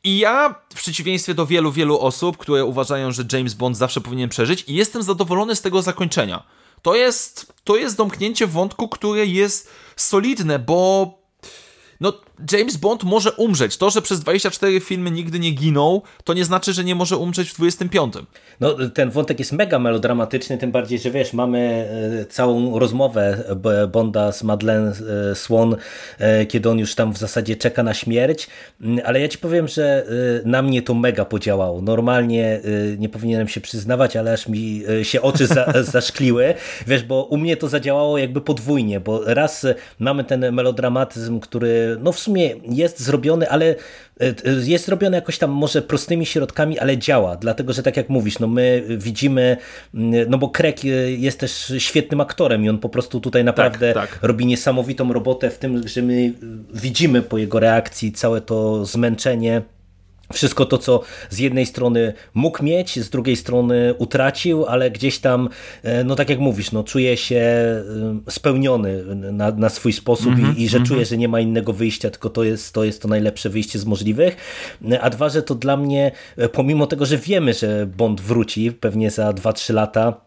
I ja, w przeciwieństwie do wielu, wielu osób, które uważają, że James Bond zawsze powinien przeżyć, jestem zadowolony z tego zakończenia. To jest, to jest domknięcie wątku, które jest solidne, bo no, James Bond może umrzeć. To, że przez 24 filmy nigdy nie ginął, to nie znaczy, że nie może umrzeć w 25.
No, ten wątek jest mega melodramatyczny, tym bardziej, że wiesz, mamy e, całą rozmowę B- Bonda z Madeleine e, Swan, e, kiedy on już tam w zasadzie czeka na śmierć, Mm, ale ja ci powiem, że e, na mnie to mega podziałało. Normalnie e, nie powinienem się przyznawać, ale aż mi e, się oczy za, zaszkliły, wiesz, bo u mnie to zadziałało jakby podwójnie, bo raz e, mamy ten melodramatyzm, który no w sumie jest zrobiony, ale e, e, jest zrobiony jakoś tam może prostymi środkami, ale działa, dlatego, że tak jak mówisz, no my widzimy, mm, no bo e, jest też świetnym aktorem i on po prostu tutaj naprawdę
tak.
robi niesamowitą robotę w tym, że my widzimy po jego reakcji całe to zmęczenie, wszystko to, co z jednej strony mógł mieć, z drugiej strony utracił, ale gdzieś tam, e, no tak jak mówisz, no czuje się e, spełniony na, na swój sposób mm -hmm, i, i, że mm -hmm. czuje, że nie ma innego wyjścia, tylko to jest, to jest to najlepsze wyjście z możliwych. A dwa, że to dla mnie, e, pomimo tego, że wiemy, że Bond wróci pewnie za 2-3 lata,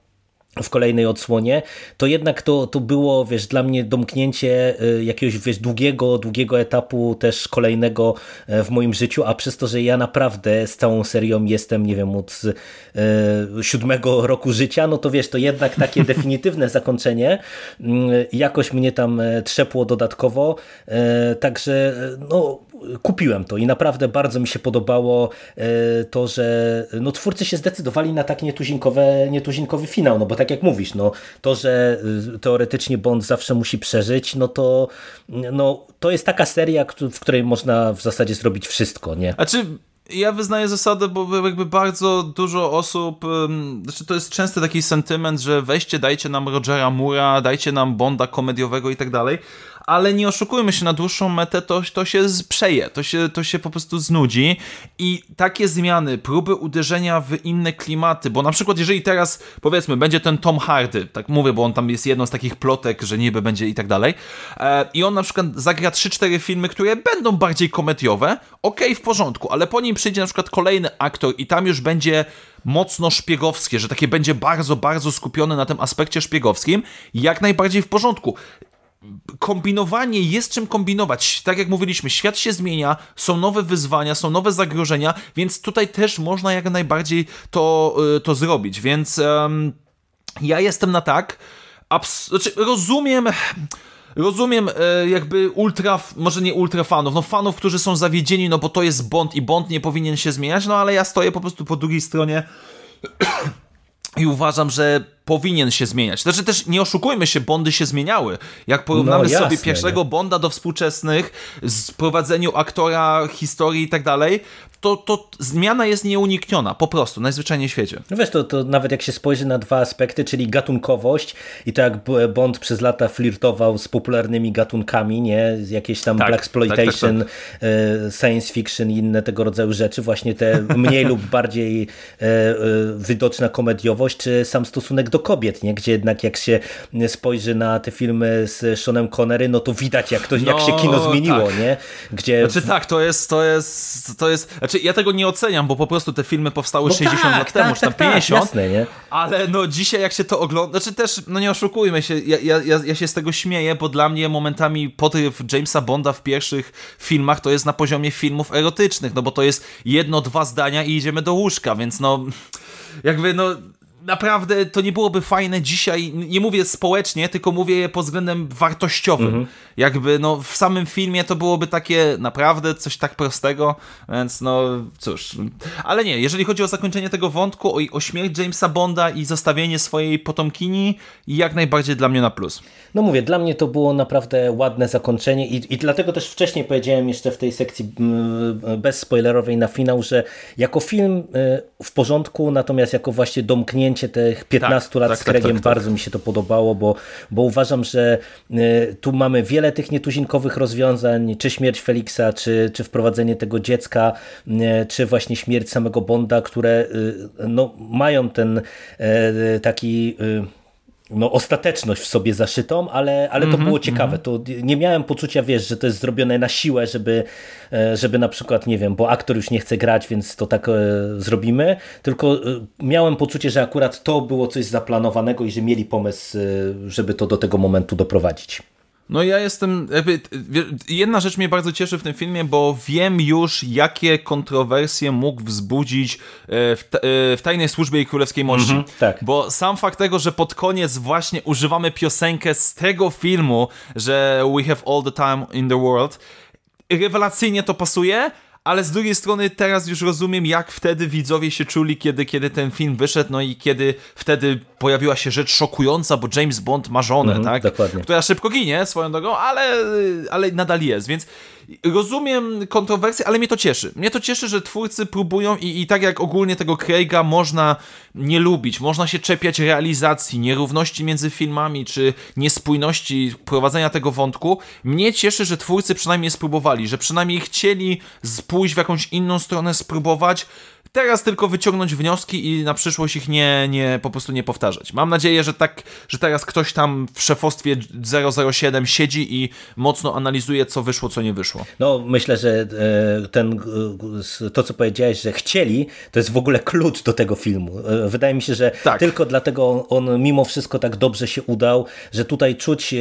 w kolejnej odsłonie, to jednak to, to było, wiesz, dla mnie domknięcie y, jakiegoś, wiesz, długiego, długiego etapu też kolejnego e, w moim życiu, a przez to, że ja naprawdę z całą serią jestem, nie wiem, od e, siódmego roku życia, no to wiesz, to jednak takie definitywne zakończenie mm, jakoś mnie tam trzepło dodatkowo, także no kupiłem to i naprawdę bardzo mi się podobało to, że no, twórcy się zdecydowali na tak nietuzinkowe, nietuzinkowy finał, no bo tak jak mówisz, no, to, że y, teoretycznie Bond zawsze musi przeżyć, no to no, to jest taka seria, w której można w zasadzie zrobić wszystko, nie?
A czy ja wyznaję zasadę, bo jakby bardzo dużo osób, znaczy to jest często taki sentyment, że weźcie, dajcie nam Rogera Mura, dajcie nam Bonda komediowego i tak dalej, ale nie oszukujmy się, na dłuższą metę to, to się przeje, to się, to się po prostu znudzi. I takie zmiany, próby uderzenia w inne klimaty, bo na przykład jeżeli teraz, powiedzmy, będzie ten Tom Hardy, tak mówię, bo on tam jest jedną z takich plotek, że niby będzie i tak dalej, e, i on na przykład zagra 3-4 filmy, które będą bardziej komediowe, okej, okay, w porządku, ale po nim przyjdzie na przykład kolejny aktor i tam już będzie mocno szpiegowskie, że takie będzie bardzo, bardzo skupione na tym aspekcie szpiegowskim, jak najbardziej w porządku kombinowanie jest czym kombinować. Tak jak mówiliśmy, świat się zmienia, są nowe wyzwania, są nowe zagrożenia, więc tutaj też można jak najbardziej to, y, to zrobić. Więc um, ja jestem na tak. Abs znaczy, rozumiem. Rozumiem e, jakby ultra, może nie ultra fanów, no fanów, którzy są zawiedzieni, no bo to jest Bond i Bond nie powinien się zmieniać, no ale ja stoję po prostu po drugiej stronie i uważam, że powinien się zmieniać. Znaczy też nie oszukujmy się, Bondy się zmieniały. Jak porównamy no, jasne, sobie pierwszego nie? Bonda do współczesnych, z prowadzeniu aktora, historii i tak dalej, to, to zmiana jest nieunikniona, po prostu, najzwyczajniej w świecie.
No wiesz, to, to nawet jak się spojrzy na dwa aspekty, czyli gatunkowość i to jak Bond przez lata flirtował z popularnymi gatunkami, nie, jakieś tam tak, blaxploitation, tak, tak, tak. E, science fiction i inne tego rodzaju rzeczy, właśnie te mniej lub bardziej e, e, widoczna komediowość, czy sam stosunek do kobiet, nie, gdzie jednak jak się spojrzy na te filmy z Seanem Connery, no to widać jak, to, no, jak się kino no, zmieniło, tak. nie?
Gdzie... Znaczy tak, to jest, to jest, to jest znaczy, ja tego nie oceniam, bo po prostu te filmy powstały no 60 tak, lat temu, tak, czy tam tak, 50. Tak, jasne, nie? Ale no dzisiaj jak się to ogląda, znaczy też, no nie oszukujmy się, ja, ja, ja się z tego śmieję, bo dla mnie momentami podryw Jamesa Bonda w pierwszych filmach to jest na poziomie filmów erotycznych, no bo to jest jedno, dwa zdania i idziemy do łóżka, więc no jakby no naprawdę to nie byłoby fajne dzisiaj, nie mówię społecznie, tylko mówię pod względem wartościowym. Mhm. Jakby no w samym filmie to byłoby takie naprawdę coś tak prostego, więc no cóż. Ale nie, jeżeli chodzi o zakończenie tego wątku, o, o śmierć Jamesa Bonda i zostawienie swojej potomkini, jak najbardziej dla mnie na plus.
No mówię, dla mnie to było naprawdę ładne zakończenie i, i dlatego też wcześniej powiedziałem jeszcze w tej sekcji bezspoilerowej na finał, że jako film y, w porządku, natomiast jako właśnie domknięcie tych 15 tak, lat tak, z Craigiem tak, tak, bardzo mi się to podobało, bo, bo uważam, że y, tu mamy wiele tych nietuzinkowych rozwiązań, czy śmierć Felixa, czy, czy wprowadzenie tego dziecka, y, czy właśnie śmierć samego Bonda, które no, mają ten taki no, ostateczność w sobie zaszytą, ale, ale to mm -hmm, było ciekawe. Mm -hmm. To nie miałem poczucia, wiesz, że to jest zrobione na siłę, żeby, e, żeby na przykład, nie wiem, bo aktor już nie chce grać, więc to tak e, zrobimy, tylko e, miałem poczucie, że akurat to było coś zaplanowanego i że mieli pomysł, żeby to do tego momentu doprowadzić.
No ja jestem, jakby, jedna rzecz mnie bardzo cieszy w tym filmie, bo wiem już, jakie kontrowersje mógł wzbudzić e, w, e, w Tajnej Służbie i Królewskiej Mości. Mm -hmm, tak. Bo sam fakt tego, że pod koniec właśnie używamy piosenkę z tego filmu, że We have all the time in the world, rewelacyjnie to pasuje, ale z drugiej strony teraz już rozumiem, jak wtedy widzowie się czuli, kiedy, kiedy ten film wyszedł, no i kiedy wtedy pojawiła się rzecz szokująca, bo James Bond ma żonę, mm, tak? Dokładnie. Która szybko ginie swoją drogą, ale, ale nadal jest, więc rozumiem kontrowersje, ale mnie to cieszy. Mnie to cieszy, że twórcy próbują i, i tak jak ogólnie tego Craiga można nie lubić, można się czepiać realizacji, nierówności między filmami, czy niespójności prowadzenia tego wątku, mnie cieszy, że twórcy przynajmniej spróbowali, że przynajmniej chcieli pójść w jakąś inną stronę, spróbować, Teraz tylko wyciągnąć wnioski i na przyszłość ich nie, nie, po prostu nie powtarzać. Mam nadzieję, że tak, że teraz ktoś tam w szefostwie 007 siedzi i mocno analizuje, co wyszło, co nie wyszło.
No, myślę, że e, ten, e, to, co powiedziałeś, że chcieli, to jest w ogóle klucz do tego filmu. E, wydaje mi się, że
tak.
tylko dlatego on mimo wszystko tak dobrze się udał, że tutaj czuć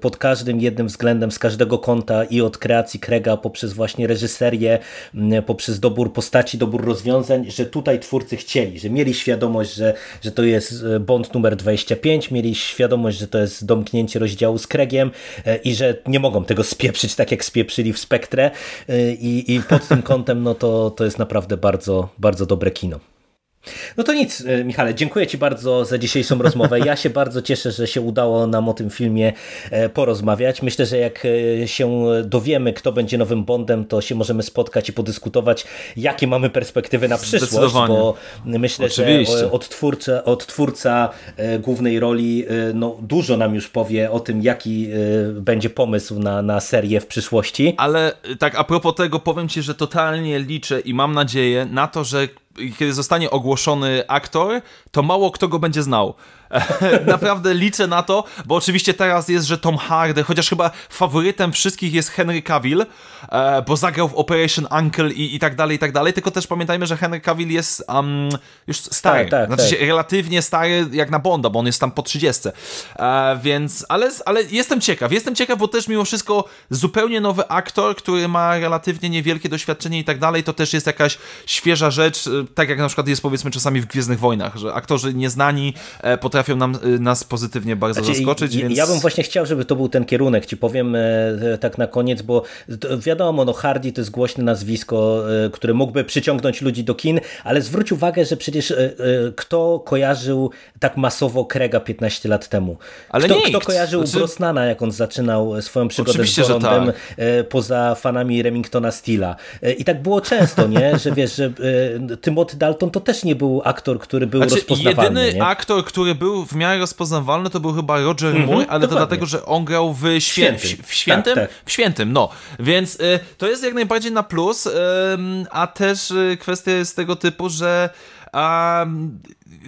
pod każdym jednym względem, z każdego kąta i od kreacji Krega poprzez właśnie reżyserię, poprzez dobór postaci, dobór rozwiązań, rozwiązań, że tutaj twórcy chcieli, że mieli świadomość, że, że to jest e, Bond numer 25, mieli świadomość, że to jest domknięcie rozdziału z Kregiem e, i że nie mogą tego spieprzyć tak jak spieprzyli w Spektrę e, i, i pod tym kątem no to, to jest naprawdę bardzo, bardzo dobre kino. No to nic, e, Michale, dziękuję Ci bardzo za dzisiejszą rozmowę. Ja się bardzo cieszę, że się udało nam o tym filmie e, porozmawiać. Myślę, że jak e, się dowiemy, kto będzie nowym Bondem, to się możemy spotkać i podyskutować, jakie mamy perspektywy na przyszłość, bo myślę,
Oczywiście.
że odtwórca, odtwórca głównej roli no, dużo nam już powie o tym, jaki będzie pomysł na, na serię w przyszłości.
Ale tak a propos tego powiem Ci, że totalnie liczę i mam nadzieję na to, że kiedy zostanie ogłoszony aktor, to mało kto go będzie znał. Naprawdę liczę na to, bo oczywiście teraz jest, że Tom Hardy, chociaż chyba faworytem wszystkich jest Henry Cavill, e, bo zagrał w Operation Uncle i, i tak dalej, i tak dalej, tylko też pamiętajmy, że Henry Cavill jest um, już stary,
tak, tak,
znaczy
tak.
relatywnie stary jak na Bonda, bo on jest tam po 30, e, więc, ale, ale jestem ciekaw, jestem ciekaw, bo też mimo wszystko zupełnie nowy aktor, który ma relatywnie niewielkie doświadczenie i tak dalej, to też jest jakaś świeża rzecz, e, tak jak na przykład jest powiedzmy czasami w Gwiezdnych Wojnach, że aktorzy nieznani e, potrafią potrafią nam, y, nas pozytywnie bardzo znaczy, zaskoczyć.
Ja,
więc...
ja bym właśnie chciał, żeby to był ten kierunek, ci powiem e, tak na koniec, bo wiadomo, no Hardy to jest głośne nazwisko, e, które mógłby przyciągnąć ludzi do kin, ale zwróć uwagę, że przecież e, kto kojarzył tak masowo Krega 15 lat temu?
Ale
kto,
nikt.
kto kojarzył
znaczy...
Brosnana, jak on zaczynał swoją przygodę
Oczywiście,
z Bondem
tak.
poza fanami Remingtona Steela. I tak było często, nie? że wiesz, że Timothy Dalton to też nie był aktor, który był
znaczy,
rozpoznawalny.
Jedyny
nie?
aktor, który był w miarę rozpoznawalny, to był chyba Roger mm -hmm, Moore, ale dokładnie. to dlatego, że on grał w, świę
świętym.
w, w Świętym?
Tak, tak.
W Świętym, no. Więc y, to jest jak najbardziej na plus, y, a też y, kwestia jest tego typu, że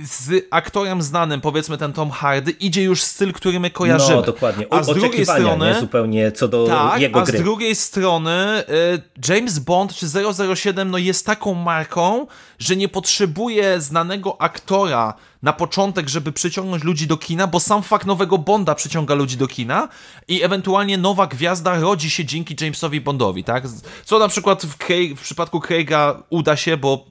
z aktorem znanym, powiedzmy ten Tom Hardy, idzie już styl, który my kojarzymy.
No, dokładnie.
A z drugiej strony,
nie? zupełnie co do
tak,
jego
a
gry.
z drugiej strony y, James Bond czy 007 no jest taką marką, że nie potrzebuje znanego aktora na początek, żeby przyciągnąć ludzi do kina, bo sam fakt nowego Bonda przyciąga ludzi do kina i ewentualnie nowa gwiazda rodzi się dzięki Jamesowi Bondowi, tak? Co na przykład w, Craig, w przypadku Craiga uda się, bo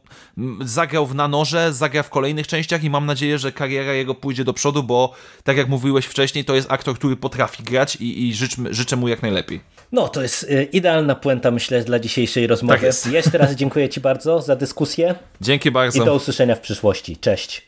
zagrał w Nanorze, zagra w kolejnych częściach i mam nadzieję, że kariera jego pójdzie do przodu, bo tak jak mówiłeś wcześniej, to jest aktor, który potrafi grać i, i życz, życzę mu jak najlepiej.
No, to jest idealna puenta, myślę, dla dzisiejszej rozmowy.
Tak jest.
Jeszcze raz dziękuję Ci bardzo za dyskusję.
Dzięki bardzo.
I do usłyszenia w przyszłości. Cześć.